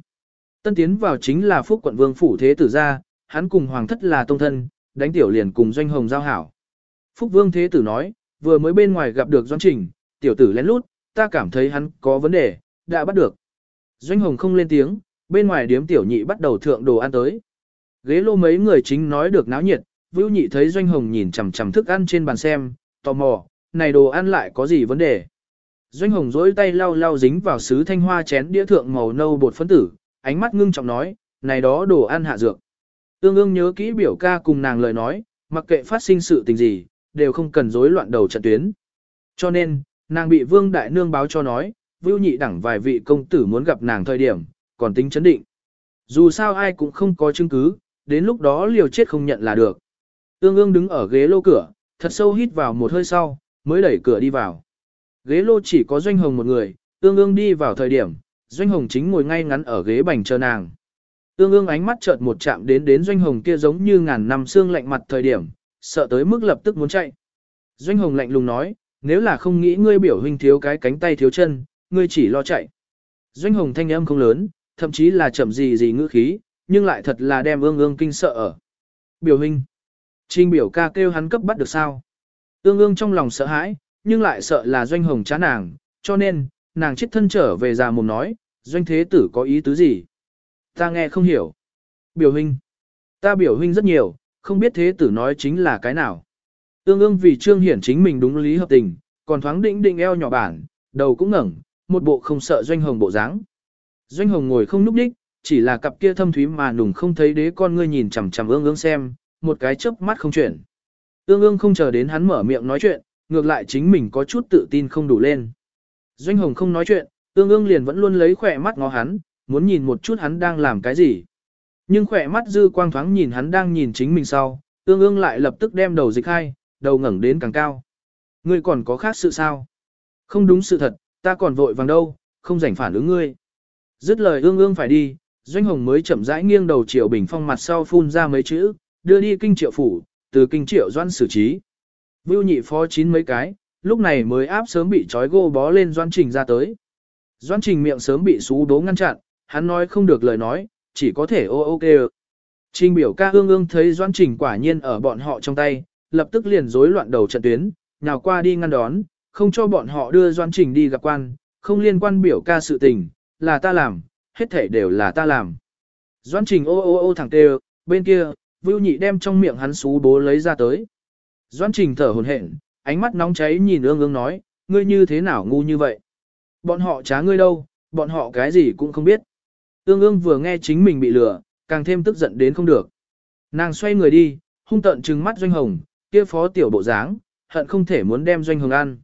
Tân tiến vào chính là phúc quận vương phủ thế tử gia, hắn cùng hoàng thất là tông thân, đánh tiểu liền cùng doanh hồng giao hảo. Phúc vương thế tử nói, vừa mới bên ngoài gặp được doan trình, tiểu tử lén lút, ta cảm thấy hắn có vấn đề, đã bắt được. Doanh hồng không lên tiếng, bên ngoài điếm tiểu nhị bắt đầu thượng đồ ăn tới. Ghế lô mấy người chính nói được náo nhiệt, Vưu Nhị thấy Doanh Hồng nhìn chằm chằm thức ăn trên bàn xem, tò mò, này đồ ăn lại có gì vấn đề. Doanh Hồng dối tay lau lau dính vào sứ thanh hoa chén đĩa thượng màu nâu bột phấn tử, ánh mắt ngưng trọng nói, này đó đồ ăn hạ dược. Tương ương nhớ kỹ biểu ca cùng nàng lời nói, mặc kệ phát sinh sự tình gì, đều không cần rối loạn đầu trận tuyến. Cho nên, nàng bị Vương Đại Nương báo cho nói, Vưu Nhị đẳng vài vị công tử muốn gặp nàng thời điểm, còn tính chấn định. Dù sao ai cũng không có chứng cứ, đến lúc đó liều chết không nhận là được. Ương ương đứng ở ghế lô cửa, thật sâu hít vào một hơi sau, mới đẩy cửa đi vào. Ghế lô chỉ có Doanh Hồng một người, ương ương đi vào thời điểm, Doanh Hồng chính ngồi ngay ngắn ở ghế bành chờ nàng. Ương ương ánh mắt chợt một chạm đến đến Doanh Hồng kia giống như ngàn năm xương lạnh mặt thời điểm, sợ tới mức lập tức muốn chạy. Doanh Hồng lạnh lùng nói, nếu là không nghĩ ngươi biểu huynh thiếu cái cánh tay thiếu chân, ngươi chỉ lo chạy. Doanh Hồng thanh âm không lớn, thậm chí là chậm gì gì ngữ khí, nhưng lại thật là đem ương ương kinh sợ ở. Biểu huynh. Trình biểu ca kêu hắn cấp bắt được sao. Ương ương trong lòng sợ hãi, nhưng lại sợ là doanh hồng chán nàng, cho nên, nàng chết thân trở về già mồm nói, doanh thế tử có ý tứ gì. Ta nghe không hiểu. Biểu huynh. Ta biểu huynh rất nhiều, không biết thế tử nói chính là cái nào. tương ương vì trương hiển chính mình đúng lý hợp tình, còn thoáng định định eo nhỏ bản, đầu cũng ngẩng, một bộ không sợ doanh hồng bộ dáng. Doanh hồng ngồi không núp đích, chỉ là cặp kia thâm thúy mà nùng không thấy đế con ngươi nhìn chằm chằm ương ương xem, một cái chớp mắt không chuyển. Ương ương không chờ đến hắn mở miệng nói chuyện, ngược lại chính mình có chút tự tin không đủ lên. Doanh hồng không nói chuyện, ương ương liền vẫn luôn lấy khỏe mắt ngó hắn, muốn nhìn một chút hắn đang làm cái gì. Nhưng khỏe mắt dư quang thoáng nhìn hắn đang nhìn chính mình sau, ương ương lại lập tức đem đầu dịch hai, đầu ngẩng đến càng cao. Ngươi còn có khác sự sao? Không đúng sự thật, ta còn vội vàng đâu, không rảnh phản ứng ngươi. Dứt lời ương ương phải đi, Doanh Hồng mới chậm rãi nghiêng đầu triệu bình phong mặt sau phun ra mấy chữ, đưa đi kinh triệu phủ, từ kinh triệu doan xử trí. Vưu nhị phó chín mấy cái, lúc này mới áp sớm bị trói gô bó lên doan trình ra tới. Doan trình miệng sớm bị xú đố ngăn chặn, hắn nói không được lời nói, chỉ có thể ô ô kê Trình biểu ca ương ương thấy doan trình quả nhiên ở bọn họ trong tay, lập tức liền rối loạn đầu trận tuyến, nhào qua đi ngăn đón, không cho bọn họ đưa doan trình đi gặp quan, không liên quan biểu ca sự tình, là ta làm, hết thể đều là ta làm. Doan trình ô ô ô thẳng tê bên kia, Vưu Nhị đem trong miệng hắn xú bố lấy ra tới. Doan Trình thở hổn hển, ánh mắt nóng cháy nhìn ương ương nói, ngươi như thế nào ngu như vậy? Bọn họ trá ngươi đâu, bọn họ cái gì cũng không biết. Ương ương vừa nghe chính mình bị lừa, càng thêm tức giận đến không được. Nàng xoay người đi, hung tận trừng mắt doanh hồng, kia phó tiểu bộ dáng, hận không thể muốn đem doanh hồng ăn.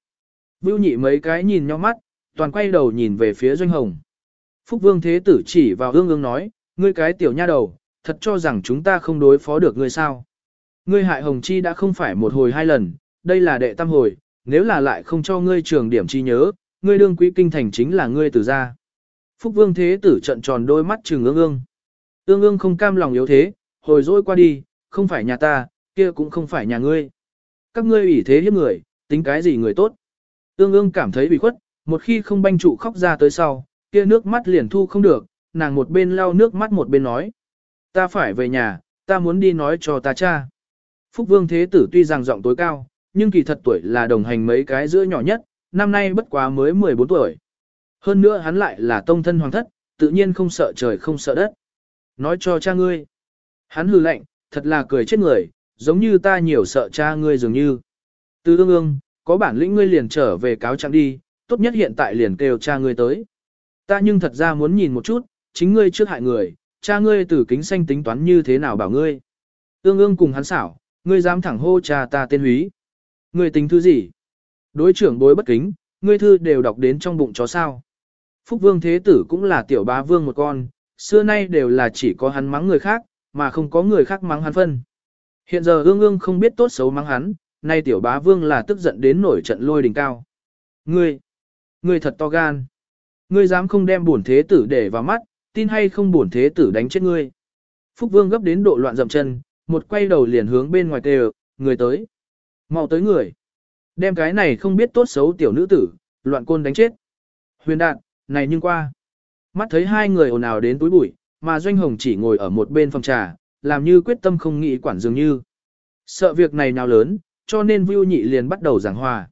Vưu nhị mấy cái nhìn nhau mắt, toàn quay đầu nhìn về phía doanh hồng. Phúc vương thế tử chỉ vào ương ương nói, ngươi cái tiểu nha đầu, thật cho rằng chúng ta không đối phó được ngươi sao. Ngươi hại Hồng Chi đã không phải một hồi hai lần, đây là đệ tam hồi, nếu là lại không cho ngươi trường điểm chi nhớ, ngươi đương quý kinh thành chính là ngươi từ gia. Phúc Vương Thế Tử trận tròn đôi mắt trừng ương ương. Ương ương không cam lòng yếu thế, hồi dỗi qua đi, không phải nhà ta, kia cũng không phải nhà ngươi. Các ngươi ủy thế hiếp người, tính cái gì người tốt. Ương ương cảm thấy bị khuất, một khi không banh trụ khóc ra tới sau, kia nước mắt liền thu không được, nàng một bên lau nước mắt một bên nói. Ta phải về nhà, ta muốn đi nói cho ta cha. Phúc Vương Thế Tử tuy rằng giọng tối cao, nhưng kỳ thật tuổi là đồng hành mấy cái giữa nhỏ nhất, năm nay bất quá mới 14 tuổi. Hơn nữa hắn lại là tông thân hoàng thất, tự nhiên không sợ trời không sợ đất. Nói cho cha ngươi. Hắn hừ lạnh, thật là cười chết người, giống như ta nhiều sợ cha ngươi dường như. Từ ương ương, có bản lĩnh ngươi liền trở về cáo trạng đi, tốt nhất hiện tại liền kêu cha ngươi tới. Ta nhưng thật ra muốn nhìn một chút, chính ngươi trước hại người, cha ngươi từ kính xanh tính toán như thế nào bảo ngươi. Ương ương cùng hắn xảo, ngươi dám thẳng hô cha ta tên húy. Ngươi tính thứ gì? Đối trưởng bối bất kính, ngươi thư đều đọc đến trong bụng chó sao. Phúc vương thế tử cũng là tiểu bá vương một con, xưa nay đều là chỉ có hắn mắng người khác, mà không có người khác mắng hắn phân. Hiện giờ ương ương không biết tốt xấu mắng hắn, nay tiểu bá vương là tức giận đến nổi trận lôi đỉnh cao. Ngươi, ngươi thật to gan. Ngươi dám không đem bổn thế tử để vào mắt, tin hay không bổn thế tử đánh chết ngươi. Phúc Vương gấp đến độ loạn dậm chân, một quay đầu liền hướng bên ngoài kêu, người tới. mau tới người. Đem cái này không biết tốt xấu tiểu nữ tử, loạn côn đánh chết. Huyền đạn, này nhưng qua. Mắt thấy hai người ồn ào đến túi bụi, mà Doanh Hồng chỉ ngồi ở một bên phòng trà, làm như quyết tâm không nghĩ quản dường như. Sợ việc này nào lớn, cho nên Vưu Nhị liền bắt đầu giảng hòa.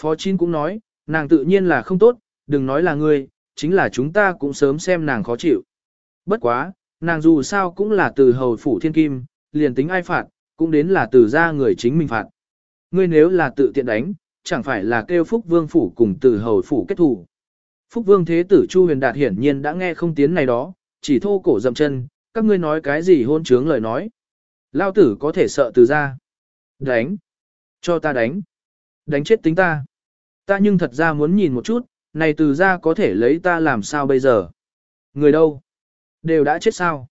Phó Chín cũng nói, nàng tự nhiên là không tốt, đừng nói là ngươi, chính là chúng ta cũng sớm xem nàng khó chịu. Bất quá, nàng dù sao cũng là từ hầu phủ thiên kim, liền tính ai phạt, cũng đến là từ ra người chính mình phạt. Ngươi nếu là tự tiện đánh, chẳng phải là kêu Phúc Vương phủ cùng từ hầu phủ kết thủ. Phúc Vương Thế tử Chu Huyền Đạt hiển nhiên đã nghe không tiếng này đó, chỉ thô cổ dậm chân, các ngươi nói cái gì hôn trướng lời nói. Lao tử có thể sợ từ ra. Đánh. Cho ta đánh. Đánh chết tính ta. Ta nhưng thật ra muốn nhìn một chút, này từ ra có thể lấy ta làm sao bây giờ. Người đâu? Đều đã chết sao?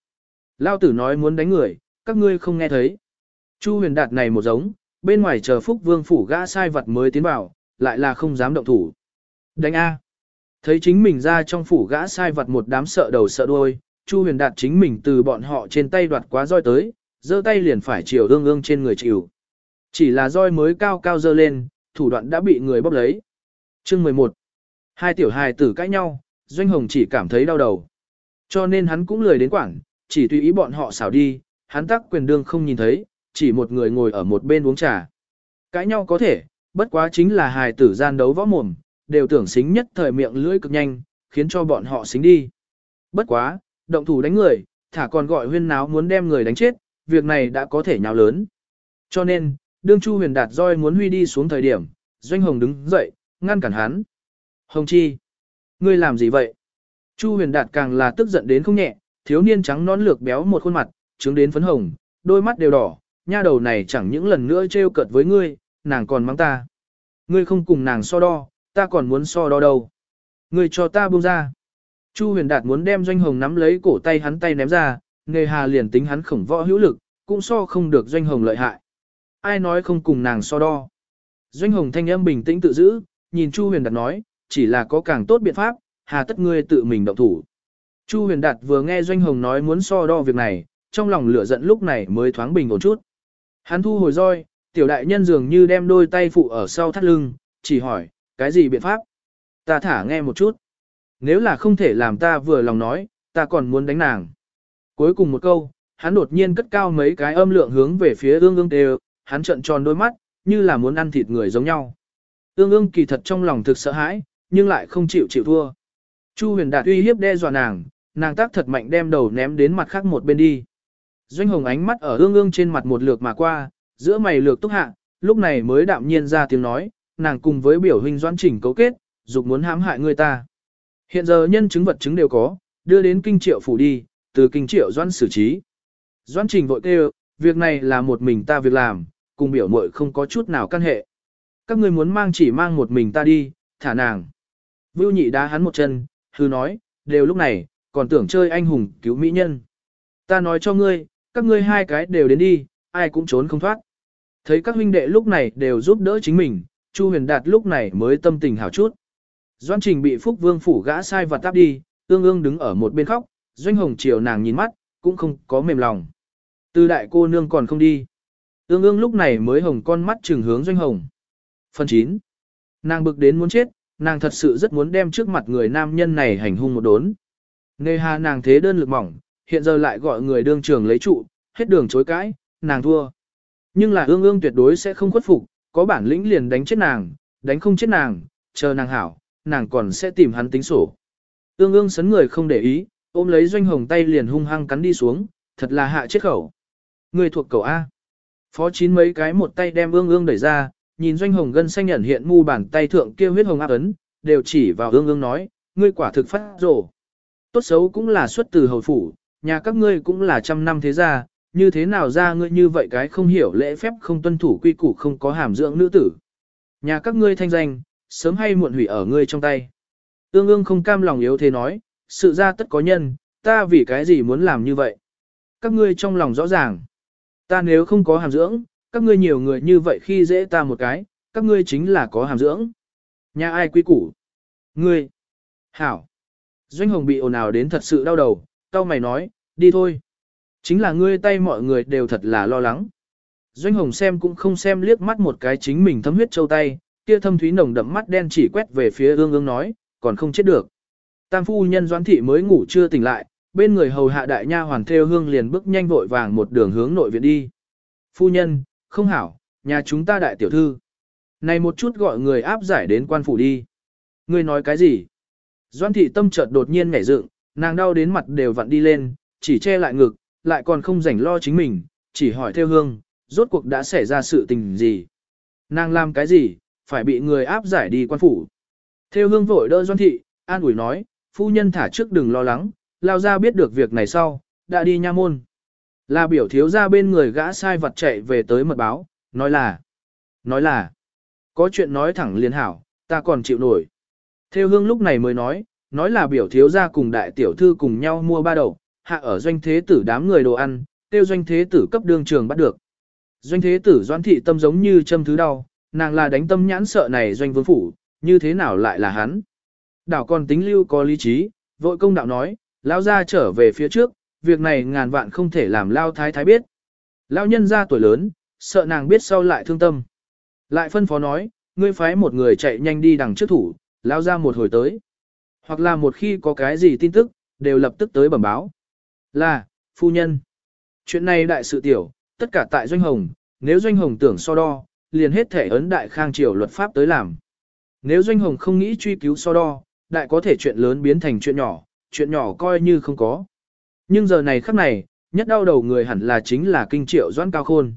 Lao tử nói muốn đánh người, các ngươi không nghe thấy. Chu huyền đạt này một giống, bên ngoài chờ phúc vương phủ gã sai vật mới tiến vào, lại là không dám động thủ. Đánh A. Thấy chính mình ra trong phủ gã sai vật một đám sợ đầu sợ đuôi, Chu huyền đạt chính mình từ bọn họ trên tay đoạt quá roi tới, giơ tay liền phải chiều ương ương trên người chịu. Chỉ là roi mới cao cao dơ lên, thủ đoạn đã bị người bóp lấy. Chương 11. Hai tiểu hài tử cãi nhau, Doanh Hồng chỉ cảm thấy đau đầu. Cho nên hắn cũng lười đến quảng, chỉ tùy ý bọn họ xảo đi, hắn tắc quyền đương không nhìn thấy, chỉ một người ngồi ở một bên uống trà. Cãi nhau có thể, bất quá chính là hài tử gian đấu võ mồm, đều tưởng xính nhất thời miệng lưỡi cực nhanh, khiến cho bọn họ xính đi. Bất quá, động thủ đánh người, thả còn gọi huyên náo muốn đem người đánh chết, việc này đã có thể nhào lớn. Cho nên, đương Chu huyền đạt roi muốn huy đi xuống thời điểm, Doanh Hồng đứng dậy, ngăn cản hắn. Hồng Chi, ngươi làm gì vậy? Chu huyền đạt càng là tức giận đến không nhẹ, thiếu niên trắng nón lược béo một khuôn mặt, trứng đến phấn hồng, đôi mắt đều đỏ, nha đầu này chẳng những lần nữa trêu cợt với ngươi, nàng còn mắng ta. Ngươi không cùng nàng so đo, ta còn muốn so đo đâu. người cho ta buông ra. Chu huyền đạt muốn đem doanh hồng nắm lấy cổ tay hắn tay ném ra, nghề hà liền tính hắn khổng võ hữu lực, cũng so không được doanh hồng lợi hại. Ai nói không cùng nàng so đo. Doanh hồng thanh âm bình tĩnh tự giữ, nhìn Chu huyền đạt nói, chỉ là có càng tốt biện pháp, hà tất ngươi tự mình động thủ. Chu huyền đạt vừa nghe doanh hồng nói muốn so đo việc này, trong lòng lửa giận lúc này mới thoáng bình ổn chút. Hắn thu hồi roi, tiểu đại nhân dường như đem đôi tay phụ ở sau thắt lưng, chỉ hỏi, cái gì biện pháp? Ta thả nghe một chút. Nếu là không thể làm ta vừa lòng nói, ta còn muốn đánh nàng. Cuối cùng một câu, hắn đột nhiên cất cao mấy cái âm lượng hướng về phía ương ương đều, hắn trợn tròn đôi mắt, như là muốn ăn thịt người giống nhau. Ương ương kỳ thật trong lòng thực sợ hãi, nhưng lại không chịu chịu thua. Chu huyền đạt uy hiếp đe dọa nàng, nàng tác thật mạnh đem đầu ném đến mặt khác một bên đi. Doanh hồng ánh mắt ở ương ương trên mặt một lượt mà qua, giữa mày lược túc hạ, lúc này mới đạm nhiên ra tiếng nói, nàng cùng với biểu hình doãn chỉnh cấu kết, dục muốn hãm hại người ta. Hiện giờ nhân chứng vật chứng đều có, đưa đến kinh triệu phủ đi, từ kinh triệu doãn xử trí. Doãn trình vội kêu, việc này là một mình ta việc làm, cùng biểu muội không có chút nào căn hệ. Các ngươi muốn mang chỉ mang một mình ta đi, thả nàng. Vưu nhị đá hắn một chân, hư nói, đều lúc này, còn tưởng chơi anh hùng cứu mỹ nhân. Ta nói cho ngươi, các ngươi hai cái đều đến đi, ai cũng trốn không thoát. Thấy các huynh đệ lúc này đều giúp đỡ chính mình, Chu huyền đạt lúc này mới tâm tình hảo chút. Doan trình bị Phúc Vương phủ gã sai và táp đi, ương ương đứng ở một bên khóc, doanh hồng chiều nàng nhìn mắt, cũng không có mềm lòng. Từ đại cô nương còn không đi. Ương ương lúc này mới hồng con mắt trừng hướng doanh hồng. Phần 9. Nàng bực đến muốn chết, nàng thật sự rất muốn đem trước mặt người nam nhân này hành hung một đốn. Nề hà nàng thế đơn lực mỏng, hiện giờ lại gọi người đương trường lấy trụ, hết đường chối cãi, nàng thua. Nhưng là ương ương tuyệt đối sẽ không khuất phục, có bản lĩnh liền đánh chết nàng, đánh không chết nàng, chờ nàng hảo, nàng còn sẽ tìm hắn tính sổ. Ương ương sấn người không để ý, ôm lấy doanh hồng tay liền hung hăng cắn đi xuống, thật là hạ chết khẩu. Người thuộc cầu A. Phó chín mấy cái một tay đem ương ương đẩy ra, nhìn doanh hồng gân xanh nhận hiện mu bàn tay thượng kia huyết hồng áp ấn, đều chỉ vào ương ương nói, ngươi quả thực phát rổ. Tốt xấu cũng là xuất từ hầu phủ, nhà các ngươi cũng là trăm năm thế gia, như thế nào ra ngươi như vậy cái không hiểu lễ phép không tuân thủ quy củ không có hàm dưỡng nữ tử. Nhà các ngươi thanh danh, sớm hay muộn hủy ở ngươi trong tay. Ương ương không cam lòng yếu thế nói, sự ra tất có nhân, ta vì cái gì muốn làm như vậy. Các ngươi trong lòng rõ ràng. Ta nếu không có hàm dưỡng, các ngươi nhiều người như vậy khi dễ ta một cái, các ngươi chính là có hàm dưỡng. Nhà ai quy củ? Ngươi. Hảo. Doanh hồng bị ồn ào đến thật sự đau đầu, cao mày nói, đi thôi. Chính là ngươi tay mọi người đều thật là lo lắng. Doanh hồng xem cũng không xem liếc mắt một cái chính mình thấm huyết châu tay, kia thâm thúy nồng đậm mắt đen chỉ quét về phía ương ương nói, còn không chết được. Tam phu nhân doãn thị mới ngủ chưa tỉnh lại, bên người hầu hạ đại nha hoàn theo hương liền bước nhanh vội vàng một đường hướng nội viện đi. Phu nhân, không hảo, nhà chúng ta đại tiểu thư. Này một chút gọi người áp giải đến quan phủ đi. Ngươi nói cái gì? Doan thị tâm chợt đột nhiên nhảy dựng, nàng đau đến mặt đều vặn đi lên, chỉ che lại ngực, lại còn không rảnh lo chính mình, chỉ hỏi theo hương, rốt cuộc đã xảy ra sự tình gì? Nàng làm cái gì, phải bị người áp giải đi quan phủ? Theo hương vội đỡ Doan thị, an ủi nói, phu nhân thả trước đừng lo lắng, lao ra biết được việc này sau, đã đi nha môn. Là biểu thiếu ra bên người gã sai vật chạy về tới mật báo, nói là, nói là, có chuyện nói thẳng liền hảo, ta còn chịu nổi. Theo hương lúc này mới nói, nói là biểu thiếu ra cùng đại tiểu thư cùng nhau mua ba đầu, hạ ở doanh thế tử đám người đồ ăn, tiêu doanh thế tử cấp đương trường bắt được. Doanh thế tử doãn thị tâm giống như châm thứ đau, nàng là đánh tâm nhãn sợ này doanh vương phủ, như thế nào lại là hắn. Đảo còn tính lưu có lý trí, vội công đạo nói, lao ra trở về phía trước, việc này ngàn vạn không thể làm lao thái thái biết. Lao nhân ra tuổi lớn, sợ nàng biết sau lại thương tâm. Lại phân phó nói, ngươi phái một người chạy nhanh đi đằng trước thủ, lao ra một hồi tới. Hoặc là một khi có cái gì tin tức, đều lập tức tới bẩm báo. Là, phu nhân. Chuyện này đại sự tiểu, tất cả tại Doanh Hồng, nếu Doanh Hồng tưởng so đo, liền hết thể ấn đại khang triều luật pháp tới làm. Nếu Doanh Hồng không nghĩ truy cứu so đo, đại có thể chuyện lớn biến thành chuyện nhỏ, chuyện nhỏ coi như không có. Nhưng giờ này khắc này, nhất đau đầu người hẳn là chính là kinh triệu doãn cao khôn.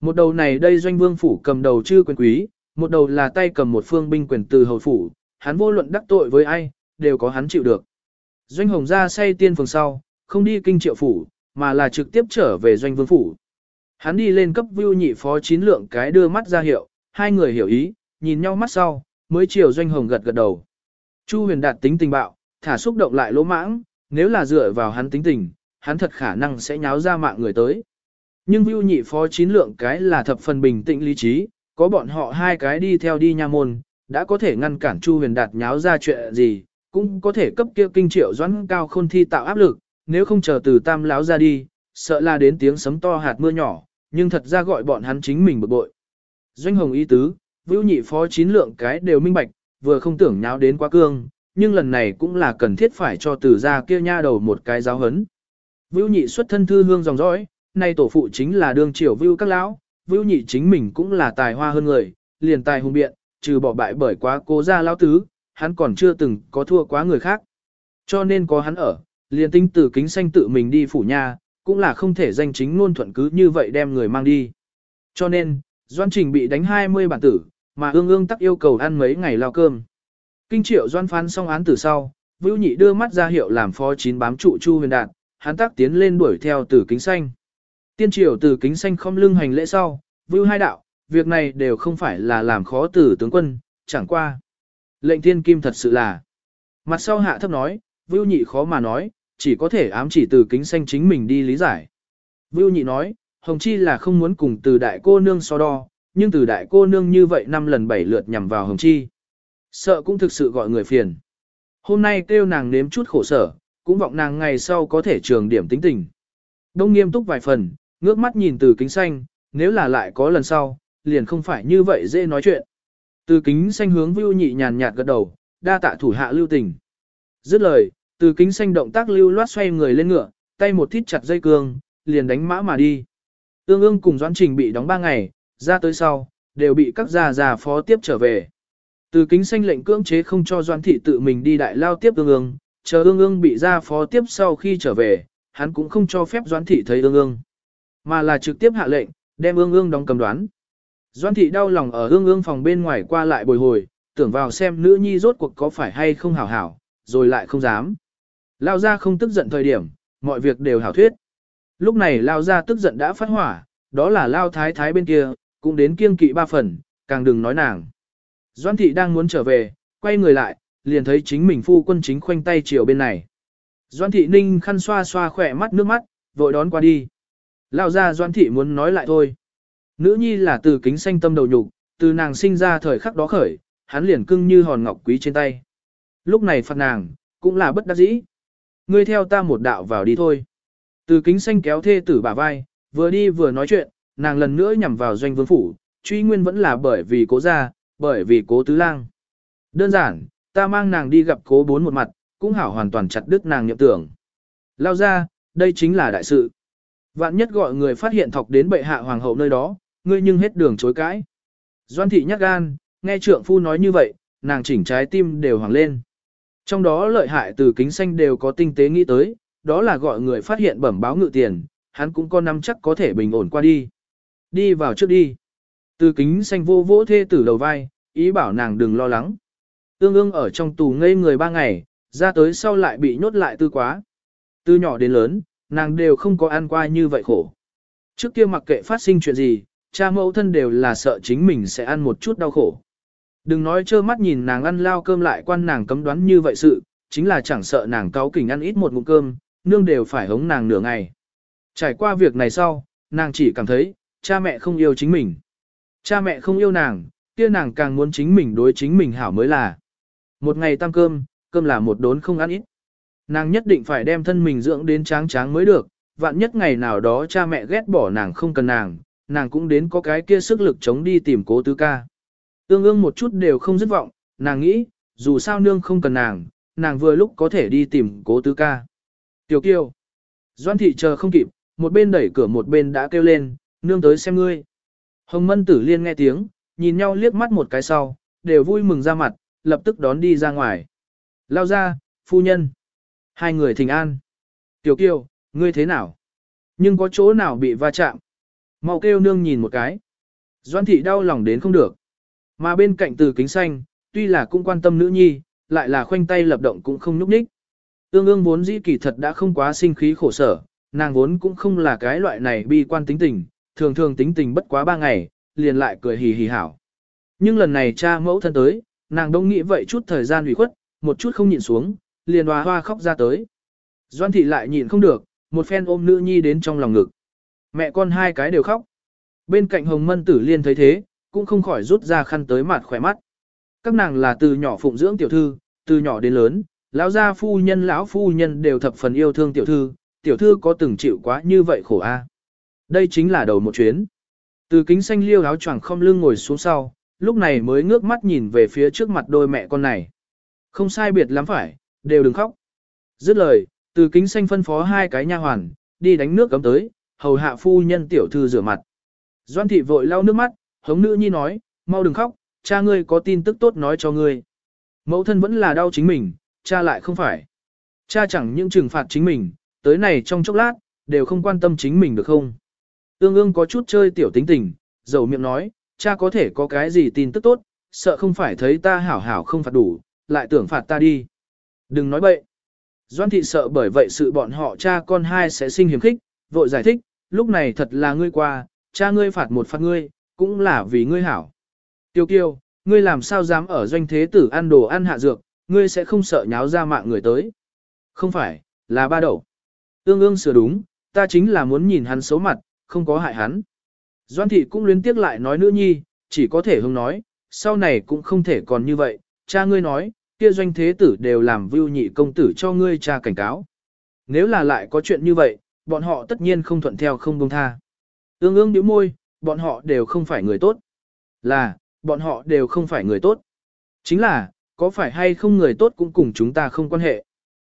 Một đầu này đây doanh vương phủ cầm đầu chư quyền quý, một đầu là tay cầm một phương binh quyền từ hầu phủ, hắn vô luận đắc tội với ai, đều có hắn chịu được. Doanh hồng ra say tiên phường sau, không đi kinh triệu phủ, mà là trực tiếp trở về doanh vương phủ. Hắn đi lên cấp vưu nhị phó chín lượng cái đưa mắt ra hiệu, hai người hiểu ý, nhìn nhau mắt sau, mới chiều doanh hồng gật gật đầu. Chu huyền đạt tính tình bạo, thả xúc động lại lỗ mãng, nếu là dựa vào hắn tính tình, hắn thật khả năng sẽ nháo ra mạng người tới. Nhưng Vưu nhị phó chín lượng cái là thập phần bình tĩnh lý trí, có bọn họ hai cái đi theo đi nha môn, đã có thể ngăn cản Chu huyền đạt nháo ra chuyện gì, cũng có thể cấp kia kinh triệu doãn cao khôn thi tạo áp lực, nếu không chờ từ tam láo ra đi, sợ là đến tiếng sấm to hạt mưa nhỏ, nhưng thật ra gọi bọn hắn chính mình bực bội. Doanh hồng ý tứ, Vưu nhị phó chín lượng cái đều minh bạch, vừa không tưởng nháo đến quá cương, nhưng lần này cũng là cần thiết phải cho từ ra kia nha đầu một cái giáo hấn. Vưu nhị xuất thân thư hương dòng dõi, nay tổ phụ chính là đương triều vưu các lão, vưu nhị chính mình cũng là tài hoa hơn người, liền tài hùng biện, trừ bỏ bại bởi quá cố gia lão tứ, hắn còn chưa từng có thua quá người khác. Cho nên có hắn ở, liền tinh tử kính xanh tự mình đi phủ nha, cũng là không thể danh chính luôn thuận cứ như vậy đem người mang đi. Cho nên, Doan Trình bị đánh 20 bản tử, mà ương ương tắc yêu cầu ăn mấy ngày lao cơm. Kinh triệu doan phán xong án tử sau, Vưu Nhị đưa mắt ra hiệu làm phó chín bám trụ Chu Huyền Đạt, hắn tác tiến lên đuổi theo Tử Kính Xanh. Tiên triều Tử Kính Xanh không lưng hành lễ sau, Vưu hai đạo, việc này đều không phải là làm khó Tử tướng quân, chẳng qua. Lệnh thiên kim thật sự là. Mặt sau hạ thấp nói, Vưu Nhị khó mà nói, chỉ có thể ám chỉ từ Kính Xanh chính mình đi lý giải. Vưu Nhị nói, Hồng Chi là không muốn cùng từ đại cô nương so đo, nhưng từ đại cô nương như vậy năm lần bảy lượt nhằm vào Hồng Chi. Sợ cũng thực sự gọi người phiền. Hôm nay kêu nàng nếm chút khổ sở, cũng vọng nàng ngày sau có thể trường điểm tính tình. Đông nghiêm túc vài phần, ngước mắt nhìn từ kính xanh, nếu là lại có lần sau, liền không phải như vậy dễ nói chuyện. Từ kính xanh hướng vưu nhị nhàn nhạt gật đầu, đa tạ thủ hạ lưu tình. Dứt lời, từ kính xanh động tác lưu loát xoay người lên ngựa, tay một thít chặt dây cương, liền đánh mã mà đi. Ương ương cùng Doãn Trình bị đóng ba ngày, ra tới sau, đều bị các gia già phó tiếp trở về. Từ kính xanh lệnh cưỡng chế không cho Doãn Thị tự mình đi đại lao tiếp ương ương, chờ ương ương bị ra phó tiếp sau khi trở về, hắn cũng không cho phép Doãn Thị thấy ương ương, mà là trực tiếp hạ lệnh, đem ương ương đóng cầm đoán. Doãn Thị đau lòng ở ương ương phòng bên ngoài qua lại bồi hồi, tưởng vào xem nữ nhi rốt cuộc có phải hay không hảo hảo, rồi lại không dám. Lao ra không tức giận thời điểm, mọi việc đều hảo thuyết. Lúc này Lao ra tức giận đã phát hỏa, đó là Lao Thái Thái bên kia, cũng đến kiêng kỵ ba phần, càng đừng nói nàng. Doan thị đang muốn trở về, quay người lại, liền thấy chính mình phu quân chính khoanh tay chiều bên này. Doan thị ninh khăn xoa xoa khỏe mắt nước mắt, vội đón qua đi. Lao ra doan thị muốn nói lại thôi. Nữ nhi là từ kính xanh tâm đầu nhục, từ nàng sinh ra thời khắc đó khởi, hắn liền cưng như hòn ngọc quý trên tay. Lúc này phạt nàng, cũng là bất đắc dĩ. Ngươi theo ta một đạo vào đi thôi. Từ kính xanh kéo thê tử bả vai, vừa đi vừa nói chuyện, nàng lần nữa nhằm vào doanh vương phủ, truy nguyên vẫn là bởi vì cố gia, bởi vì cố tứ lang. Đơn giản, ta mang nàng đi gặp cố bốn một mặt, cũng hảo hoàn toàn chặt đứt nàng nhậm tưởng. Lao ra, đây chính là đại sự. Vạn nhất gọi người phát hiện thọc đến bệ hạ hoàng hậu nơi đó, ngươi nhưng hết đường chối cãi. Doan thị nhắc gan, nghe trượng phu nói như vậy, nàng chỉnh trái tim đều hoàng lên. Trong đó lợi hại từ kính xanh đều có tinh tế nghĩ tới, đó là gọi người phát hiện bẩm báo ngự tiền, hắn cũng có nắm chắc có thể bình ổn qua đi. Đi vào trước đi. Từ kính xanh vô vỗ thê tử đầu vai, ý bảo nàng đừng lo lắng. tương ương ở trong tù ngây người ba ngày, ra tới sau lại bị nhốt lại tư quá. Từ nhỏ đến lớn, nàng đều không có ăn qua như vậy khổ. Trước kia mặc kệ phát sinh chuyện gì, cha mẫu thân đều là sợ chính mình sẽ ăn một chút đau khổ. Đừng nói trơ mắt nhìn nàng ăn lao cơm lại quan nàng cấm đoán như vậy sự, chính là chẳng sợ nàng cáo kỉnh ăn ít một ngụm cơm, nương đều phải hống nàng nửa ngày. Trải qua việc này sau, nàng chỉ cảm thấy, cha mẹ không yêu chính mình. Cha mẹ không yêu nàng, kia nàng càng muốn chính mình đối chính mình hảo mới là. Một ngày tăng cơm, cơm là một đốn không ăn ít. Nàng nhất định phải đem thân mình dưỡng đến tráng tráng mới được, vạn nhất ngày nào đó cha mẹ ghét bỏ nàng không cần nàng, nàng cũng đến có cái kia sức lực chống đi tìm cố tứ ca. Ương ương một chút đều không dứt vọng, nàng nghĩ, dù sao nương không cần nàng, nàng vừa lúc có thể đi tìm cố tứ ca. Tiểu kiều. Doan thị chờ không kịp, một bên đẩy cửa một bên đã kêu lên, nương tới xem ngươi. Hồng mân tử liên nghe tiếng, nhìn nhau liếc mắt một cái sau, đều vui mừng ra mặt, lập tức đón đi ra ngoài. Lao ra, phu nhân. Hai người thình an. Tiểu kiều, ngươi thế nào? Nhưng có chỗ nào bị va chạm? Mau kêu nương nhìn một cái. Doan thị đau lòng đến không được. Mà bên cạnh từ kính xanh, tuy là cũng quan tâm nữ nhi, lại là khoanh tay lập động cũng không nhúc nhích. tương ương vốn dĩ kỳ thật đã không quá sinh khí khổ sở, nàng vốn cũng không là cái loại này bi quan tính tình, thường thường tính tình bất quá ba ngày, liền lại cười hì hì hảo. Nhưng lần này cha mẫu thân tới, nàng đông nghĩ vậy chút thời gian ủy khuất, một chút không nhịn xuống, liền hoa hoa khóc ra tới. Doan thị lại nhịn không được, một phen ôm nữ nhi đến trong lòng ngực. Mẹ con hai cái đều khóc. Bên cạnh hồng mân tử liên thấy thế, cũng không khỏi rút ra khăn tới mặt khỏe mắt. Các nàng là từ nhỏ phụng dưỡng tiểu thư, từ nhỏ đến lớn, lão gia phu nhân lão phu nhân đều thập phần yêu thương tiểu thư, tiểu thư có từng chịu quá như vậy khổ a. Đây chính là đầu một chuyến. Từ kính xanh liêu áo choàng không lưng ngồi xuống sau, lúc này mới ngước mắt nhìn về phía trước mặt đôi mẹ con này. Không sai biệt lắm phải, đều đừng khóc. Dứt lời, từ kính xanh phân phó hai cái nha hoàn, đi đánh nước cấm tới, hầu hạ phu nhân tiểu thư rửa mặt. Doan thị vội lau nước mắt, hống nữ nhi nói, mau đừng khóc, cha ngươi có tin tức tốt nói cho ngươi. Mẫu thân vẫn là đau chính mình, cha lại không phải. Cha chẳng những trừng phạt chính mình, tới này trong chốc lát, đều không quan tâm chính mình được không. Ương ương có chút chơi tiểu tính tình, dầu miệng nói, cha có thể có cái gì tin tức tốt, sợ không phải thấy ta hảo hảo không phạt đủ, lại tưởng phạt ta đi. Đừng nói bậy. Doan thị sợ bởi vậy sự bọn họ cha con hai sẽ sinh hiểm khích, vội giải thích, lúc này thật là ngươi qua, cha ngươi phạt một phạt ngươi, cũng là vì ngươi hảo. Tiêu kiêu, ngươi làm sao dám ở doanh thế tử ăn đồ ăn hạ dược, ngươi sẽ không sợ nháo ra mạng người tới. Không phải, là ba đầu Ương ương sửa đúng, ta chính là muốn nhìn hắn xấu mặt, không có hại hắn. Doan thị cũng luyến tiếc lại nói nữ nhi, chỉ có thể hông nói, sau này cũng không thể còn như vậy, cha ngươi nói, kia doanh thế tử đều làm vưu nhị công tử cho ngươi cha cảnh cáo. Nếu là lại có chuyện như vậy, bọn họ tất nhiên không thuận theo không buông tha. Ương ương điếu môi, bọn họ đều không phải người tốt. Là, bọn họ đều không phải người tốt. Chính là, có phải hay không người tốt cũng cùng chúng ta không quan hệ.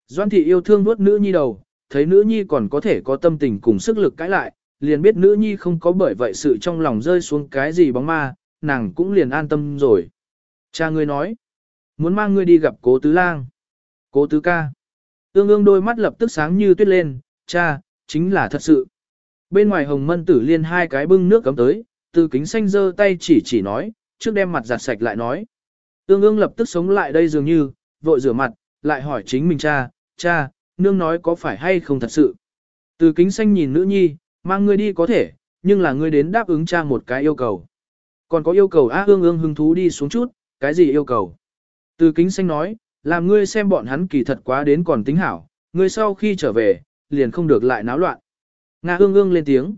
Doan thị yêu thương nuốt nữ nhi đầu, thấy nữ nhi còn có thể có tâm tình cùng sức lực cãi lại, liền biết nữ nhi không có bởi vậy sự trong lòng rơi xuống cái gì bóng ma, nàng cũng liền an tâm rồi. Cha ngươi nói, muốn mang ngươi đi gặp cố tứ lang. Cố tứ ca. Ương ương đôi mắt lập tức sáng như tuyết lên, cha, chính là thật sự. Bên ngoài hồng mân tử liên hai cái bưng nước cấm tới, từ kính xanh giơ tay chỉ chỉ nói, trước đem mặt giặt sạch lại nói. tương ương lập tức sống lại đây dường như, vội rửa mặt, lại hỏi chính mình cha, cha, nương nói có phải hay không thật sự. Từ kính xanh nhìn nữ nhi, mang ngươi đi có thể, nhưng là ngươi đến đáp ứng cha một cái yêu cầu. Còn có yêu cầu á ương ương hứng thú đi xuống chút, cái gì yêu cầu? Từ kính xanh nói, làm ngươi xem bọn hắn kỳ thật quá đến còn tính hảo, ngươi sau khi trở về, liền không được lại náo loạn. Nga ương ương lên tiếng.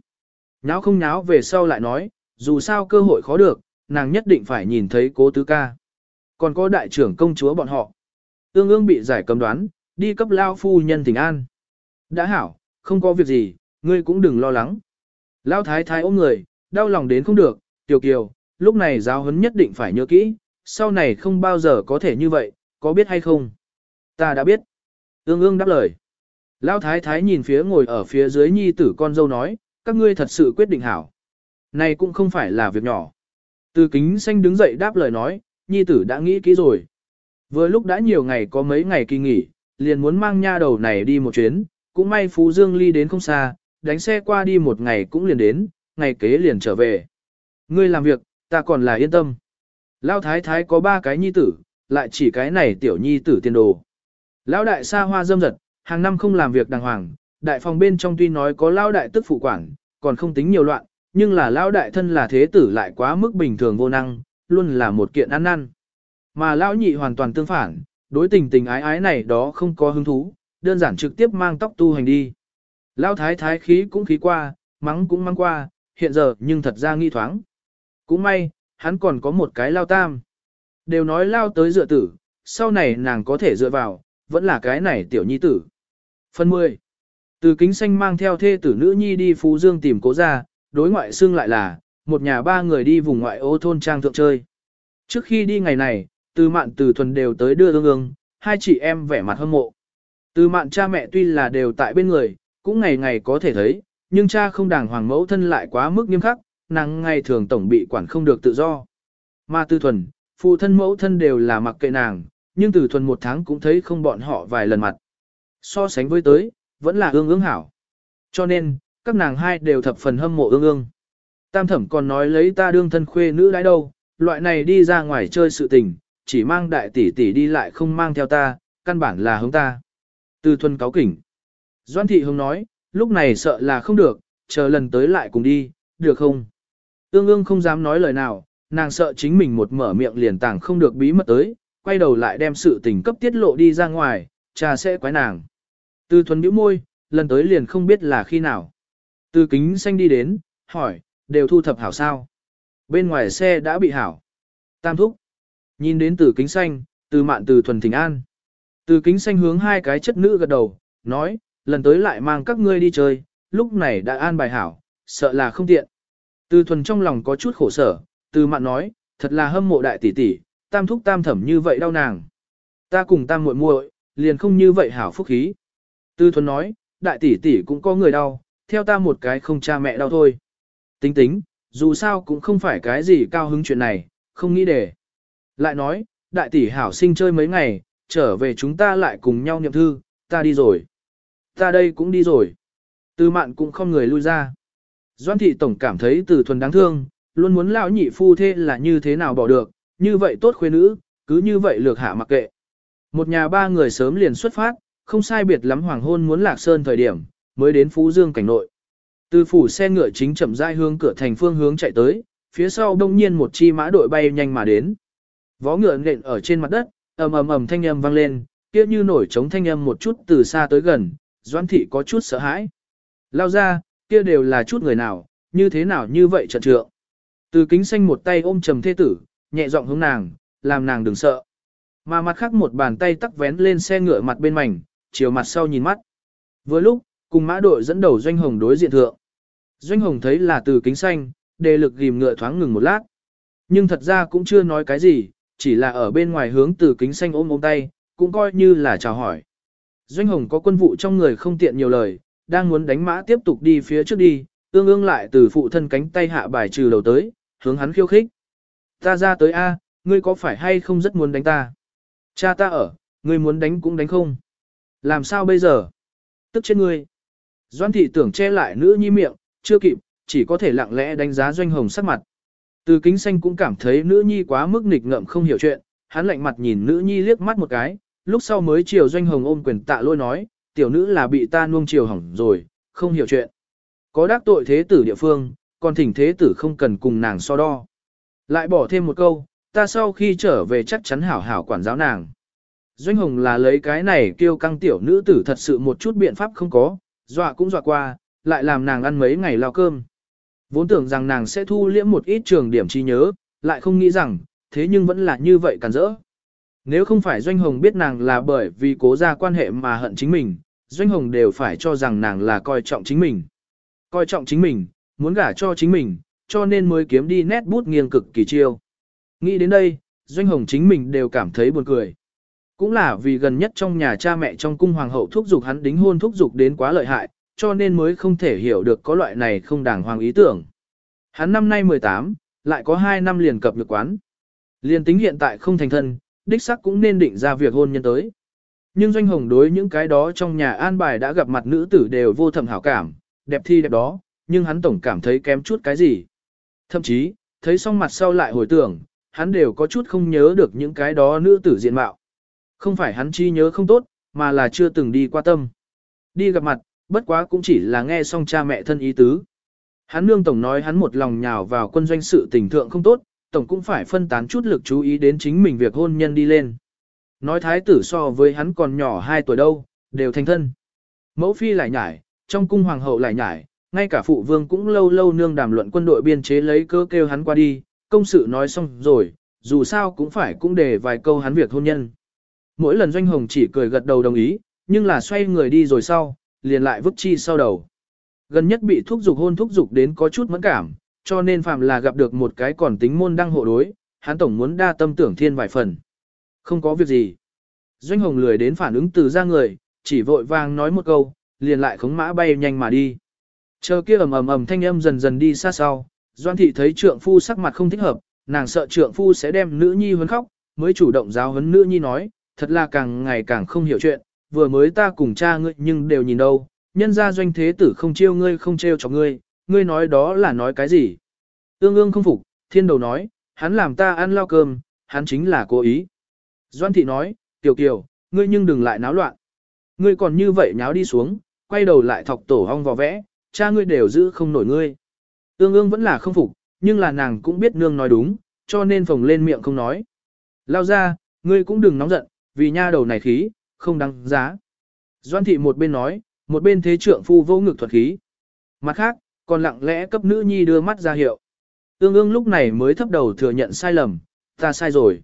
Náo không náo về sau lại nói, dù sao cơ hội khó được, nàng nhất định phải nhìn thấy cố tứ ca. Còn có đại trưởng công chúa bọn họ. Ương ương bị giải cầm đoán, đi cấp lao phu nhân thỉnh an. Đã hảo, không có việc gì, ngươi cũng đừng lo lắng. Lao thái thái ôm người, đau lòng đến không được, tiểu kiều, lúc này giáo huấn nhất định phải nhớ kỹ, sau này không bao giờ có thể như vậy, có biết hay không? Ta đã biết. Ương ương đáp lời. Lão thái thái nhìn phía ngồi ở phía dưới nhi tử con dâu nói, các ngươi thật sự quyết định hảo. Này cũng không phải là việc nhỏ. Từ kính xanh đứng dậy đáp lời nói, nhi tử đã nghĩ kỹ rồi. Vừa lúc đã nhiều ngày có mấy ngày kỳ nghỉ, liền muốn mang nha đầu này đi một chuyến, cũng may Phú Dương ly đến không xa, đánh xe qua đi một ngày cũng liền đến, ngày kế liền trở về. Ngươi làm việc, ta còn là yên tâm. Lão thái thái có ba cái nhi tử, lại chỉ cái này tiểu nhi tử tiền đồ. Lão đại xa hoa dâm dật, hàng năm không làm việc đàng hoàng, đại phòng bên trong tuy nói có lao đại tức phụ quản, còn không tính nhiều loạn, nhưng là lao đại thân là thế tử lại quá mức bình thường vô năng, luôn là một kiện ăn năn. Mà lão nhị hoàn toàn tương phản, đối tình tình ái ái này đó không có hứng thú, đơn giản trực tiếp mang tóc tu hành đi. lao thái thái khí cũng khí qua, mắng cũng mắng qua, hiện giờ nhưng thật ra nghi thoáng. Cũng may, hắn còn có một cái lao tam. Đều nói lao tới dựa tử, sau này nàng có thể dựa vào, vẫn là cái này tiểu nhi tử. Phần 10. Từ kính xanh mang theo thê tử nữ nhi đi Phú Dương tìm cố ra, đối ngoại xương lại là, một nhà ba người đi vùng ngoại ô thôn trang thượng chơi. Trước khi đi ngày này, từ mạn từ thuần đều tới đưa ương ương, hai chị em vẻ mặt hâm mộ. Từ mạn cha mẹ tuy là đều tại bên người, cũng ngày ngày có thể thấy, nhưng cha không đàng hoàng mẫu thân lại quá mức nghiêm khắc, nàng ngày thường tổng bị quản không được tự do. Mà từ thuần, phụ thân mẫu thân đều là mặc kệ nàng, nhưng từ thuần một tháng cũng thấy không bọn họ vài lần mặt. So sánh với tới, vẫn là ương ương hảo. Cho nên, các nàng hai đều thập phần hâm mộ ương ương. Tam thẩm còn nói lấy ta đương thân khuê nữ đãi đâu, loại này đi ra ngoài chơi sự tình, chỉ mang đại tỷ tỷ đi lại không mang theo ta, căn bản là hướng ta. Từ thuần cáo kỉnh. Doan thị hướng nói, lúc này sợ là không được, chờ lần tới lại cùng đi, được không? Ương ương không dám nói lời nào, nàng sợ chính mình một mở miệng liền tàng không được bí mật tới, quay đầu lại đem sự tình cấp tiết lộ đi ra ngoài, cha sẽ quái nàng. Từ thuần nhíu môi, lần tới liền không biết là khi nào. Từ kính xanh đi đến, hỏi, đều thu thập hảo sao? Bên ngoài xe đã bị hảo. Tam thúc. Nhìn đến từ kính xanh, từ mạn từ thuần thỉnh an. Từ kính xanh hướng hai cái chất nữ gật đầu, nói, lần tới lại mang các ngươi đi chơi, lúc này đã an bài hảo, sợ là không tiện. Từ thuần trong lòng có chút khổ sở, từ mạn nói, thật là hâm mộ đại tỷ tỷ, tam thúc tam thẩm như vậy đau nàng. Ta cùng tam muội muội, liền không như vậy hảo phúc khí. Tư thuần nói, đại tỷ tỷ cũng có người đau, theo ta một cái không cha mẹ đau thôi. Tính tính, dù sao cũng không phải cái gì cao hứng chuyện này, không nghĩ để. Lại nói, đại tỷ hảo sinh chơi mấy ngày, trở về chúng ta lại cùng nhau niệm thư, ta đi rồi. Ta đây cũng đi rồi. Từ mạn cũng không người lui ra. Doan thị tổng cảm thấy từ thuần đáng thương, luôn muốn lão nhị phu thế là như thế nào bỏ được, như vậy tốt khuê nữ, cứ như vậy lược hạ mặc kệ. Một nhà ba người sớm liền xuất phát, không sai biệt lắm hoàng hôn muốn lạc sơn thời điểm, mới đến Phú Dương cảnh nội. Từ phủ xe ngựa chính chậm rãi hướng cửa thành phương hướng chạy tới, phía sau đông nhiên một chi mã đội bay nhanh mà đến. Vó ngựa nện ở trên mặt đất, ầm ầm ầm thanh âm vang lên, kia như nổi trống thanh âm một chút từ xa tới gần, Doãn thị có chút sợ hãi. Lao ra, kia đều là chút người nào, như thế nào như vậy trận trượng. Từ kính xanh một tay ôm trầm thế tử, nhẹ giọng hướng nàng, làm nàng đừng sợ. Mà mặt khác một bàn tay tắc vén lên xe ngựa mặt bên mảnh, chiều mặt sau nhìn mắt. Vừa lúc, cùng mã đội dẫn đầu Doanh Hồng đối diện thượng. Doanh Hồng thấy là từ kính xanh, đề lực ghim ngựa thoáng ngừng một lát. Nhưng thật ra cũng chưa nói cái gì, chỉ là ở bên ngoài hướng từ kính xanh ôm ôm tay, cũng coi như là chào hỏi. Doanh Hồng có quân vụ trong người không tiện nhiều lời, đang muốn đánh mã tiếp tục đi phía trước đi, ương ương lại từ phụ thân cánh tay hạ bài trừ đầu tới, hướng hắn khiêu khích. Ta ra tới A, ngươi có phải hay không rất muốn đánh ta? Cha ta ở, ngươi muốn đánh cũng đánh không. Làm sao bây giờ? Tức chết ngươi. Doan thị tưởng che lại nữ nhi miệng, chưa kịp, chỉ có thể lặng lẽ đánh giá doanh hồng sắc mặt. Từ kính xanh cũng cảm thấy nữ nhi quá mức nghịch ngợm không hiểu chuyện, hắn lạnh mặt nhìn nữ nhi liếc mắt một cái, lúc sau mới chiều doanh hồng ôm quyền tạ lôi nói, tiểu nữ là bị ta nuông chiều hỏng rồi, không hiểu chuyện. Có đắc tội thế tử địa phương, còn thỉnh thế tử không cần cùng nàng so đo. Lại bỏ thêm một câu, ta sau khi trở về chắc chắn hảo hảo quản giáo nàng. Doanh Hồng là lấy cái này kêu căng tiểu nữ tử thật sự một chút biện pháp không có, dọa cũng dọa qua, lại làm nàng ăn mấy ngày lao cơm. Vốn tưởng rằng nàng sẽ thu liễm một ít trường điểm trí nhớ, lại không nghĩ rằng, thế nhưng vẫn là như vậy cản rỡ. Nếu không phải Doanh Hồng biết nàng là bởi vì cố ra quan hệ mà hận chính mình, Doanh Hồng đều phải cho rằng nàng là coi trọng chính mình. Coi trọng chính mình, muốn gả cho chính mình, cho nên mới kiếm đi nét bút nghiêng cực kỳ chiêu. Nghĩ đến đây, Doanh Hồng chính mình đều cảm thấy buồn cười. Cũng là vì gần nhất trong nhà cha mẹ trong cung hoàng hậu thúc giục hắn đính hôn thúc giục đến quá lợi hại, cho nên mới không thể hiểu được có loại này không đàng hoàng ý tưởng. Hắn năm nay 18, lại có 2 năm liền cập được quán. Liền tính hiện tại không thành thân, đích sắc cũng nên định ra việc hôn nhân tới. Nhưng Doanh Hồng đối những cái đó trong nhà an bài đã gặp mặt nữ tử đều vô thầm hảo cảm, đẹp thi đẹp đó, nhưng hắn tổng cảm thấy kém chút cái gì. Thậm chí, thấy xong mặt sau lại hồi tưởng, hắn đều có chút không nhớ được những cái đó nữ tử diện mạo. Không phải hắn chi nhớ không tốt, mà là chưa từng đi qua tâm. Đi gặp mặt, bất quá cũng chỉ là nghe xong cha mẹ thân ý tứ. Hắn nương tổng nói hắn một lòng nhào vào quân doanh sự tình thượng không tốt, tổng cũng phải phân tán chút lực chú ý đến chính mình việc hôn nhân đi lên. Nói thái tử so với hắn còn nhỏ 2 tuổi đâu, đều thành thân. Mẫu phi lại nhải, trong cung hoàng hậu lại nhải, ngay cả phụ vương cũng lâu lâu nương đàm luận quân đội biên chế lấy cơ kêu hắn qua đi, công sự nói xong rồi, dù sao cũng phải cũng để vài câu hắn việc hôn nhân. Mỗi lần doanh hồng chỉ cười gật đầu đồng ý, nhưng là xoay người đi rồi sau, liền lại vứt chi sau đầu. Gần nhất bị thúc dục hôn thúc dục đến có chút mẫn cảm, cho nên phạm là gặp được một cái còn tính môn đang hộ đối, hắn tổng muốn đa tâm tưởng thiên vài phần. Không có việc gì. Doanh hồng lười đến phản ứng từ ra người, chỉ vội vàng nói một câu, liền lại khống mã bay nhanh mà đi. Chờ kia ầm ầm ầm thanh âm dần dần đi xa sau, Doan thị thấy trượng phu sắc mặt không thích hợp, nàng sợ trượng phu sẽ đem nữ nhi huấn khóc, mới chủ động giáo huấn nữ nhi nói, thật là càng ngày càng không hiểu chuyện, vừa mới ta cùng cha ngươi nhưng đều nhìn đâu, nhân ra doanh thế tử không chiêu ngươi không trêu cho ngươi, ngươi nói đó là nói cái gì. Ương ương không phục, thiên đầu nói, hắn làm ta ăn lao cơm, hắn chính là cố ý. Doan thị nói, tiểu kiều, ngươi nhưng đừng lại náo loạn. Ngươi còn như vậy nháo đi xuống, quay đầu lại thọc tổ hong vò vẽ, cha ngươi đều giữ không nổi ngươi. Ương ương vẫn là không phục, nhưng là nàng cũng biết nương nói đúng, cho nên phồng lên miệng không nói. Lao ra, ngươi cũng đừng nóng giận, vì nha đầu này khí, không đáng giá. Doan thị một bên nói, một bên thế trượng phu vô ngực thuật khí. Mặt khác, còn lặng lẽ cấp nữ nhi đưa mắt ra hiệu. Ương ương lúc này mới thấp đầu thừa nhận sai lầm, ta sai rồi.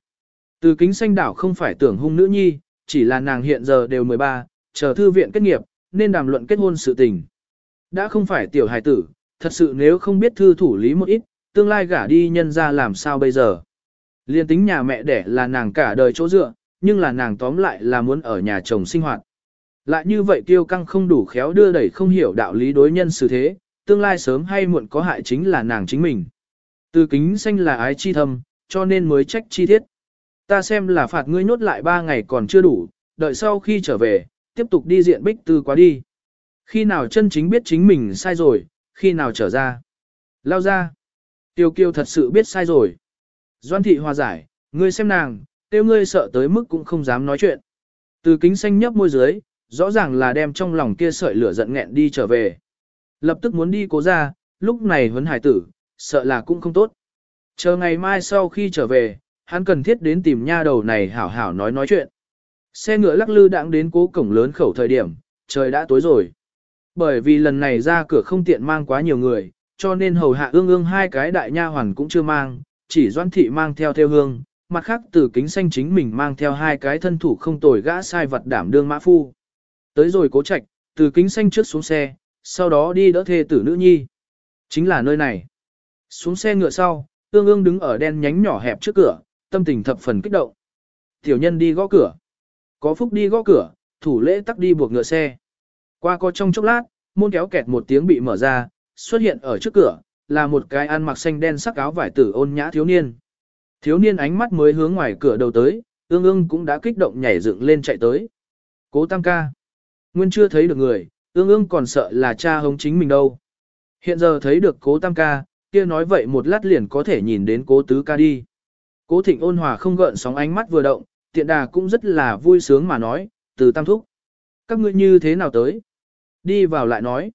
Từ kính xanh đảo không phải tưởng hung nữ nhi, chỉ là nàng hiện giờ đều 13, chờ thư viện kết nghiệp, nên đàm luận kết hôn sự tình. Đã không phải tiểu hài tử, thật sự nếu không biết thư thủ lý một ít, tương lai gả đi nhân ra làm sao bây giờ. Liên tính nhà mẹ đẻ là nàng cả đời chỗ dựa, nhưng là nàng tóm lại là muốn ở nhà chồng sinh hoạt. Lại như vậy tiêu căng không đủ khéo đưa đẩy không hiểu đạo lý đối nhân xử thế, tương lai sớm hay muộn có hại chính là nàng chính mình. Từ kính xanh là ái chi thâm, cho nên mới trách chi thiết. Ta xem là phạt ngươi nhốt lại ba ngày còn chưa đủ, đợi sau khi trở về, tiếp tục đi diện bích tư quá đi. Khi nào chân chính biết chính mình sai rồi, khi nào trở ra. Lao ra. Tiêu kiêu thật sự biết sai rồi. Doan thị hòa giải, ngươi xem nàng, tiêu ngươi sợ tới mức cũng không dám nói chuyện. Từ kính xanh nhấp môi dưới, rõ ràng là đem trong lòng kia sợi lửa giận nghẹn đi trở về. Lập tức muốn đi cố ra, lúc này huấn hải tử, sợ là cũng không tốt. Chờ ngày mai sau khi trở về, hắn cần thiết đến tìm nha đầu này hảo hảo nói nói chuyện. Xe ngựa lắc lư đãng đến cố cổng lớn khẩu thời điểm, trời đã tối rồi. Bởi vì lần này ra cửa không tiện mang quá nhiều người, cho nên hầu hạ ương ương hai cái đại nha hoàn cũng chưa mang, chỉ doan thị mang theo theo hương, mặt khác từ kính xanh chính mình mang theo hai cái thân thủ không tồi gã sai vật đảm đương mã phu. Tới rồi cố trạch, từ kính xanh trước xuống xe, sau đó đi đỡ thê tử nữ nhi. Chính là nơi này. Xuống xe ngựa sau, ương ương đứng ở đen nhánh nhỏ hẹp trước cửa, tâm tình thập phần kích động. Tiểu nhân đi gõ cửa. Có phúc đi gõ cửa, thủ lễ tắc đi buộc ngựa xe. Qua có trong chốc lát, môn kéo kẹt một tiếng bị mở ra, xuất hiện ở trước cửa, là một cái ăn mặc xanh đen sắc áo vải tử ôn nhã thiếu niên. Thiếu niên ánh mắt mới hướng ngoài cửa đầu tới, ương ương cũng đã kích động nhảy dựng lên chạy tới. Cố tam ca. Nguyên chưa thấy được người, ương ương còn sợ là cha hống chính mình đâu. Hiện giờ thấy được cố tam ca, kia nói vậy một lát liền có thể nhìn đến cố tứ ca đi. Cố thịnh ôn hòa không gợn sóng ánh mắt vừa động, tiện đà cũng rất là vui sướng mà nói, từ tam thúc. Các ngươi như thế nào tới? Đi vào lại nói.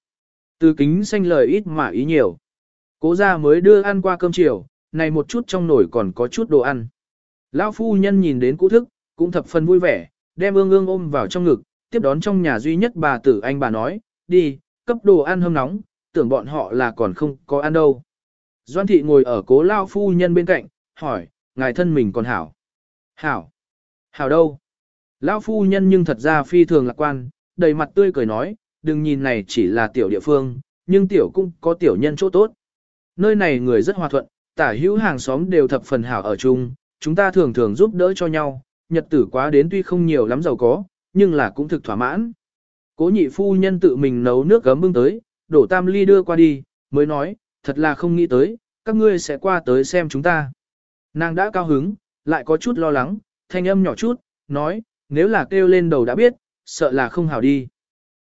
Từ kính xanh lời ít mà ý nhiều. Cố ra mới đưa ăn qua cơm chiều, này một chút trong nồi còn có chút đồ ăn. Lão phu nhân nhìn đến cũ thức, cũng thập phần vui vẻ, đem ương ương ôm vào trong ngực, tiếp đón trong nhà duy nhất bà tử anh bà nói, đi, cấp đồ ăn hâm nóng, tưởng bọn họ là còn không có ăn đâu. Doan thị ngồi ở cố lao phu nhân bên cạnh, hỏi, ngài thân mình còn hảo. Hảo. Hảo đâu? Lão phu nhân nhưng thật ra phi thường lạc quan, đầy mặt tươi cười nói, đừng nhìn này chỉ là tiểu địa phương, nhưng tiểu cũng có tiểu nhân chỗ tốt. Nơi này người rất hòa thuận, tả hữu hàng xóm đều thập phần hảo ở chung, chúng ta thường thường giúp đỡ cho nhau, nhật tử quá đến tuy không nhiều lắm giàu có, nhưng là cũng thực thỏa mãn. Cố nhị phu nhân tự mình nấu nước gấm bưng tới, đổ tam ly đưa qua đi, mới nói, thật là không nghĩ tới, các ngươi sẽ qua tới xem chúng ta. Nàng đã cao hứng, lại có chút lo lắng, thanh âm nhỏ chút, nói, nếu là kêu lên đầu đã biết, sợ là không hảo đi.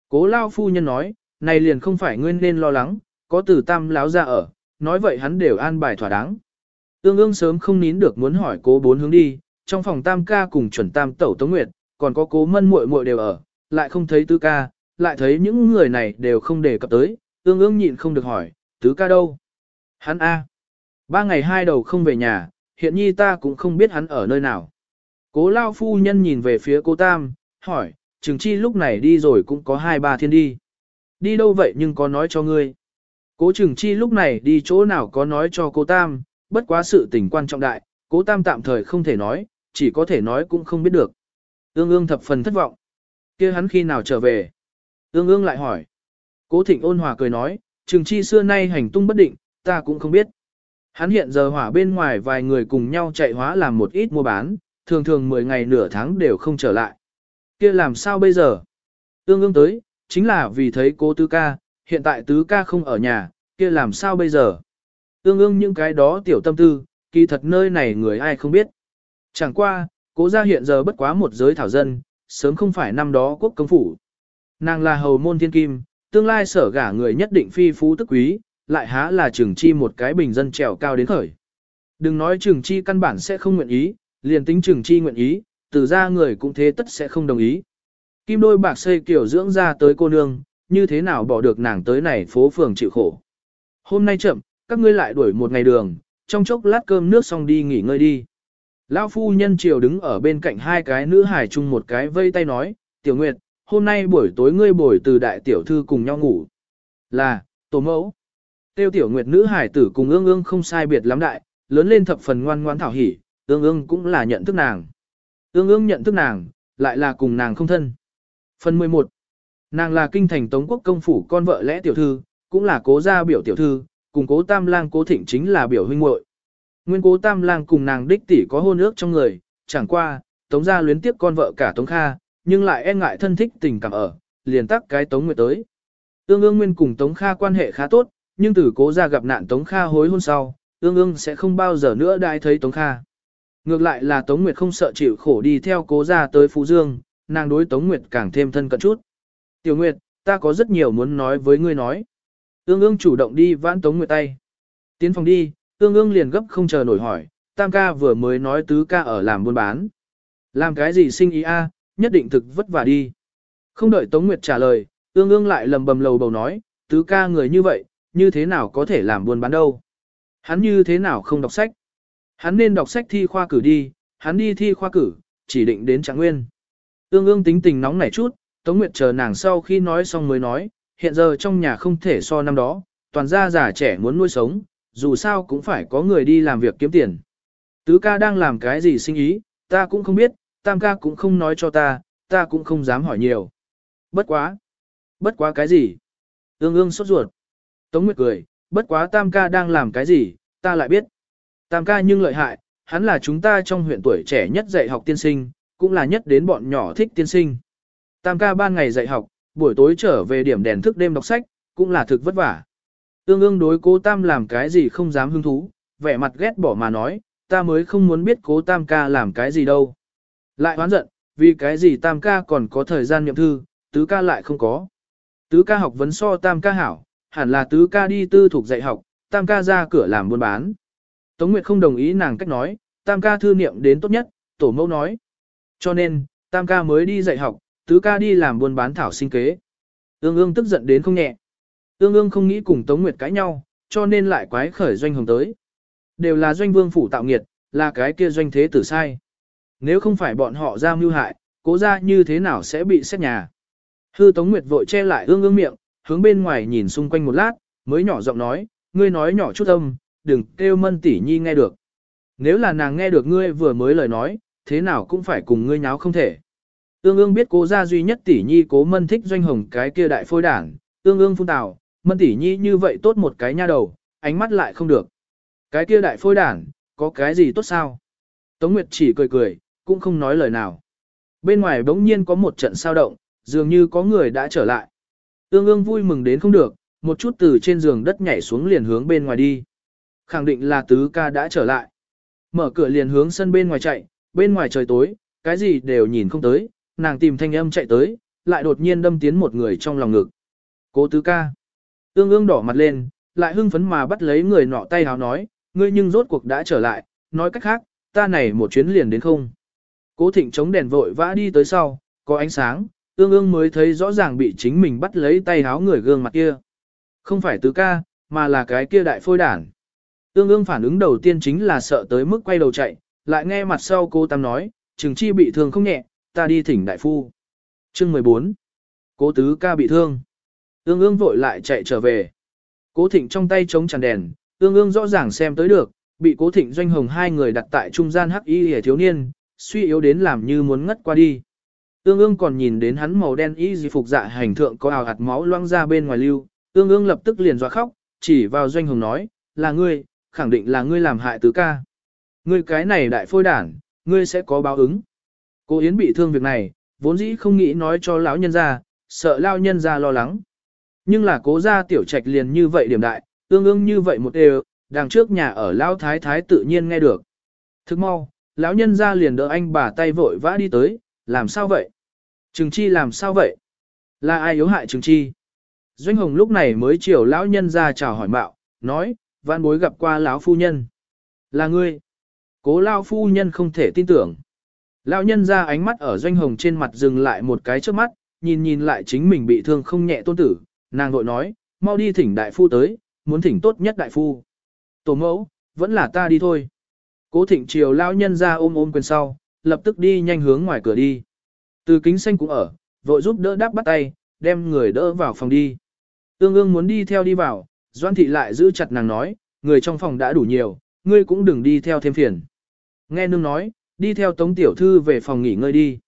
Cố lao phu nhân nói, này liền không phải ngươi nên lo lắng, có từ tam láo ra ở, nói vậy hắn đều an bài thỏa đáng. Tương ương sớm không nín được muốn hỏi cố bốn hướng đi, trong phòng tam ca cùng chuẩn tam tẩu tống nguyệt, còn có cố mân muội muội đều ở, lại không thấy tứ ca, lại thấy những người này đều không đề cập tới, tương ương nhịn không được hỏi, tứ ca đâu? Hắn A. Ba ngày hai đầu không về nhà, hiện nhi ta cũng không biết hắn ở nơi nào. Cố lao phu nhân nhìn về phía cố tam, hỏi, trừng chi lúc này đi rồi cũng có hai ba thiên đi. Đi đâu vậy nhưng có nói cho ngươi. Cố Trường chi lúc này đi chỗ nào có nói cho cố tam, bất quá sự tình quan trọng đại, cố tam tạm thời không thể nói, chỉ có thể nói cũng không biết được. Ương ương thập phần thất vọng. kia hắn khi nào trở về? Ương ương lại hỏi. Cố thịnh ôn hòa cười nói, Trường chi xưa nay hành tung bất định, ta cũng không biết. Hắn hiện giờ hỏa bên ngoài vài người cùng nhau chạy hóa làm một ít mua bán, thường thường 10 ngày nửa tháng đều không trở lại. kia làm sao bây giờ? Ương ương tới, chính là vì thấy cố Tư ca, hiện tại tứ ca không ở nhà, kia làm sao bây giờ? Ương ương những cái đó tiểu tâm tư, kỳ thật nơi này người ai không biết. Chẳng qua, cố gia hiện giờ bất quá một giới thảo dân, sớm không phải năm đó quốc công phủ. Nàng là hầu môn thiên kim, tương lai sở gả người nhất định phi phú tức quý, lại há là trường chi một cái bình dân trèo cao đến khởi. Đừng nói trường chi căn bản sẽ không nguyện ý, liền tính trường chi nguyện ý, từ ra người cũng thế tất sẽ không đồng ý. Kim đôi bạc xây kiểu dưỡng ra tới cô nương, như thế nào bỏ được nàng tới này phố phường chịu khổ. Hôm nay chậm, các ngươi lại đuổi một ngày đường, trong chốc lát cơm nước xong đi nghỉ ngơi đi. Lão phu nhân triều đứng ở bên cạnh hai cái nữ hải chung một cái vây tay nói, tiểu nguyệt, hôm nay buổi tối ngươi buổi từ đại tiểu thư cùng nhau ngủ. Là, tổ mẫu. Tiêu tiểu nguyệt nữ hải tử cùng ương ương không sai biệt lắm đại, lớn lên thập phần ngoan ngoan thảo hỉ, ương ương cũng là nhận thức nàng. Ương ương nhận thức nàng, lại là cùng nàng không thân. Phần 11. Nàng là kinh thành Tống quốc công phủ con vợ lẽ tiểu thư, cũng là cố gia biểu tiểu thư, cùng cố tam lang cố thịnh chính là biểu huynh muội. Nguyên cố tam lang cùng nàng đích tỷ có hôn ước trong người, chẳng qua, tống gia luyến tiếp con vợ cả tống kha, nhưng lại e ngại thân thích tình cảm ở, liền tắc cái tống nguyệt tới. Tương ương nguyên cùng tống kha quan hệ khá tốt, nhưng từ cố gia gặp nạn tống kha hối hôn sau, tương ương sẽ không bao giờ nữa đai thấy tống kha. Ngược lại là tống nguyệt không sợ chịu khổ đi theo cố gia tới Phú Dương, nàng đối tống nguyệt càng thêm thân cận chút. Tiểu nguyệt, ta có rất nhiều muốn nói với ngươi nói. Ương ương chủ động đi vãn Tống Nguyệt tay. Tiến phòng đi, ương ương liền gấp không chờ nổi hỏi, tam ca vừa mới nói tứ ca ở làm buôn bán. Làm cái gì sinh ý a, nhất định thực vất vả đi. Không đợi Tống Nguyệt trả lời, ương ương lại lầm bầm lầu bầu nói, tứ ca người như vậy, như thế nào có thể làm buôn bán đâu. Hắn như thế nào không đọc sách. Hắn nên đọc sách thi khoa cử đi, hắn đi thi khoa cử, chỉ định đến trạng nguyên. Ương ương tính tình nóng nảy chút, Tống Nguyệt chờ nàng sau khi nói xong mới nói, hiện giờ trong nhà không thể so năm đó, toàn gia già trẻ muốn nuôi sống, dù sao cũng phải có người đi làm việc kiếm tiền. Tứ ca đang làm cái gì sinh ý, ta cũng không biết, tam ca cũng không nói cho ta, ta cũng không dám hỏi nhiều. Bất quá. Bất quá cái gì? Ương ương sốt ruột. Tống Nguyệt cười, bất quá tam ca đang làm cái gì, ta lại biết. Tam ca nhưng lợi hại, hắn là chúng ta trong huyện tuổi trẻ nhất dạy học tiên sinh, cũng là nhất đến bọn nhỏ thích tiên sinh. Tam ca ban ngày dạy học, buổi tối trở về điểm đèn thức đêm đọc sách, cũng là thực vất vả. Tương ương đối cố tam làm cái gì không dám hứng thú, vẻ mặt ghét bỏ mà nói, ta mới không muốn biết cố tam ca làm cái gì đâu. Lại hoán giận, vì cái gì tam ca còn có thời gian nhậm thư, tứ ca lại không có. Tứ ca học vấn so tam ca hảo, hẳn là tứ ca đi tư thuộc dạy học, tam ca ra cửa làm buôn bán. Tống Nguyệt không đồng ý nàng cách nói, tam ca thư niệm đến tốt nhất, tổ mẫu nói. Cho nên, tam ca mới đi dạy học, tứ ca đi làm buôn bán thảo sinh kế. Ương ương tức giận đến không nhẹ. Ương ương không nghĩ cùng Tống Nguyệt cãi nhau, cho nên lại quái khởi doanh hồng tới. Đều là doanh vương phủ tạo nghiệt, là cái kia doanh thế tử sai. Nếu không phải bọn họ ra mưu hại, cố ra như thế nào sẽ bị xét nhà. Hư Tống Nguyệt vội che lại ương ương miệng, hướng bên ngoài nhìn xung quanh một lát, mới nhỏ giọng nói, ngươi nói nhỏ chút âm, đừng kêu mân tỷ nhi nghe được. Nếu là nàng nghe được ngươi vừa mới lời nói, thế nào cũng phải cùng ngươi nháo không thể. Ương ương biết cố gia duy nhất tỷ nhi cố mân thích doanh hồng cái kia đại phôi đảng, ương ương phun tào, mân tỷ nhi như vậy tốt một cái nha đầu, ánh mắt lại không được. Cái kia đại phôi đảng có cái gì tốt sao? Tống Nguyệt chỉ cười cười, cũng không nói lời nào. Bên ngoài bỗng nhiên có một trận sao động, dường như có người đã trở lại. Ương ương vui mừng đến không được, một chút từ trên giường đất nhảy xuống liền hướng bên ngoài đi. Khẳng định là tứ ca đã trở lại. Mở cửa liền hướng sân bên ngoài chạy, bên ngoài trời tối, cái gì đều nhìn không tới, nàng tìm thanh âm chạy tới, lại đột nhiên đâm tiến một người trong lòng ngực. Cố tứ ca. Ương ương đỏ mặt lên, lại hưng phấn mà bắt lấy người nọ tay háo nói, ngươi nhưng rốt cuộc đã trở lại, nói cách khác, ta này một chuyến liền đến không. Cố thịnh chống đèn vội vã đi tới sau, có ánh sáng, ương ương mới thấy rõ ràng bị chính mình bắt lấy tay háo người gương mặt kia. Không phải tứ ca, mà là cái kia đại phôi đản. Ương ương phản ứng đầu tiên chính là sợ tới mức quay đầu chạy, lại nghe mặt sau cô Tam nói, trừng chi bị thương không nhẹ, ta đi thỉnh đại phu. Chương 14. Cố tứ ca bị thương. Ương ương vội lại chạy trở về. Cố thịnh trong tay chống tràn đèn, ương ương rõ ràng xem tới được, bị cố thịnh doanh hồng hai người đặt tại trung gian hắc y hề thiếu niên, suy yếu đến làm như muốn ngất qua đi. Ương ương còn nhìn đến hắn màu đen y di phục dạ hành thượng có ào hạt máu loang ra bên ngoài lưu, ương ương lập tức liền dọa khóc, chỉ vào doanh hồng nói, là ngươi, khẳng định là ngươi làm hại tứ ca. Ngươi cái này đại phôi đản, ngươi sẽ có báo ứng. Cô Yến bị thương việc này, vốn dĩ không nghĩ nói cho lão nhân ra, sợ lão nhân ra lo lắng. Nhưng là cố gia tiểu trạch liền như vậy điểm đại, ương ương như vậy một đều, đằng trước nhà ở lão thái thái tự nhiên nghe được. Thức mau, lão nhân ra liền đỡ anh bà tay vội vã đi tới, làm sao vậy? Trừng chi làm sao vậy? Là ai yếu hại trừng chi? Doanh hồng lúc này mới chiều lão nhân ra chào hỏi mạo, nói, văn bối gặp qua lão phu nhân. Là ngươi. Cố lão phu nhân không thể tin tưởng. Lão nhân ra ánh mắt ở doanh hồng trên mặt dừng lại một cái trước mắt, nhìn nhìn lại chính mình bị thương không nhẹ tôn tử, nàng vội nói, mau đi thỉnh đại phu tới, muốn thỉnh tốt nhất đại phu. Tổ mẫu, vẫn là ta đi thôi. Cố thịnh chiều lão nhân ra ôm ôm quyền sau, lập tức đi nhanh hướng ngoài cửa đi. Từ kính xanh cũng ở, vội giúp đỡ đáp bắt tay, đem người đỡ vào phòng đi. Tương ương muốn đi theo đi vào, Doan thị lại giữ chặt nàng nói, người trong phòng đã đủ nhiều, ngươi cũng đừng đi theo thêm phiền. Nghe nương nói, đi theo tống tiểu thư về phòng nghỉ ngơi đi.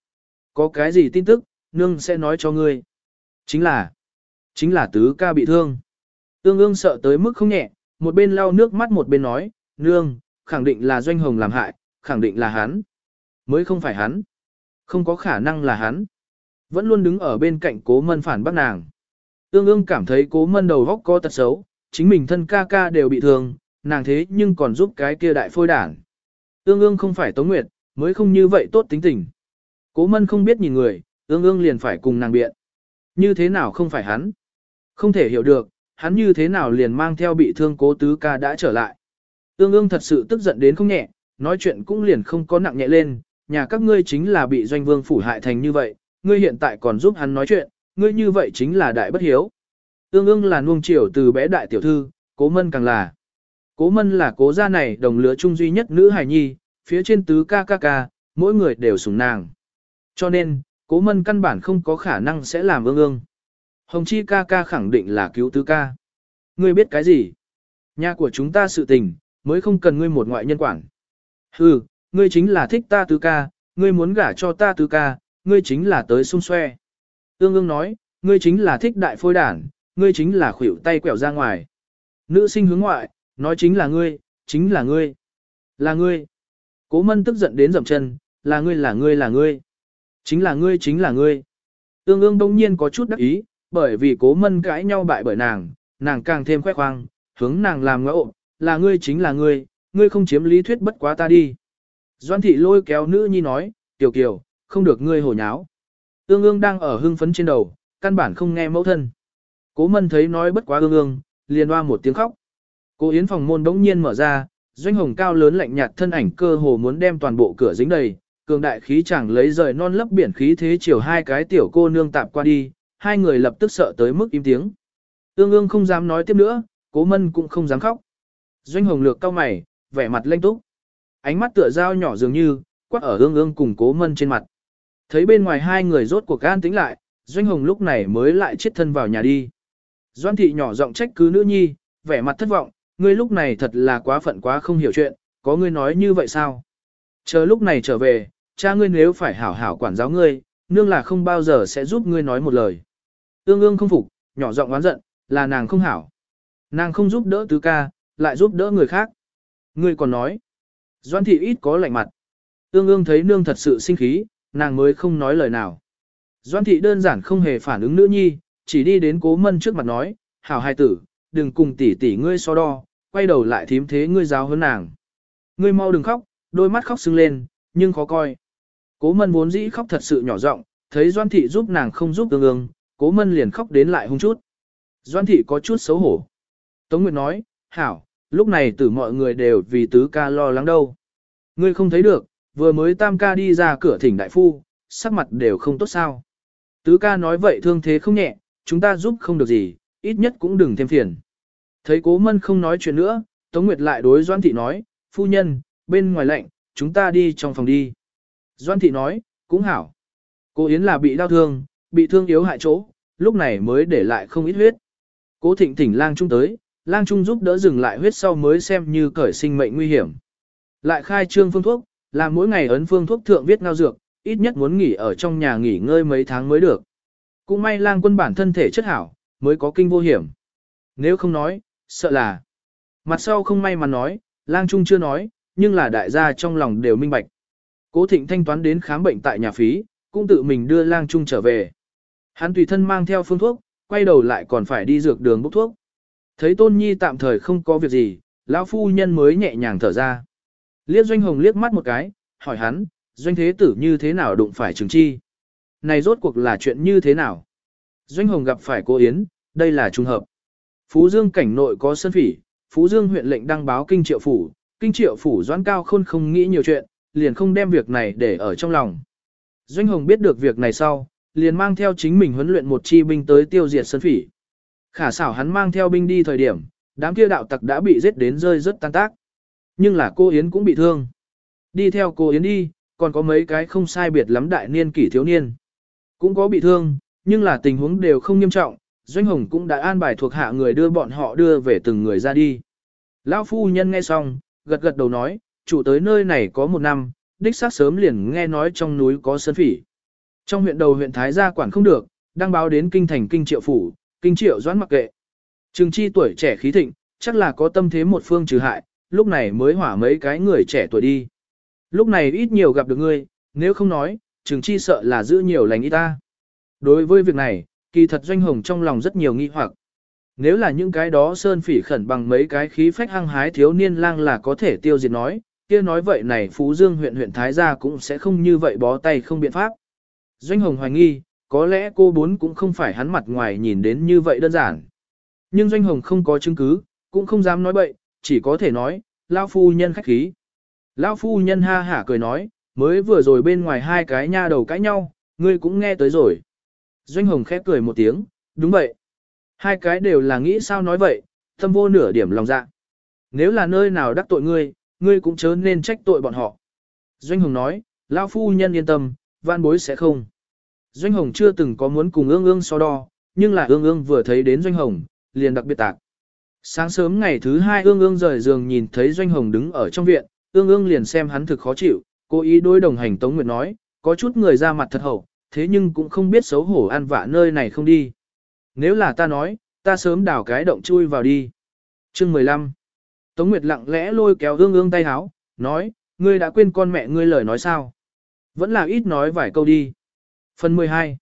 Có cái gì tin tức, nương sẽ nói cho ngươi. Chính là, chính là tứ ca bị thương. tương ương sợ tới mức không nhẹ, một bên lau nước mắt một bên nói, nương, khẳng định là doanh hồng làm hại, khẳng định là hắn. Mới không phải hắn. Không có khả năng là hắn. Vẫn luôn đứng ở bên cạnh cố mân phản bác nàng. tương ương cảm thấy cố mân đầu góc có tật xấu, chính mình thân ca ca đều bị thương, nàng thế nhưng còn giúp cái kia đại phôi đảng. Tương ương không phải Tống Nguyệt, mới không như vậy tốt tính tình. Cố mân không biết nhìn người, ương ương liền phải cùng nàng biện. Như thế nào không phải hắn? Không thể hiểu được, hắn như thế nào liền mang theo bị thương cố tứ ca đã trở lại. Ương ương thật sự tức giận đến không nhẹ, nói chuyện cũng liền không có nặng nhẹ lên, nhà các ngươi chính là bị doanh vương phủ hại thành như vậy, ngươi hiện tại còn giúp hắn nói chuyện, ngươi như vậy chính là đại bất hiếu. Ương ương là nuông chiều từ bé đại tiểu thư, cố mân càng là. Cố mân là cố gia này đồng lứa chung duy nhất nữ hài nhi, phía trên tứ ca ca ca, mỗi người đều sủng nàng. Cho nên, cố mân căn bản không có khả năng sẽ làm ương ương. Hồng chi ca ca khẳng định là cứu tứ ca. Ngươi biết cái gì? Nhà của chúng ta sự tình, mới không cần ngươi một ngoại nhân quản. Hừ, ngươi chính là thích ta tứ ca, ngươi muốn gả cho ta tứ ca, ngươi chính là tới xung xoe. Ương ương nói, ngươi chính là thích đại phôi đản, ngươi chính là khuỷu tay quẹo ra ngoài. Nữ sinh hướng ngoại, nói chính là ngươi, chính là ngươi, là ngươi. Cố mân tức giận đến dậm chân, là ngươi là ngươi là ngươi. Chính là ngươi chính là ngươi. Tương ương đông nhiên có chút đắc ý, bởi vì cố mân cãi nhau bại bởi nàng, nàng càng thêm khoe khoang, hướng nàng làm ngỡ là ngươi chính là ngươi, ngươi không chiếm lý thuyết bất quá ta đi. Doan thị lôi kéo nữ nhi nói, tiểu kiều, không được ngươi hồ nháo. Tương ương đang ở hưng phấn trên đầu, căn bản không nghe mẫu thân. Cố mân thấy nói bất quá ương ương, liền hoa một tiếng khóc. Cố yến phòng môn bỗng nhiên mở ra, doanh hồng cao lớn lạnh nhạt thân ảnh cơ hồ muốn đem toàn bộ cửa dính đầy, cường đại khí chẳng lấy rời non lấp biển khí thế chiều hai cái tiểu cô nương tạp qua đi, hai người lập tức sợ tới mức im tiếng. tương ương không dám nói tiếp nữa, cố mân cũng không dám khóc. Doanh hồng lược cao mày, vẻ mặt lanh túc. Ánh mắt tựa dao nhỏ dường như, quắc ở ương ương cùng cố mân trên mặt. Thấy bên ngoài hai người rốt cuộc gan tính lại, Doanh hồng lúc này mới lại chết thân vào nhà đi. Doan thị nhỏ giọng trách cứ nữ nhi, vẻ mặt thất vọng, ngươi lúc này thật là quá phận quá không hiểu chuyện, có ngươi nói như vậy sao? Chờ lúc này trở về, cha ngươi nếu phải hảo hảo quản giáo ngươi, nương là không bao giờ sẽ giúp ngươi nói một lời. Ương ương không phục, nhỏ giọng oán giận, là nàng không hảo. Nàng không giúp đỡ tứ ca, lại giúp đỡ người khác. Ngươi còn nói, Doan thị ít có lạnh mặt. Ương ương thấy nương thật sự sinh khí, nàng mới không nói lời nào. Doan thị đơn giản không hề phản ứng nữ nhi, chỉ đi đến cố mân trước mặt nói, hảo hai tử, đừng cùng tỷ tỷ ngươi so đo, quay đầu lại thím thế ngươi giáo hơn nàng. Ngươi mau đừng khóc, đôi mắt khóc sưng lên, nhưng khó coi. Cố mân vốn dĩ khóc thật sự nhỏ giọng, thấy Doan thị giúp nàng không giúp tương ương, cố mân liền khóc đến lại hung chút. Doan thị có chút xấu hổ. Tống Nguyệt nói, hảo, lúc này tử mọi người đều vì tứ ca lo lắng đâu. Ngươi không thấy được, vừa mới tam ca đi ra cửa thỉnh đại phu, sắc mặt đều không tốt sao. Tứ ca nói vậy thương thế không nhẹ, chúng ta giúp không được gì, ít nhất cũng đừng thêm phiền. Thấy cố mân không nói chuyện nữa, Tống Nguyệt lại đối Doan Thị nói, phu nhân, bên ngoài lạnh, chúng ta đi trong phòng đi. Doan Thị nói, cũng hảo. Cô Yến là bị đau thương, bị thương yếu hại chỗ, lúc này mới để lại không ít huyết. Cố thịnh thỉnh lang trung tới, lang trung giúp đỡ dừng lại huyết sau mới xem như cởi sinh mệnh nguy hiểm. Lại khai trương phương thuốc, làm mỗi ngày ấn phương thuốc thượng viết ngao dược, ít nhất muốn nghỉ ở trong nhà nghỉ ngơi mấy tháng mới được. Cũng may lang quân bản thân thể chất hảo, mới có kinh vô hiểm. Nếu không nói, sợ là. Mặt sau không may mà nói, lang trung chưa nói, nhưng là đại gia trong lòng đều minh bạch. Cố thịnh thanh toán đến khám bệnh tại nhà phí, cũng tự mình đưa lang trung trở về. Hắn tùy thân mang theo phương thuốc, quay đầu lại còn phải đi dược đường bốc thuốc. Thấy tôn nhi tạm thời không có việc gì, lão phu nhân mới nhẹ nhàng thở ra. Liếc doanh hồng liếc mắt một cái, hỏi hắn, doanh thế tử như thế nào đụng phải trường chi. Này rốt cuộc là chuyện như thế nào? Doanh hồng gặp phải cô Yến, đây là trùng hợp. Phú Dương cảnh nội có sân phỉ, Phú Dương huyện lệnh đăng báo kinh triệu phủ, kinh triệu phủ doãn cao khôn không nghĩ nhiều chuyện, liền không đem việc này để ở trong lòng. Doanh hồng biết được việc này sau, liền mang theo chính mình huấn luyện một chi binh tới tiêu diệt sân phỉ. Khả xảo hắn mang theo binh đi thời điểm, đám kia đạo tặc đã bị giết đến rơi rất tan tác. Nhưng là cô Yến cũng bị thương. Đi theo cô Yến đi, còn có mấy cái không sai biệt lắm đại niên kỷ thiếu niên. Cũng có bị thương, nhưng là tình huống đều không nghiêm trọng, Doanh Hồng cũng đã an bài thuộc hạ người đưa bọn họ đưa về từng người ra đi. Lão phu nhân nghe xong, gật gật đầu nói, chủ tới nơi này có một năm, đích xác sớm liền nghe nói trong núi có sơn phỉ. Trong huyện đầu huyện Thái gia quản không được, đang báo đến kinh thành kinh triệu phủ, kinh triệu doãn mặc kệ. Trừng chi tuổi trẻ khí thịnh, chắc là có tâm thế một phương trừ hại, lúc này mới hỏa mấy cái người trẻ tuổi đi. Lúc này ít nhiều gặp được ngươi, nếu không nói, trừng chi sợ là giữ nhiều lành ý ta. Đối với việc này, kỳ thật doanh hồng trong lòng rất nhiều nghi hoặc. Nếu là những cái đó sơn phỉ khẩn bằng mấy cái khí phách hăng hái thiếu niên lang là có thể tiêu diệt nói, kia nói vậy này Phú Dương huyện huyện Thái Gia cũng sẽ không như vậy bó tay không biện pháp. Doanh hồng hoài nghi, có lẽ cô bốn cũng không phải hắn mặt ngoài nhìn đến như vậy đơn giản. Nhưng Doanh hồng không có chứng cứ, cũng không dám nói bậy, chỉ có thể nói, Lao phu nhân khách khí. Lao phu nhân ha hả cười nói, mới vừa rồi bên ngoài hai cái nha đầu cãi nhau, ngươi cũng nghe tới rồi. Doanh hồng khép cười một tiếng, đúng vậy. Hai cái đều là nghĩ sao nói vậy, thâm vô nửa điểm lòng dạ. Nếu là nơi nào đắc tội ngươi, ngươi cũng chớ nên trách tội bọn họ. Doanh hồng nói, Lao phu nhân yên tâm, van bối sẽ không. Doanh hồng chưa từng có muốn cùng ương ương so đo, nhưng là ương ương vừa thấy đến doanh hồng, liền đặc biệt tạc. Sáng sớm ngày thứ hai ương ương rời giường nhìn thấy doanh hồng đứng ở trong viện, ương ương liền xem hắn thực khó chịu, cố ý đối đồng hành Tống Nguyệt nói, có chút người ra mặt thật hậu, thế nhưng cũng không biết xấu hổ ăn vạ nơi này không đi. Nếu là ta nói, ta sớm đào cái động chui vào đi. Chương 15 Tống Nguyệt lặng lẽ lôi kéo ương ương tay háo, nói, ngươi đã quên con mẹ ngươi lời nói sao? Vẫn là ít nói vài câu đi. Phần 12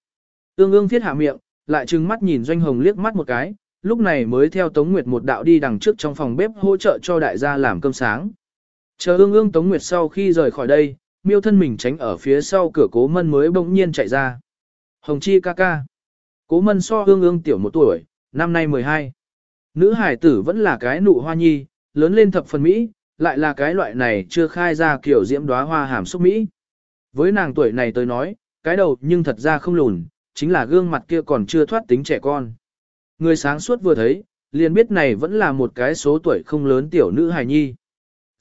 Ương ương thiết hạ miệng, lại trừng mắt nhìn Doanh Hồng liếc mắt một cái, lúc này mới theo Tống Nguyệt một đạo đi đằng trước trong phòng bếp hỗ trợ cho đại gia làm cơm sáng. Chờ ương ương Tống Nguyệt sau khi rời khỏi đây, miêu thân mình tránh ở phía sau cửa cố mân mới bỗng nhiên chạy ra. Hồng Chi ca ca. Cố mân so ương ương tiểu một tuổi, năm nay 12. Nữ hải tử vẫn là cái nụ hoa nhi, lớn lên thập phần Mỹ, lại là cái loại này chưa khai ra kiểu diễm đóa hoa hàm xúc Mỹ. Với nàng tuổi này tôi nói, cái đầu nhưng thật ra không lùn, chính là gương mặt kia còn chưa thoát tính trẻ con. Người sáng suốt vừa thấy, liền biết này vẫn là một cái số tuổi không lớn tiểu nữ hài nhi.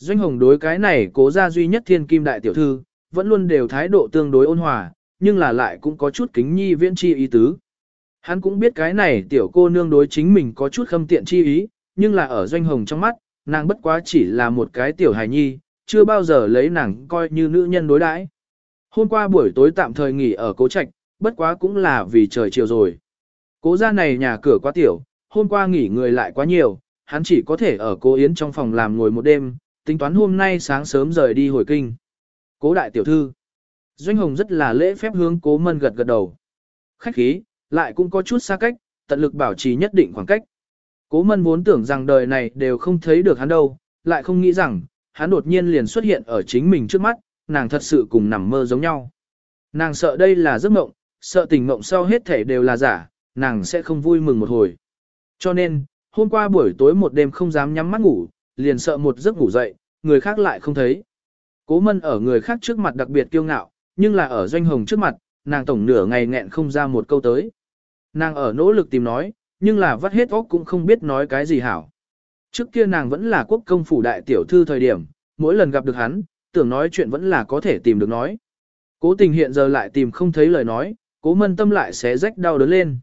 Doanh hồng đối cái này cố ra duy nhất thiên kim đại tiểu thư, vẫn luôn đều thái độ tương đối ôn hòa, nhưng là lại cũng có chút kính nhi viễn chi ý tứ. Hắn cũng biết cái này tiểu cô nương đối chính mình có chút khâm tiện chi ý, nhưng là ở doanh hồng trong mắt, nàng bất quá chỉ là một cái tiểu hài nhi, chưa bao giờ lấy nàng coi như nữ nhân đối đãi. Hôm qua buổi tối tạm thời nghỉ ở cố trạch, bất quá cũng là vì trời chiều rồi. Cố gia này nhà cửa quá tiểu, hôm qua nghỉ người lại quá nhiều, hắn chỉ có thể ở Cố Yến trong phòng làm ngồi một đêm, tính toán hôm nay sáng sớm rời đi hồi kinh. Cố đại tiểu thư. Doanh Hồng rất là lễ phép hướng cố mân gật gật đầu. Khách khí, lại cũng có chút xa cách, tận lực bảo trì nhất định khoảng cách. Cố mân vốn tưởng rằng đời này đều không thấy được hắn đâu, lại không nghĩ rằng, hắn đột nhiên liền xuất hiện ở chính mình trước mắt, nàng thật sự cùng nằm mơ giống nhau. Nàng sợ đây là giấc mộng, sợ tình mộng sau hết thể đều là giả, nàng sẽ không vui mừng một hồi. Cho nên, hôm qua buổi tối một đêm không dám nhắm mắt ngủ, liền sợ một giấc ngủ dậy, người khác lại không thấy. Cố mân ở người khác trước mặt đặc biệt kiêu ngạo, nhưng là ở doanh hồng trước mặt, nàng tổng nửa ngày nghẹn không ra một câu tới. Nàng ở nỗ lực tìm nói, nhưng là vắt hết óc cũng không biết nói cái gì hảo. Trước kia nàng vẫn là quốc công phủ đại tiểu thư thời điểm, mỗi lần gặp được hắn, tưởng nói chuyện vẫn là có thể tìm được nói. Cố tình hiện giờ lại tìm không thấy lời nói, cố mân tâm lại sẽ rách đau đớn lên.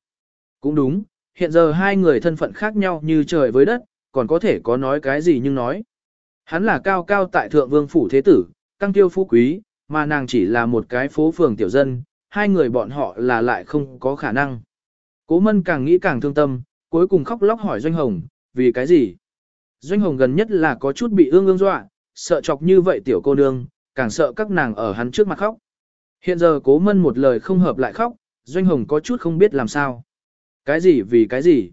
Cũng đúng, hiện giờ hai người thân phận khác nhau như trời với đất, còn có thể có nói cái gì nhưng nói. Hắn là cao cao tại thượng vương phủ thế tử, căng tiêu phú quý, mà nàng chỉ là một cái phố phường tiểu dân, hai người bọn họ là lại không có khả năng. Cố mân càng nghĩ càng thương tâm, cuối cùng khóc lóc hỏi Doanh Hồng, vì cái gì? Doanh Hồng gần nhất là có chút bị ương ương dọa, sợ chọc như vậy tiểu cô nương, càng sợ các nàng ở hắn trước mặt khóc. Hiện giờ cố mân một lời không hợp lại khóc, Doanh Hồng có chút không biết làm sao. Cái gì vì cái gì?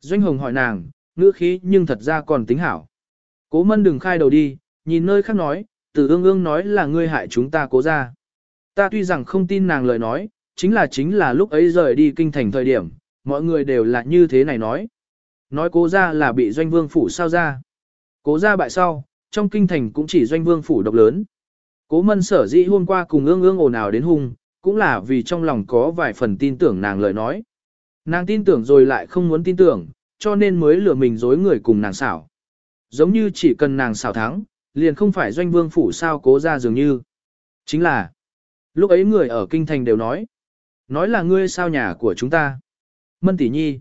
Doanh Hồng hỏi nàng, ngữ khí nhưng thật ra còn tính hảo. Cố mân đừng khai đầu đi, nhìn nơi khác nói, từ ương ương nói là ngươi hại chúng ta cố ra. Ta tuy rằng không tin nàng lời nói, chính là chính là lúc ấy rời đi kinh thành thời điểm, mọi người đều là như thế này nói. Nói cố ra là bị doanh vương phủ sao ra. Cố ra bại sau, trong kinh thành cũng chỉ doanh vương phủ độc lớn. Cố mân sở dĩ hôm qua cùng ương ương ồn ào đến hung, cũng là vì trong lòng có vài phần tin tưởng nàng lời nói. Nàng tin tưởng rồi lại không muốn tin tưởng, cho nên mới lừa mình dối người cùng nàng xảo. Giống như chỉ cần nàng xảo thắng, liền không phải doanh vương phủ sao cố ra dường như. Chính là, lúc ấy người ở kinh thành đều nói, nói là ngươi sao nhà của chúng ta. Mân tỷ nhi,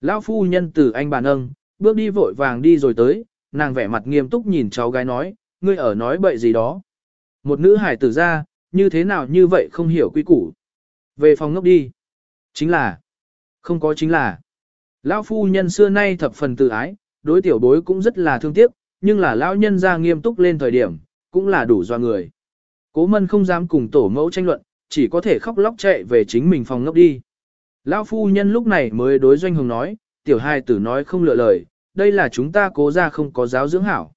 lão phu nhân từ anh bà nâng, bước đi vội vàng đi rồi tới, nàng vẻ mặt nghiêm túc nhìn cháu gái nói, ngươi ở nói bậy gì đó. Một nữ hải tử ra, như thế nào như vậy không hiểu quy củ. Về phòng ngốc đi. Chính là, không có chính là. Lão phu nhân xưa nay thập phần tự ái, đối tiểu bối cũng rất là thương tiếc, nhưng là lão nhân ra nghiêm túc lên thời điểm, cũng là đủ do người. Cố mân không dám cùng tổ mẫu tranh luận, chỉ có thể khóc lóc chạy về chính mình phòng ngốc đi. Lão phu nhân lúc này mới đối doanh hồng nói, tiểu hai tử nói không lựa lời, đây là chúng ta cố ra không có giáo dưỡng hảo.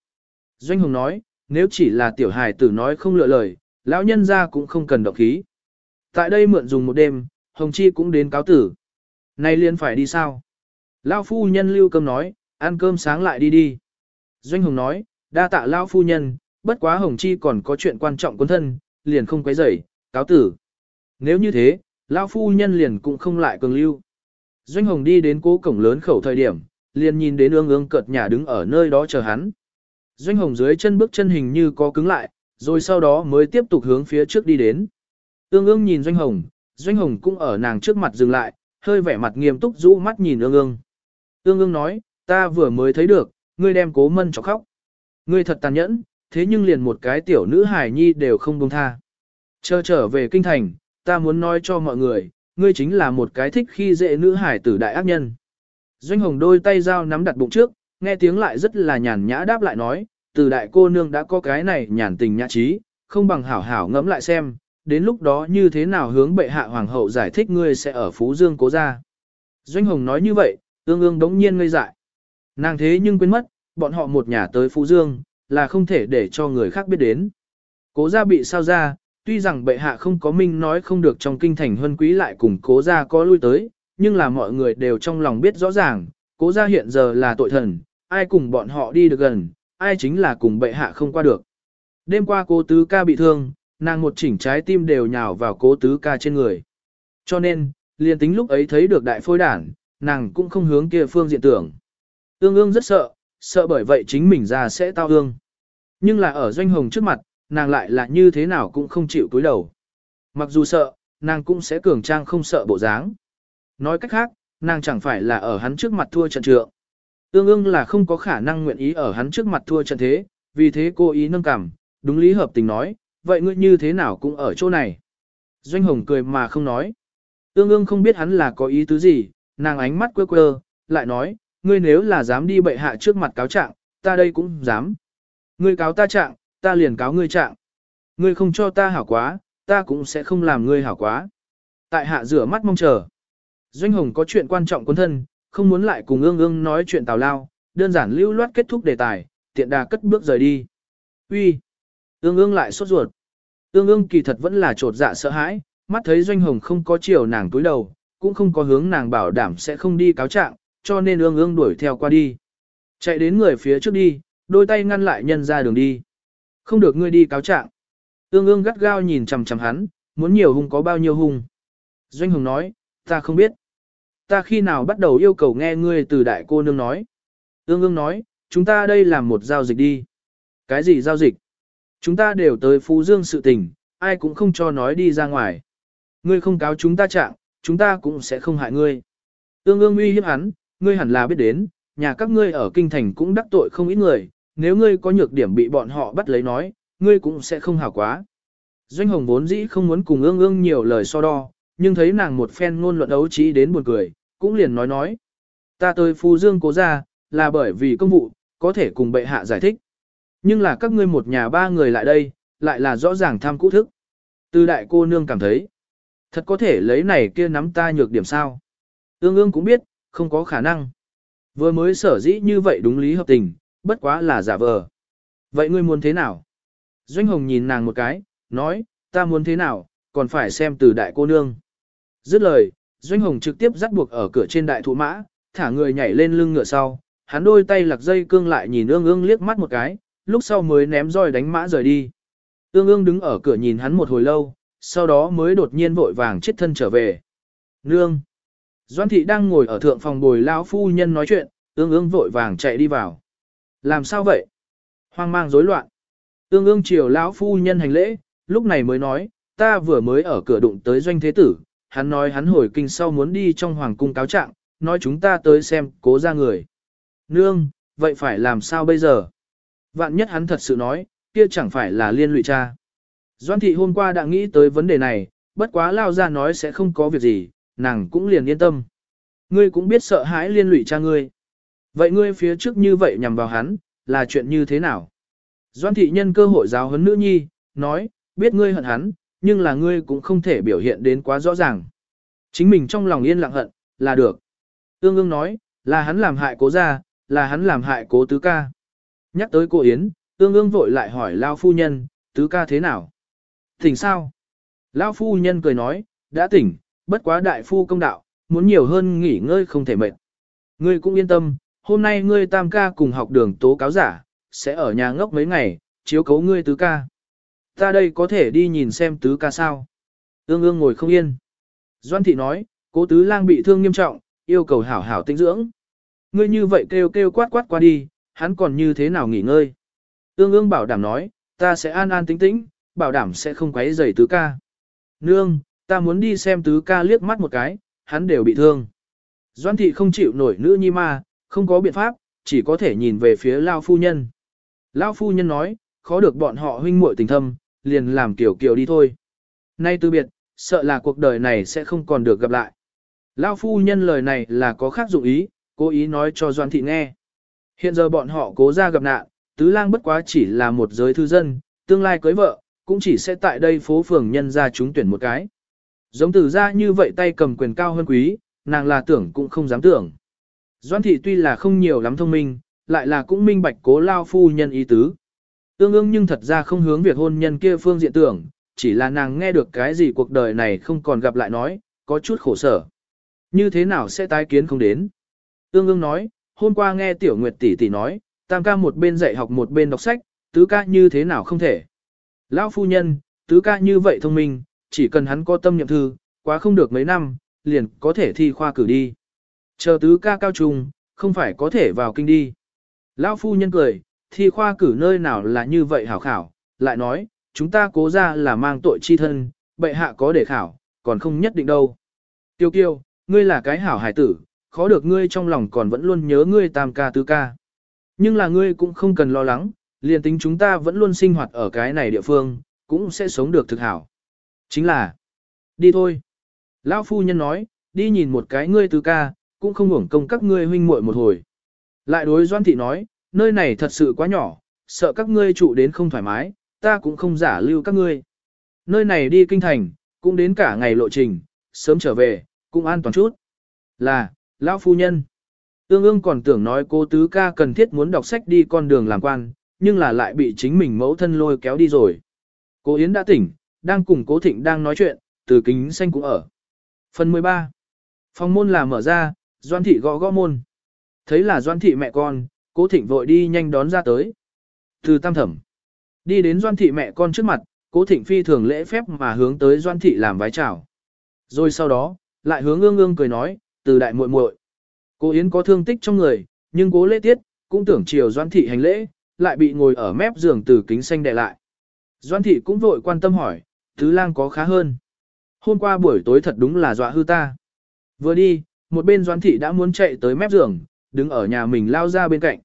Doanh hồng nói, nếu chỉ là tiểu hài tử nói không lựa lời, lão nhân ra cũng không cần động khí. Tại đây mượn dùng một đêm, Hồng Chi cũng đến cáo tử. Nay liền phải đi sao? Lão phu nhân lưu cơm nói, ăn cơm sáng lại đi đi. Doanh Hồng nói, đa tạ Lão phu nhân, bất quá Hồng Chi còn có chuyện quan trọng quân thân, liền không quấy rầy, cáo tử. Nếu như thế, Lão phu nhân liền cũng không lại cường lưu. Doanh Hồng đi đến cố cổng lớn khẩu thời điểm, liền nhìn đến ương ương cợt nhà đứng ở nơi đó chờ hắn. Doanh hồng dưới chân bước chân hình như có cứng lại, rồi sau đó mới tiếp tục hướng phía trước đi đến. Ương ương nhìn doanh hồng, doanh hồng cũng ở nàng trước mặt dừng lại, hơi vẻ mặt nghiêm túc rũ mắt nhìn ương ương. Ương ương nói, ta vừa mới thấy được, ngươi đem cố mân cho khóc. Ngươi thật tàn nhẫn, thế nhưng liền một cái tiểu nữ hải nhi đều không buông tha. Chờ trở về kinh thành, ta muốn nói cho mọi người, ngươi chính là một cái thích khi dễ nữ hải tử đại ác nhân. Doanh hồng đôi tay dao nắm đặt bụng trước, nghe tiếng lại rất là nhàn nhã đáp lại nói, từ đại cô nương đã có cái này nhàn tình nhã trí, không bằng hảo hảo ngẫm lại xem, đến lúc đó như thế nào hướng bệ hạ hoàng hậu giải thích ngươi sẽ ở Phú Dương cố ra. Doanh Hồng nói như vậy, tương ương đống nhiên ngây dại. Nàng thế nhưng quên mất, bọn họ một nhà tới Phú Dương, là không thể để cho người khác biết đến. Cố gia bị sao ra, tuy rằng bệ hạ không có minh nói không được trong kinh thành huân quý lại cùng cố gia có lui tới, nhưng là mọi người đều trong lòng biết rõ ràng, cố gia hiện giờ là tội thần, ai cùng bọn họ đi được gần, ai chính là cùng bệ hạ không qua được. Đêm qua cố tứ ca bị thương, nàng một chỉnh trái tim đều nhào vào cố tứ ca trên người. Cho nên, liền tính lúc ấy thấy được đại phôi đản, nàng cũng không hướng kia phương diện tưởng. Ương ương rất sợ, sợ bởi vậy chính mình ra sẽ tao ương. Nhưng là ở doanh hồng trước mặt, nàng lại là như thế nào cũng không chịu cúi đầu. Mặc dù sợ, nàng cũng sẽ cường trang không sợ bộ dáng. Nói cách khác, nàng chẳng phải là ở hắn trước mặt thua trận trượng. Ương ương là không có khả năng nguyện ý ở hắn trước mặt thua trận thế, vì thế cô ý nâng cảm, đúng lý hợp tình nói, vậy ngươi như thế nào cũng ở chỗ này. Doanh hồng cười mà không nói. Ương ương không biết hắn là có ý tứ gì, nàng ánh mắt quơ quơ, lại nói, ngươi nếu là dám đi bệ hạ trước mặt cáo trạng, ta đây cũng dám. Ngươi cáo ta trạng, ta liền cáo ngươi trạng. Ngươi không cho ta hảo quá, ta cũng sẽ không làm ngươi hảo quá. Tại hạ rửa mắt mong chờ. Doanh Hồng có chuyện quan trọng quân thân, không muốn lại cùng ương ương nói chuyện tào lao, đơn giản lưu loát kết thúc đề tài, tiện đà cất bước rời đi. Uy, Ương ương lại sốt ruột. Ương ương kỳ thật vẫn là trột dạ sợ hãi, mắt thấy Doanh Hồng không có chiều nàng túi đầu, cũng không có hướng nàng bảo đảm sẽ không đi cáo trạng, cho nên ương ương đuổi theo qua đi. Chạy đến người phía trước đi, đôi tay ngăn lại nhân ra đường đi. Không được ngươi đi cáo trạng. Ương ương gắt gao nhìn chằm chằm hắn, muốn nhiều hung có bao nhiêu hung. Doanh Hồng nói, ta không biết. Ta khi nào bắt đầu yêu cầu nghe ngươi từ đại cô nương nói. Ương ương nói, chúng ta đây làm một giao dịch đi. Cái gì giao dịch? Chúng ta đều tới Phú Dương sự tình, ai cũng không cho nói đi ra ngoài. Ngươi không cáo chúng ta trạng, chúng ta cũng sẽ không hại ngươi. Ương ương uy hiếp hắn, ngươi hẳn là biết đến, nhà các ngươi ở kinh thành cũng đắc tội không ít người, nếu ngươi có nhược điểm bị bọn họ bắt lấy nói, ngươi cũng sẽ không hảo quá. Doanh hồng vốn dĩ không muốn cùng ương ương nhiều lời so đo, nhưng thấy nàng một phen ngôn luận đấu trí đến buồn cười, cũng liền nói nói. Ta tới Phú Dương cố ra, là bởi vì công vụ, có thể cùng bệ hạ giải thích. Nhưng là các ngươi một nhà ba người lại đây, lại là rõ ràng tham cũ thức. Từ đại cô nương cảm thấy, thật có thể lấy này kia nắm ta nhược điểm sao. Ương ương cũng biết, không có khả năng. Vừa mới sở dĩ như vậy đúng lý hợp tình, bất quá là giả vờ. Vậy ngươi muốn thế nào? Doanh Hồng nhìn nàng một cái, nói, ta muốn thế nào, còn phải xem từ đại cô nương. Dứt lời, Doanh Hồng trực tiếp dắt buộc ở cửa trên đại thụ mã, thả người nhảy lên lưng ngựa sau, hắn đôi tay lạc dây cương lại nhìn ương ương liếc mắt một cái, lúc sau mới ném roi đánh mã rời đi. Ương ương đứng ở cửa nhìn hắn một hồi lâu, sau đó mới đột nhiên vội vàng chết thân trở về. Nương! Doan thị đang ngồi ở thượng phòng bồi lão phu nhân nói chuyện, ương ương vội vàng chạy đi vào. Làm sao vậy? Hoang mang rối loạn. Ương ương chiều lão phu nhân hành lễ, lúc này mới nói, ta vừa mới ở cửa đụng tới doanh thế tử, hắn nói hắn hồi kinh sau muốn đi trong hoàng cung cáo trạng, nói chúng ta tới xem cố ra người. Nương, vậy phải làm sao bây giờ? Vạn nhất hắn thật sự nói, kia chẳng phải là liên lụy cha. Doan thị hôm qua đã nghĩ tới vấn đề này, bất quá lao ra nói sẽ không có việc gì, nàng cũng liền yên tâm. Ngươi cũng biết sợ hãi liên lụy cha ngươi. Vậy ngươi phía trước như vậy nhằm vào hắn, là chuyện như thế nào? Doan thị nhân cơ hội giáo huấn nữ nhi, nói, biết ngươi hận hắn, nhưng là ngươi cũng không thể biểu hiện đến quá rõ ràng. Chính mình trong lòng yên lặng hận, là được. Ương ương nói, là hắn làm hại cố gia, là hắn làm hại cố tứ ca. Nhắc tới cô Yến, ương ương vội lại hỏi Lao phu nhân, tứ ca thế nào? Tỉnh sao? Lao phu nhân cười nói, đã tỉnh, bất quá đại phu công đạo, muốn nhiều hơn nghỉ ngơi không thể mệt. Ngươi cũng yên tâm, hôm nay ngươi tam ca cùng học đường tố cáo giả, sẽ ở nhà ngốc mấy ngày, chiếu cấu ngươi tứ ca. Ta đây có thể đi nhìn xem tứ ca sao. Ương ương ngồi không yên. Doan thị nói, cố tứ lang bị thương nghiêm trọng, yêu cầu hảo hảo tinh dưỡng. Ngươi như vậy kêu kêu quát quát qua đi, hắn còn như thế nào nghỉ ngơi. Ương ương bảo đảm nói, ta sẽ an an tĩnh tĩnh, bảo đảm sẽ không quấy rầy tứ ca. Nương, ta muốn đi xem tứ ca liếc mắt một cái, hắn đều bị thương. Doan thị không chịu nổi nữ nhi ma, không có biện pháp, chỉ có thể nhìn về phía Lao phu nhân. Lao phu nhân nói, khó được bọn họ huynh muội tình thâm, liền làm kiểu kiểu đi thôi. Nay từ biệt, sợ là cuộc đời này sẽ không còn được gặp lại. Lao phu nhân lời này là có khác dụng ý, cố ý nói cho Doan Thị nghe. Hiện giờ bọn họ cố ra gặp nạn, tứ lang bất quá chỉ là một giới thư dân, tương lai cưới vợ, cũng chỉ sẽ tại đây phố phường nhân ra chúng tuyển một cái. Giống tử ra như vậy tay cầm quyền cao hơn quý, nàng là tưởng cũng không dám tưởng. Doan thị tuy là không nhiều lắm thông minh, lại là cũng minh bạch cố lao phu nhân ý tứ. Tương ương nhưng thật ra không hướng việc hôn nhân kia phương diện tưởng, chỉ là nàng nghe được cái gì cuộc đời này không còn gặp lại nói, có chút khổ sở. Như thế nào sẽ tái kiến không đến? tương ương nói, hôm qua nghe tiểu nguyệt tỷ tỷ nói, tam ca một bên dạy học một bên đọc sách, tứ ca như thế nào không thể. Lão phu nhân, tứ ca như vậy thông minh, chỉ cần hắn có tâm nhậm thư, quá không được mấy năm, liền có thể thi khoa cử đi. Chờ tứ ca cao trung, không phải có thể vào kinh đi. Lão phu nhân cười, thi khoa cử nơi nào là như vậy hảo khảo, lại nói, chúng ta cố ra là mang tội chi thân, bệ hạ có để khảo, còn không nhất định đâu. Tiêu kiêu, ngươi là cái hảo hải tử, khó được ngươi trong lòng còn vẫn luôn nhớ ngươi tam ca tứ ca. Nhưng là ngươi cũng không cần lo lắng, liền tính chúng ta vẫn luôn sinh hoạt ở cái này địa phương, cũng sẽ sống được thực hảo. Chính là, đi thôi. Lão phu nhân nói, đi nhìn một cái ngươi tứ ca, cũng không hưởng công các ngươi huynh muội một hồi, Lại đối Doan Thị nói, nơi này thật sự quá nhỏ, sợ các ngươi trụ đến không thoải mái, ta cũng không giả lưu các ngươi. Nơi này đi kinh thành, cũng đến cả ngày lộ trình, sớm trở về, cũng an toàn chút. Là, lão phu nhân. tương ương còn tưởng nói cô tứ ca cần thiết muốn đọc sách đi con đường làm quan, nhưng là lại bị chính mình mẫu thân lôi kéo đi rồi. Cô Yến đã tỉnh, đang cùng cố thịnh đang nói chuyện, từ kính xanh cũng ở. Phần 13. Phòng môn là mở ra, Doan thị gõ gõ môn. Thấy là Doan thị mẹ con, cố thịnh vội đi nhanh đón ra tới. Từ tam thẩm. Đi đến Doan thị mẹ con trước mặt, cố thịnh phi thường lễ phép mà hướng tới Doan thị làm vái chào. Rồi sau đó, lại hướng ương ương cười nói, từ đại muội muội. Cố Yến có thương tích trong người, nhưng cố lễ tiết, cũng tưởng chiều Doan thị hành lễ, lại bị ngồi ở mép giường từ kính xanh đè lại. Doan thị cũng vội quan tâm hỏi, Thứ lang có khá hơn. Hôm qua buổi tối thật đúng là dọa hư ta. Vừa đi, một bên doãn thị đã muốn chạy tới mép giường, đứng ở nhà mình lao ra bên cạnh.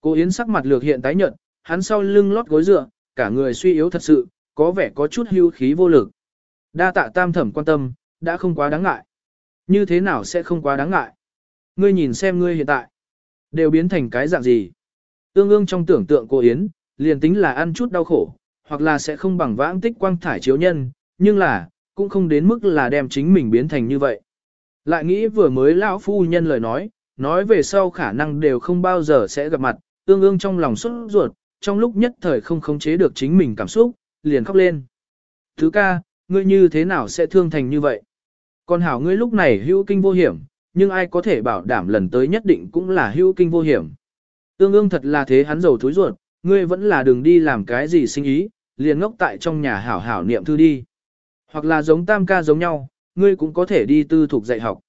Cô Yến sắc mặt lược hiện tái nhợt, hắn sau lưng lót gối dựa, cả người suy yếu thật sự, có vẻ có chút hưu khí vô lực. Đa tạ tam thẩm quan tâm, đã không quá đáng ngại. Như thế nào sẽ không quá đáng ngại? Ngươi nhìn xem ngươi hiện tại, đều biến thành cái dạng gì? Tương ương trong tưởng tượng cô Yến, liền tính là ăn chút đau khổ, hoặc là sẽ không bằng vãng tích quang thải chiếu nhân, nhưng là, cũng không đến mức là đem chính mình biến thành như vậy. Lại nghĩ vừa mới lão phu nhân lời nói, nói về sau khả năng đều không bao giờ sẽ gặp mặt, tương ương trong lòng xuất ruột, trong lúc nhất thời không khống chế được chính mình cảm xúc, liền khóc lên. Thứ ca, ngươi như thế nào sẽ thương thành như vậy? Còn hảo ngươi lúc này hữu kinh vô hiểm, nhưng ai có thể bảo đảm lần tới nhất định cũng là hữu kinh vô hiểm. tương ương thật là thế hắn giàu thúi ruột, ngươi vẫn là đừng đi làm cái gì sinh ý, liền ngốc tại trong nhà hảo hảo niệm thư đi. Hoặc là giống tam ca giống nhau, ngươi cũng có thể đi tư thuộc dạy học.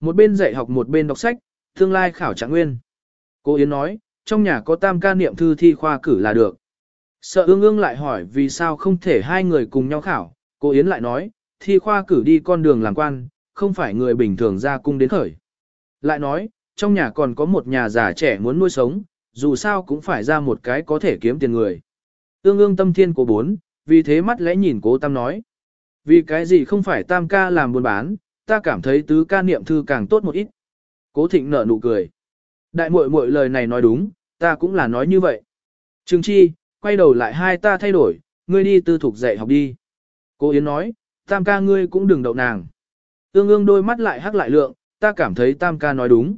Một bên dạy học một bên đọc sách, tương lai khảo trạng nguyên. Cô Yến nói, trong nhà có tam ca niệm thư thi khoa cử là được. Sợ ương ương lại hỏi vì sao không thể hai người cùng nhau khảo, cô Yến lại nói, thi khoa cử đi con đường làm quan, không phải người bình thường ra cung đến khởi. Lại nói, trong nhà còn có một nhà già trẻ muốn nuôi sống, dù sao cũng phải ra một cái có thể kiếm tiền người. Ương ương tâm thiên của bốn, vì thế mắt lẽ nhìn cố tam nói. Vì cái gì không phải tam ca làm buôn bán, ta cảm thấy tứ ca niệm thư càng tốt một ít. Cố thịnh nở nụ cười. Đại muội muội lời này nói đúng, ta cũng là nói như vậy. Trừng chi, quay đầu lại hai ta thay đổi, ngươi đi tư thục dạy học đi. Cố Yến nói, tam ca ngươi cũng đừng đậu nàng. Ương ương đôi mắt lại hắc lại lượng, ta cảm thấy tam ca nói đúng.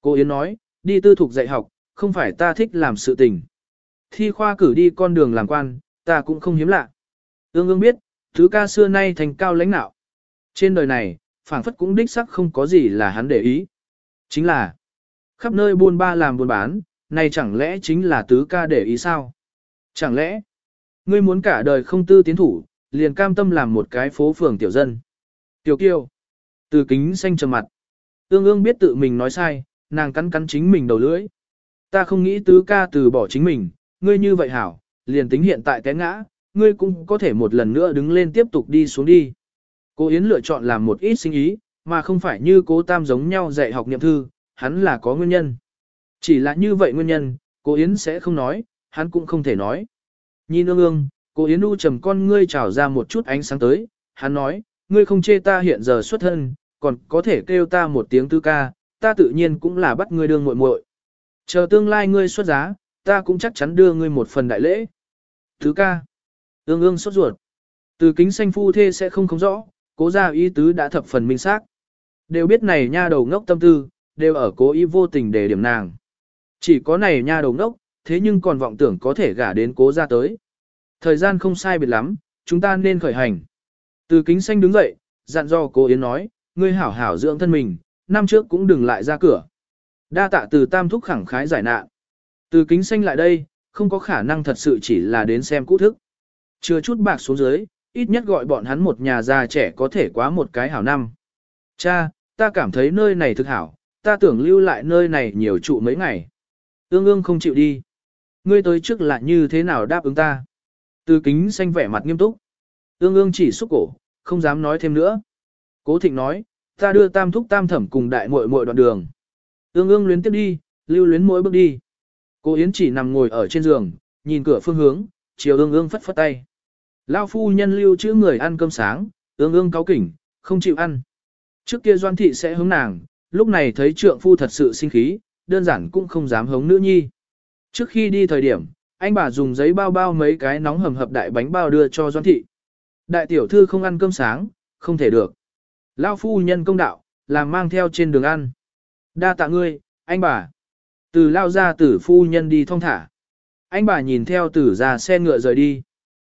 Cố Yến nói, đi tư thục dạy học, không phải ta thích làm sự tình. Thi khoa cử đi con đường làm quan, ta cũng không hiếm lạ. Ương ương biết, thứ ca xưa nay thành cao lãnh nạo. Trên đời này, phảng phất cũng đích sắc không có gì là hắn để ý. Chính là, khắp nơi buôn ba làm buôn bán, này chẳng lẽ chính là tứ ca để ý sao? Chẳng lẽ, ngươi muốn cả đời không tư tiến thủ, liền cam tâm làm một cái phố phường tiểu dân? Tiểu kiêu, từ kính xanh trầm mặt. Ương ương biết tự mình nói sai, nàng cắn cắn chính mình đầu lưỡi. Ta không nghĩ tứ ca từ bỏ chính mình, ngươi như vậy hảo, liền tính hiện tại té ngã, ngươi cũng có thể một lần nữa đứng lên tiếp tục đi xuống đi. Cô Yến lựa chọn làm một ít sinh ý, mà không phải như cố tam giống nhau dạy học niệm thư, hắn là có nguyên nhân. Chỉ là như vậy nguyên nhân, cô Yến sẽ không nói, hắn cũng không thể nói. Nhìn ương ương, cô Yến u trầm con ngươi trào ra một chút ánh sáng tới, hắn nói, ngươi không chê ta hiện giờ xuất thân, còn có thể kêu ta một tiếng tư ca, ta tự nhiên cũng là bắt ngươi đương muội muội. Chờ tương lai ngươi xuất giá, ta cũng chắc chắn đưa ngươi một phần đại lễ. Thứ ca. Ương ương sốt ruột. Từ kính xanh phu thê sẽ không không rõ, cố ra ý tứ đã thập phần minh xác. Đều biết này nha đầu ngốc tâm tư, đều ở cố ý vô tình để điểm nàng. Chỉ có này nha đầu ngốc, thế nhưng còn vọng tưởng có thể gả đến cố ra tới. Thời gian không sai biệt lắm, chúng ta nên khởi hành. Từ kính xanh đứng dậy, dặn dò cố Yến nói, ngươi hảo hảo dưỡng thân mình, năm trước cũng đừng lại ra cửa. Đa tạ từ tam thúc khẳng khái giải nạn. Từ kính xanh lại đây, không có khả năng thật sự chỉ là đến xem cũ thức. Chưa chút bạc xuống dưới, ít nhất gọi bọn hắn một nhà già trẻ có thể quá một cái hảo năm. Cha, ta cảm thấy nơi này thực hảo, ta tưởng lưu lại nơi này nhiều trụ mấy ngày. Ương ương không chịu đi. Ngươi tới trước là như thế nào đáp ứng ta. Từ kính xanh vẻ mặt nghiêm túc. Ương ương chỉ xúc cổ, không dám nói thêm nữa. Cố thịnh nói, ta đưa tam thúc tam thẩm cùng đại muội muội đoạn đường. Ương ương luyến tiếp đi, lưu luyến mỗi bước đi. Cô Yến chỉ nằm ngồi ở trên giường, nhìn cửa phương hướng, chiều ương ương phất phất tay. Lao phu nhân lưu chữ người ăn cơm sáng, ương ương cáo kỉnh, không chịu ăn. Trước kia doan thị sẽ hướng nàng, lúc này thấy trượng phu thật sự sinh khí, đơn giản cũng không dám hống nữ nhi. Trước khi đi thời điểm, anh bà dùng giấy bao bao mấy cái nóng hầm hập đại bánh bao đưa cho Doan Thị. Đại tiểu thư không ăn cơm sáng, không thể được. Lao phu nhân công đạo, làm mang theo trên đường ăn. Đa tạ ngươi, anh bà. Từ lao ra tử phu nhân đi thong thả. Anh bà nhìn theo tử ra xe ngựa rời đi.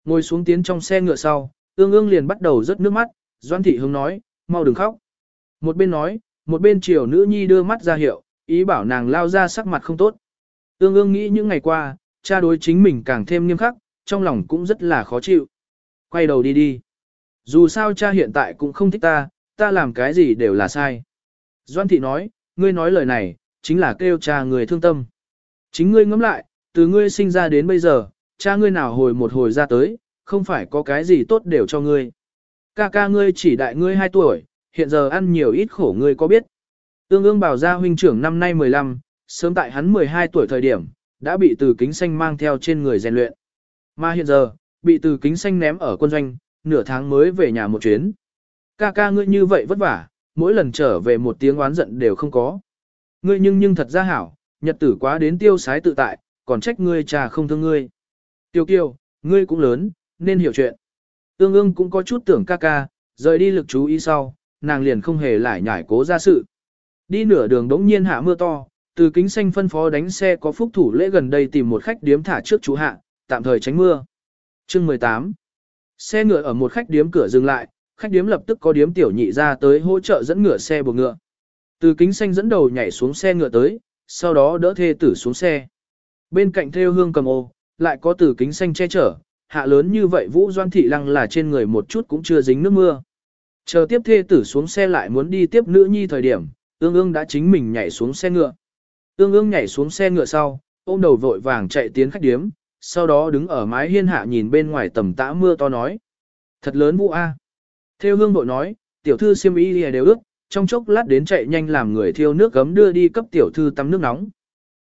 Ngồi xuống tiến trong xe ngựa sau, ương ương liền bắt đầu rớt nước mắt, Doan Thị hướng nói, mau đừng khóc. Một bên nói, một bên chiều nữ nhi đưa mắt ra hiệu, ý bảo nàng lao ra sắc mặt không tốt. Ương ương nghĩ những ngày qua, cha đối chính mình càng thêm nghiêm khắc, trong lòng cũng rất là khó chịu. Quay đầu đi đi. Dù sao cha hiện tại cũng không thích ta, ta làm cái gì đều là sai. Doan thị nói, ngươi nói lời này, chính là kêu cha người thương tâm. Chính ngươi ngẫm lại, từ ngươi sinh ra đến bây giờ, cha ngươi nào hồi một hồi ra tới, không phải có cái gì tốt đều cho ngươi. Ca ca ngươi chỉ đại ngươi 2 tuổi, hiện giờ ăn nhiều ít khổ ngươi có biết. Tương ương bảo gia huynh trưởng năm nay 15, sớm tại hắn 12 tuổi thời điểm, đã bị từ kính xanh mang theo trên người rèn luyện. Mà hiện giờ, bị từ kính xanh ném ở quân doanh, nửa tháng mới về nhà một chuyến. Ca ca ngươi như vậy vất vả, mỗi lần trở về một tiếng oán giận đều không có. Ngươi nhưng nhưng thật ra hảo, nhật tử quá đến tiêu sái tự tại, còn trách ngươi trà không thương ngươi. Tiêu kiều, ngươi cũng lớn, nên hiểu chuyện. Tương ương cũng có chút tưởng ca ca, rời đi lực chú ý sau, nàng liền không hề lại nhải cố ra sự. Đi nửa đường đống nhiên hạ mưa to, từ kính xanh phân phó đánh xe có phúc thủ lễ gần đây tìm một khách điếm thả trước chú hạ, tạm thời tránh mưa. Chương 18 Xe ngựa ở một khách điếm cửa dừng lại, khách điếm lập tức có điếm tiểu nhị ra tới hỗ trợ dẫn ngựa xe buộc ngựa. Từ kính xanh dẫn đầu nhảy xuống xe ngựa tới, sau đó đỡ thê tử xuống xe. Bên cạnh theo hương cầm ô, lại có từ kính xanh che chở, hạ lớn như vậy Vũ Doan Thị Lăng là trên người một chút cũng chưa dính nước mưa. Chờ tiếp thê tử xuống xe lại muốn đi tiếp nữ nhi thời điểm, ương ương đã chính mình nhảy xuống xe ngựa. Ương ương nhảy xuống xe ngựa sau, ôm đầu vội vàng chạy tiến khách điếm, sau đó đứng ở mái hiên hạ nhìn bên ngoài tầm tã mưa to nói. Thật lớn Vũ A. Theo hương bội nói, tiểu thư siêm y đều ước, trong chốc lát đến chạy nhanh làm người thiêu nước gấm đưa đi cấp tiểu thư tắm nước nóng.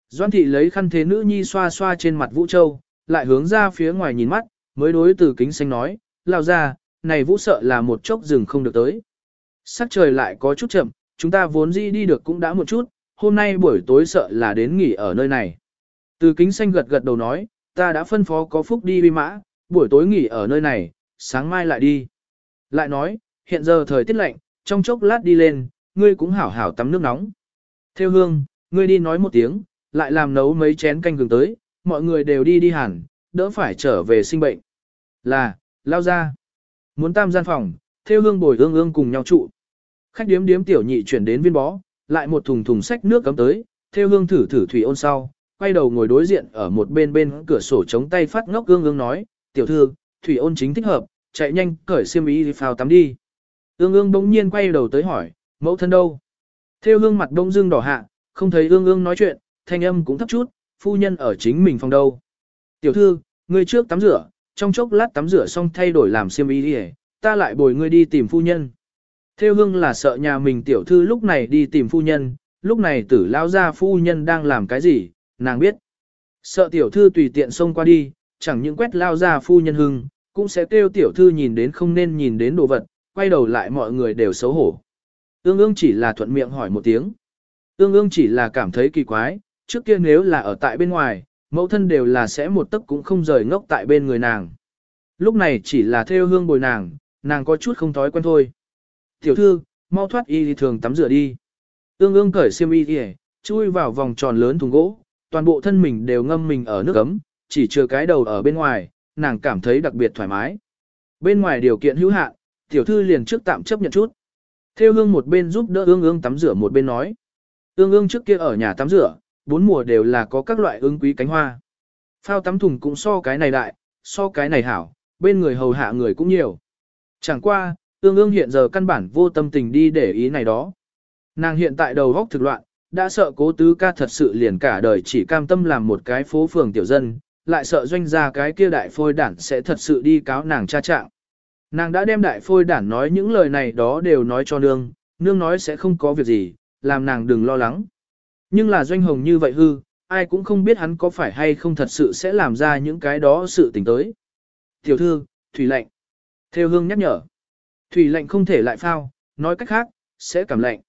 Doan thị lấy khăn thế nữ nhi xoa xoa trên mặt Vũ Châu, lại hướng ra phía ngoài nhìn mắt, mới đối từ kính xanh nói, lao ra, này Vũ sợ là một chốc rừng không được tới. Sắc trời lại có chút chậm, chúng ta vốn dĩ đi được cũng đã một chút, hôm nay buổi tối sợ là đến nghỉ ở nơi này. Từ kính xanh gật gật đầu nói, ta đã phân phó có phúc đi bi mã, buổi tối nghỉ ở nơi này, sáng mai lại đi. Lại nói, hiện giờ thời tiết lạnh, trong chốc lát đi lên, ngươi cũng hảo hảo tắm nước nóng. Theo hương, ngươi đi nói một tiếng, lại làm nấu mấy chén canh gừng tới, mọi người đều đi đi hẳn, đỡ phải trở về sinh bệnh. Là, lao ra. Muốn tam gian phòng, theo hương bồi ương ương cùng nhau trụ. Khách điếm điếm tiểu nhị chuyển đến viên bó, lại một thùng thùng sách nước cấm tới, theo hương thử thử thủy ôn sau, quay đầu ngồi đối diện ở một bên bên cửa sổ chống tay phát ngốc ương ương nói, tiểu thư, thủy ôn chính thích hợp, chạy nhanh cởi xiêm y phao tắm đi. Ương ương bỗng nhiên quay đầu tới hỏi, mẫu thân đâu? Theo hương mặt đông dương đỏ hạ, không thấy ương ương nói chuyện, thanh âm cũng thấp chút, phu nhân ở chính mình phòng đâu. Tiểu thư, ngươi trước tắm rửa, trong chốc lát tắm rửa xong thay đổi làm xiêm y đi ta lại bồi ngươi đi tìm phu nhân. Theo hương là sợ nhà mình tiểu thư lúc này đi tìm phu nhân, lúc này tử lao ra phu nhân đang làm cái gì, nàng biết. Sợ tiểu thư tùy tiện xông qua đi, chẳng những quét lao ra phu nhân hưng, cũng sẽ kêu tiểu thư nhìn đến không nên nhìn đến đồ vật, quay đầu lại mọi người đều xấu hổ. Ương ương chỉ là thuận miệng hỏi một tiếng. Ương ương chỉ là cảm thấy kỳ quái, trước kia nếu là ở tại bên ngoài, mẫu thân đều là sẽ một tấc cũng không rời ngốc tại bên người nàng. Lúc này chỉ là theo hương bồi nàng, nàng có chút không thói quen thôi. Tiểu thư, mau thoát y thì thường tắm rửa đi. Ương ương cởi xiêm y thì chui vào vòng tròn lớn thùng gỗ, toàn bộ thân mình đều ngâm mình ở nước ấm, chỉ chừa cái đầu ở bên ngoài, nàng cảm thấy đặc biệt thoải mái. Bên ngoài điều kiện hữu hạn, tiểu thư liền trước tạm chấp nhận chút. Theo hương một bên giúp đỡ ương ương tắm rửa một bên nói. Ương ương trước kia ở nhà tắm rửa, bốn mùa đều là có các loại ương quý cánh hoa. Phao tắm thùng cũng so cái này đại, so cái này hảo, bên người hầu hạ người cũng nhiều. Chẳng qua, ương ương hiện giờ căn bản vô tâm tình đi để ý này đó. Nàng hiện tại đầu góc thực loạn, đã sợ cố tứ ca thật sự liền cả đời chỉ cam tâm làm một cái phố phường tiểu dân, lại sợ doanh gia cái kia đại phôi đản sẽ thật sự đi cáo nàng cha trạng. Nàng đã đem đại phôi đản nói những lời này đó đều nói cho nương, nương nói sẽ không có việc gì, làm nàng đừng lo lắng. Nhưng là doanh hồng như vậy hư, ai cũng không biết hắn có phải hay không thật sự sẽ làm ra những cái đó sự tình tới. Tiểu thư, Thủy lệnh. Theo hương nhắc nhở. Thủy lệnh không thể lại phao, nói cách khác, sẽ cảm lạnh.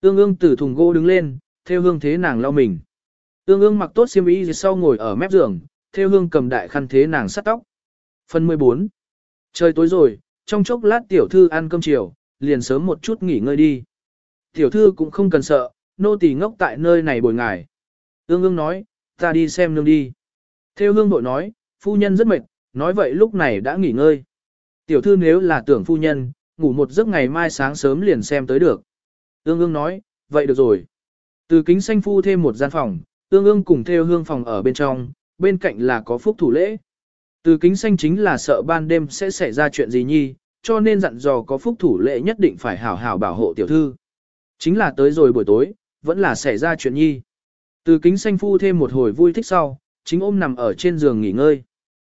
Ương ương từ thùng gỗ đứng lên, theo hương thế nàng lau mình. Ương ương mặc tốt xiêm y sau ngồi ở mép giường, theo hương cầm đại khăn thế nàng sắt tóc. Phần 14. Trời tối rồi, trong chốc lát tiểu thư ăn cơm chiều, liền sớm một chút nghỉ ngơi đi. Tiểu thư cũng không cần sợ, nô tỳ ngốc tại nơi này bồi ngài. Ương ương nói, ta đi xem nương đi. Theo hương bội nói, phu nhân rất mệt, nói vậy lúc này đã nghỉ ngơi. Tiểu thư nếu là tưởng phu nhân, ngủ một giấc ngày mai sáng sớm liền xem tới được. Ương ương nói, vậy được rồi. Từ kính xanh phu thêm một gian phòng, ương ương cùng theo hương phòng ở bên trong, bên cạnh là có phúc thủ lễ. Từ kính xanh chính là sợ ban đêm sẽ xảy ra chuyện gì nhi, cho nên dặn dò có phúc thủ lệ nhất định phải hảo hảo bảo hộ tiểu thư. Chính là tới rồi buổi tối, vẫn là xảy ra chuyện nhi. Từ kính xanh phu thêm một hồi vui thích sau, chính ôm nằm ở trên giường nghỉ ngơi.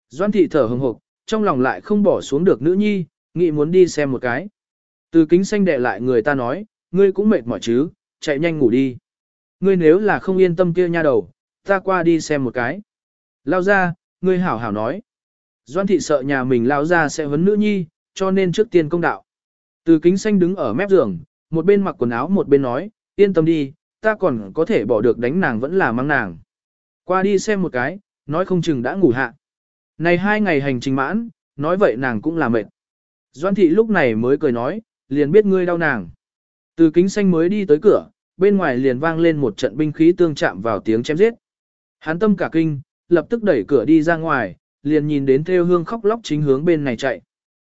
Doan thị thở hừng hực, trong lòng lại không bỏ xuống được nữ nhi, nghĩ muốn đi xem một cái. Từ kính xanh đệ lại người ta nói, ngươi cũng mệt mỏi chứ, chạy nhanh ngủ đi. Ngươi nếu là không yên tâm kia nha đầu, ta qua đi xem một cái. Lao ra, ngươi hảo hảo nói. Doan thị sợ nhà mình lao ra sẽ vấn nữ nhi, cho nên trước tiên công đạo. Từ kính xanh đứng ở mép giường, một bên mặc quần áo một bên nói, yên tâm đi, ta còn có thể bỏ được đánh nàng vẫn là mang nàng. Qua đi xem một cái, nói không chừng đã ngủ hạ. Này hai ngày hành trình mãn, nói vậy nàng cũng là mệt. Doan thị lúc này mới cười nói, liền biết ngươi đau nàng. Từ kính xanh mới đi tới cửa, bên ngoài liền vang lên một trận binh khí tương chạm vào tiếng chém giết. Hán tâm cả kinh, lập tức đẩy cửa đi ra ngoài, liền nhìn đến Thêu Hương khóc lóc chính hướng bên này chạy.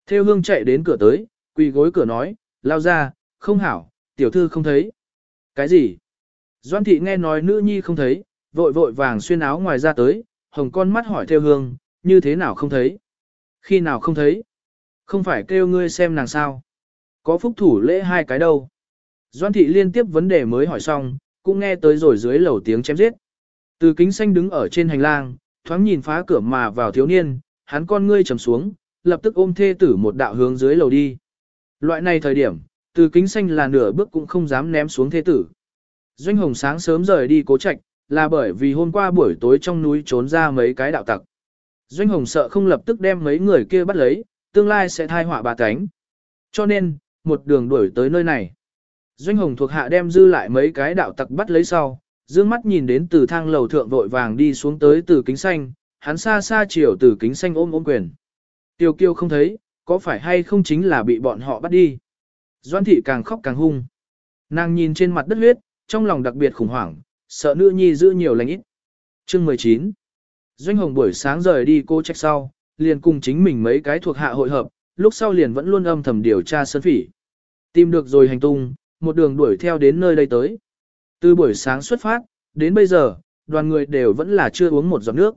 Thêu Hương chạy đến cửa tới, quỳ gối cửa nói, lao ra, không hảo, tiểu thư không thấy. Cái gì? Doan thị nghe nói nữ nhi không thấy, vội vội vàng xuyên áo ngoài ra tới, hồng con mắt hỏi Thêu Hương, như thế nào không thấy? Khi nào không thấy? Không phải kêu ngươi xem nàng sao? Có phúc thủ lễ hai cái đâu? Doan thị liên tiếp vấn đề mới hỏi xong, cũng nghe tới rồi dưới lầu tiếng chém giết. Từ kính xanh đứng ở trên hành lang, thoáng nhìn phá cửa mà vào thiếu niên, hắn con ngươi trầm xuống, lập tức ôm thê tử một đạo hướng dưới lầu đi. Loại này thời điểm, từ kính xanh là nửa bước cũng không dám ném xuống thê tử. Doanh hồng sáng sớm rời đi cố trạch, là bởi vì hôm qua buổi tối trong núi trốn ra mấy cái đạo tặc. Doanh hồng sợ không lập tức đem mấy người kia bắt lấy, tương lai sẽ thai họa bà cánh. Cho nên, một đường đuổi tới nơi này. Doanh hồng thuộc hạ đem dư lại mấy cái đạo tặc bắt lấy sau, dương mắt nhìn đến từ thang lầu thượng vội vàng đi xuống tới từ kính xanh, hắn xa xa chiều từ kính xanh ôm ôm quyền. Tiêu kiêu không thấy, có phải hay không chính là bị bọn họ bắt đi. Doan thị càng khóc càng hung. Nàng nhìn trên mặt đất huyết, trong lòng đặc biệt khủng hoảng, sợ nữ nhi giữ nhiều lành ít. Chương 19 Doanh hồng buổi sáng rời đi cô trách sau, liền cùng chính mình mấy cái thuộc hạ hội hợp, lúc sau liền vẫn luôn âm thầm điều tra sơn phỉ. Tìm được rồi hành tung, một đường đuổi theo đến nơi đây tới. Từ buổi sáng xuất phát, đến bây giờ, đoàn người đều vẫn là chưa uống một giọt nước.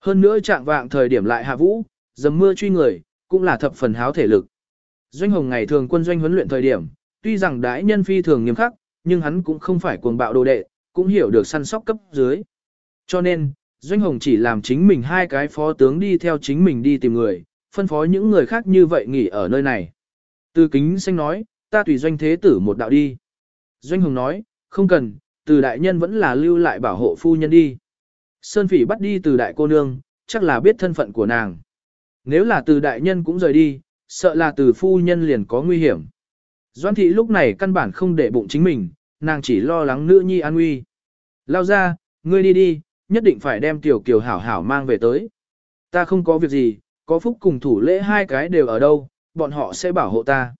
Hơn nữa trạng vạng thời điểm lại hạ vũ, dầm mưa truy người, cũng là thập phần háo thể lực. Doanh hồng ngày thường quân doanh huấn luyện thời điểm, tuy rằng đãi nhân phi thường nghiêm khắc, nhưng hắn cũng không phải cuồng bạo đồ đệ, cũng hiểu được săn sóc cấp dưới. Cho nên, Doanh hồng chỉ làm chính mình hai cái phó tướng đi theo chính mình đi tìm người, phân phó những người khác như vậy nghỉ ở nơi này. Từ kính xanh nói, ta tùy doanh thế tử một đạo đi. Doanh hồng nói, không cần, từ đại nhân vẫn là lưu lại bảo hộ phu nhân đi. Sơn phỉ bắt đi từ đại cô nương, chắc là biết thân phận của nàng. Nếu là từ đại nhân cũng rời đi, sợ là từ phu nhân liền có nguy hiểm. Doan thị lúc này căn bản không để bụng chính mình, nàng chỉ lo lắng nữ nhi an nguy. Lao ra, ngươi đi đi, nhất định phải đem tiểu kiều hảo hảo mang về tới. Ta không có việc gì, có phúc cùng thủ lễ hai cái đều ở đâu, bọn họ sẽ bảo hộ ta.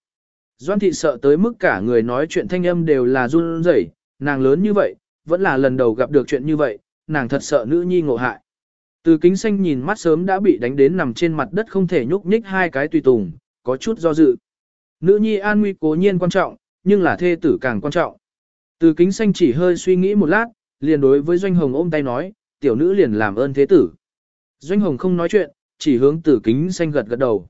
Doan thị sợ tới mức cả người nói chuyện thanh âm đều là run rẩy, nàng lớn như vậy, vẫn là lần đầu gặp được chuyện như vậy, nàng thật sợ nữ nhi ngộ hại. Từ kính xanh nhìn mắt sớm đã bị đánh đến nằm trên mặt đất không thể nhúc nhích hai cái tùy tùng, có chút do dự. Nữ nhi an nguy cố nhiên quan trọng, nhưng là thê tử càng quan trọng. Từ kính xanh chỉ hơi suy nghĩ một lát, liền đối với Doanh Hồng ôm tay nói, tiểu nữ liền làm ơn thế tử. Doanh Hồng không nói chuyện, chỉ hướng từ kính xanh gật gật đầu.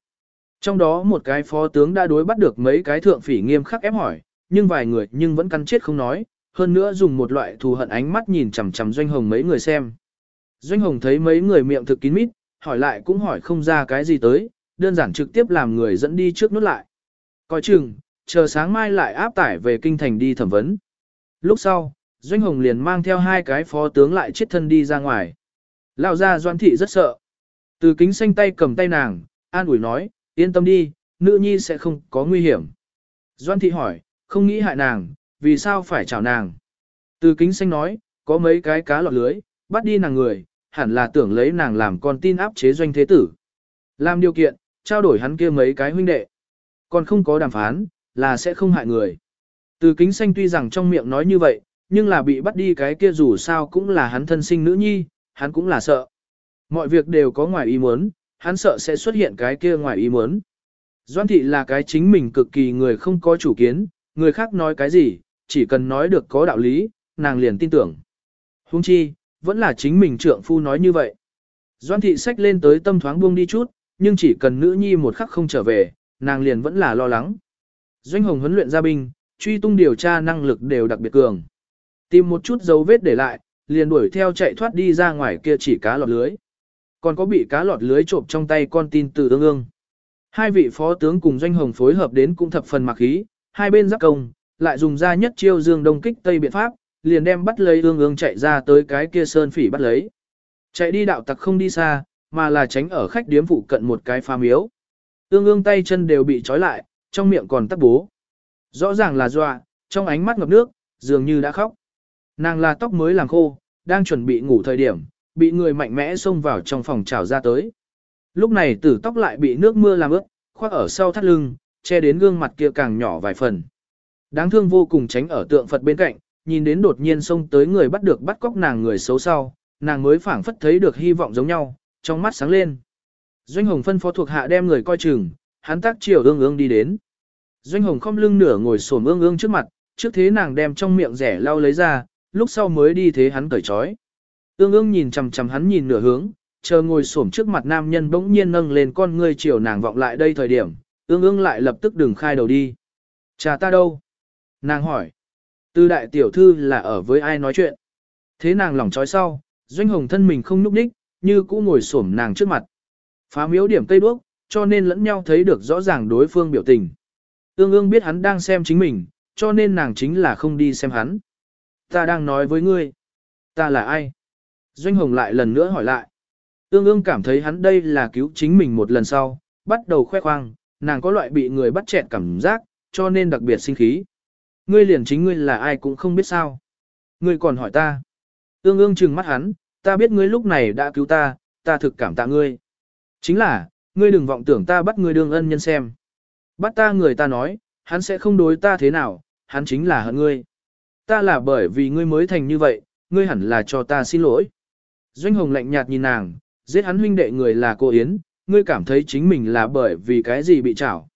Trong đó một cái phó tướng đã đối bắt được mấy cái thượng phỉ nghiêm khắc ép hỏi, nhưng vài người nhưng vẫn căn chết không nói, hơn nữa dùng một loại thù hận ánh mắt nhìn chằm chằm Doanh Hồng mấy người xem. Doanh Hồng thấy mấy người miệng thực kín mít, hỏi lại cũng hỏi không ra cái gì tới, đơn giản trực tiếp làm người dẫn đi trước nút lại. Coi chừng, chờ sáng mai lại áp tải về kinh thành đi thẩm vấn. Lúc sau, Doanh Hồng liền mang theo hai cái phó tướng lại chết thân đi ra ngoài. Lão ra Doan Thị rất sợ. Từ kính xanh tay cầm tay nàng, an ủi nói, yên tâm đi, nữ nhi sẽ không có nguy hiểm. Doan Thị hỏi, không nghĩ hại nàng, vì sao phải chào nàng. Từ kính xanh nói, có mấy cái cá lọt lưới, bắt đi nàng người, hẳn là tưởng lấy nàng làm con tin áp chế doanh thế tử. Làm điều kiện, trao đổi hắn kia mấy cái huynh đệ. Còn không có đàm phán, là sẽ không hại người. Từ kính xanh tuy rằng trong miệng nói như vậy, nhưng là bị bắt đi cái kia dù sao cũng là hắn thân sinh nữ nhi, hắn cũng là sợ. Mọi việc đều có ngoài ý muốn, hắn sợ sẽ xuất hiện cái kia ngoài ý muốn. Doan thị là cái chính mình cực kỳ người không có chủ kiến, người khác nói cái gì, chỉ cần nói được có đạo lý, nàng liền tin tưởng. Hung chi, vẫn là chính mình trượng phu nói như vậy. Doan thị sách lên tới tâm thoáng buông đi chút, nhưng chỉ cần nữ nhi một khắc không trở về, nàng liền vẫn là lo lắng. Doanh hồng huấn luyện gia binh, truy tung điều tra năng lực đều đặc biệt cường. Tìm một chút dấu vết để lại, liền đuổi theo chạy thoát đi ra ngoài kia chỉ cá lọt lưới. Còn có bị cá lọt lưới trộm trong tay con tin từ ương ương. Hai vị phó tướng cùng doanh hồng phối hợp đến cũng thập phần mặc khí, hai bên giáp công, lại dùng ra nhất chiêu dương đông kích tây biện pháp, liền đem bắt lấy ương ương chạy ra tới cái kia sơn phỉ bắt lấy. Chạy đi đạo tặc không đi xa, mà là tránh ở khách điếm phụ cận một cái phá miếu. Ương ương tay chân đều bị trói lại, trong miệng còn tắc bố. Rõ ràng là dọa, trong ánh mắt ngập nước, dường như đã khóc. Nàng là tóc mới làm khô, đang chuẩn bị ngủ thời điểm, bị người mạnh mẽ xông vào trong phòng trào ra tới. Lúc này tử tóc lại bị nước mưa làm ướt, khoác ở sau thắt lưng, che đến gương mặt kia càng nhỏ vài phần. Đáng thương vô cùng tránh ở tượng Phật bên cạnh, nhìn đến đột nhiên xông tới người bắt được bắt cóc nàng người xấu sau, nàng mới phảng phất thấy được hy vọng giống nhau, trong mắt sáng lên. Doanh Hồng phân phó thuộc hạ đem người coi chừng, hắn tác chiều ương ương đi đến. Doanh Hồng không lưng nửa ngồi xổm ương ương trước mặt, trước thế nàng đem trong miệng rẻ lau lấy ra, lúc sau mới đi thế hắn cởi trói. Ương ương nhìn chằm chằm hắn nhìn nửa hướng, chờ ngồi xổm trước mặt nam nhân bỗng nhiên nâng lên con ngươi chiều nàng vọng lại đây thời điểm, ương ương lại lập tức đừng khai đầu đi. Cha ta đâu? Nàng hỏi. Tư đại tiểu thư là ở với ai nói chuyện? Thế nàng lỏng trói sau, doanh hồng thân mình không núp đích, như cũ ngồi xổm nàng trước mặt. Phá miếu điểm cây đuốc, cho nên lẫn nhau thấy được rõ ràng đối phương biểu tình. Ương ương biết hắn đang xem chính mình, cho nên nàng chính là không đi xem hắn. Ta đang nói với ngươi. Ta là ai? Doanh hồng lại lần nữa hỏi lại. Ương ương cảm thấy hắn đây là cứu chính mình một lần sau, bắt đầu khoe khoang, nàng có loại bị người bắt chẹn cảm giác, cho nên đặc biệt sinh khí. Ngươi liền chính ngươi là ai cũng không biết sao. Ngươi còn hỏi ta. Ương ương trừng mắt hắn, ta biết ngươi lúc này đã cứu ta, ta thực cảm tạ ngươi. Chính là, ngươi đừng vọng tưởng ta bắt ngươi đương ân nhân xem. Bắt ta người ta nói, hắn sẽ không đối ta thế nào, hắn chính là hận ngươi. Ta là bởi vì ngươi mới thành như vậy, ngươi hẳn là cho ta xin lỗi. Doanh hồng lạnh nhạt nhìn nàng, giết hắn huynh đệ người là cô Yến, ngươi cảm thấy chính mình là bởi vì cái gì bị trảo.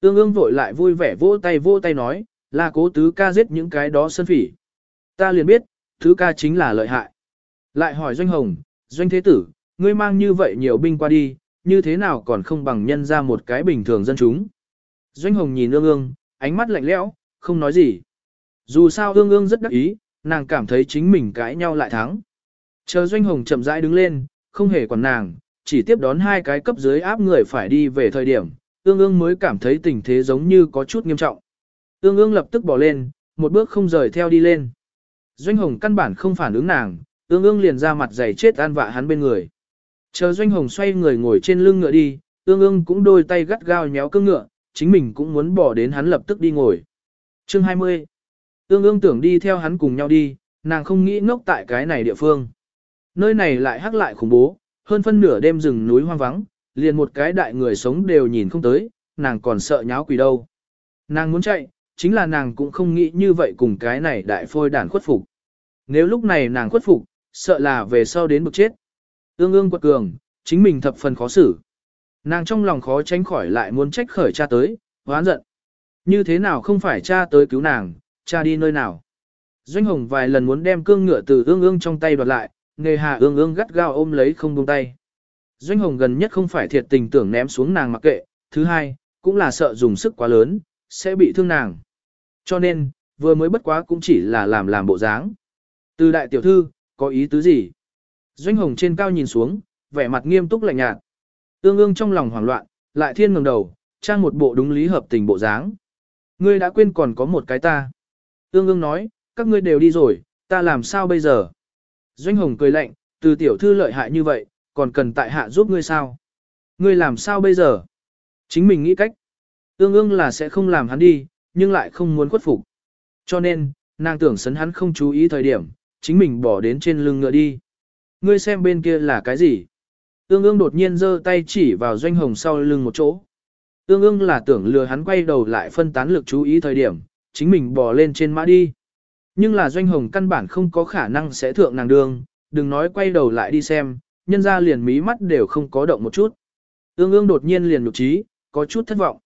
Ương ương vội lại vui vẻ vỗ tay vỗ tay nói, là cố tứ ca giết những cái đó sân phỉ. Ta liền biết, tứ ca chính là lợi hại. Lại hỏi doanh hồng, doanh thế tử, ngươi mang như vậy nhiều binh qua đi, như thế nào còn không bằng nhân ra một cái bình thường dân chúng. Doanh hồng nhìn ương ương, ánh mắt lạnh lẽo, không nói gì. Dù sao ương ương rất đắc ý, nàng cảm thấy chính mình cãi nhau lại thắng. Chờ doanh hồng chậm rãi đứng lên, không hề quản nàng, chỉ tiếp đón hai cái cấp dưới áp người phải đi về thời điểm, ương ương mới cảm thấy tình thế giống như có chút nghiêm trọng. Ương ương lập tức bỏ lên, một bước không rời theo đi lên. Doanh hồng căn bản không phản ứng nàng, ương ương liền ra mặt dày chết an vạ hắn bên người. Chờ doanh hồng xoay người ngồi trên lưng ngựa đi, ương ương cũng đôi tay gắt gao nhéo cương ngựa, chính mình cũng muốn bỏ đến hắn lập tức đi ngồi. Chương 20 Ương ương tưởng đi theo hắn cùng nhau đi, nàng không nghĩ ngốc tại cái này địa phương. Nơi này lại hắc lại khủng bố, hơn phân nửa đêm rừng núi hoang vắng, liền một cái đại người sống đều nhìn không tới, nàng còn sợ nháo quỷ đâu. Nàng muốn chạy, chính là nàng cũng không nghĩ như vậy cùng cái này đại phôi đàn khuất phục. Nếu lúc này nàng khuất phục, sợ là về sau đến bực chết. Ương ương quật cường, chính mình thập phần khó xử. Nàng trong lòng khó tránh khỏi lại muốn trách khởi cha tới, hoán giận. Như thế nào không phải cha tới cứu nàng, cha đi nơi nào. Doanh hồng vài lần muốn đem cương ngựa từ ương ương trong tay đoạt lại, nghề hà ương ương gắt gao ôm lấy không buông tay. Doanh hồng gần nhất không phải thiệt tình tưởng ném xuống nàng mặc kệ, thứ hai, cũng là sợ dùng sức quá lớn, sẽ bị thương nàng. Cho nên, vừa mới bất quá cũng chỉ là làm làm bộ dáng. Từ đại tiểu thư, có ý tứ gì? Doanh hồng trên cao nhìn xuống, vẻ mặt nghiêm túc lạnh nhạt. tương ương trong lòng hoảng loạn, lại thiên ngẩng đầu, trang một bộ đúng lý hợp tình bộ dáng. Ngươi đã quên còn có một cái ta. Tương ương nói, các ngươi đều đi rồi, ta làm sao bây giờ? Doanh hồng cười lạnh, từ tiểu thư lợi hại như vậy, còn cần tại hạ giúp ngươi sao? Ngươi làm sao bây giờ? Chính mình nghĩ cách. Tương ương là sẽ không làm hắn đi, nhưng lại không muốn khuất phục. Cho nên, nàng tưởng sấn hắn không chú ý thời điểm, chính mình bỏ đến trên lưng ngựa đi. Ngươi xem bên kia là cái gì? Ương ương đột nhiên giơ tay chỉ vào doanh hồng sau lưng một chỗ. Ương ương là tưởng lừa hắn quay đầu lại phân tán lực chú ý thời điểm, chính mình bỏ lên trên mã đi. Nhưng là doanh hồng căn bản không có khả năng sẽ thượng nàng đường, đừng nói quay đầu lại đi xem, nhân ra liền mí mắt đều không có động một chút. Ương ương đột nhiên liền nhục trí, có chút thất vọng.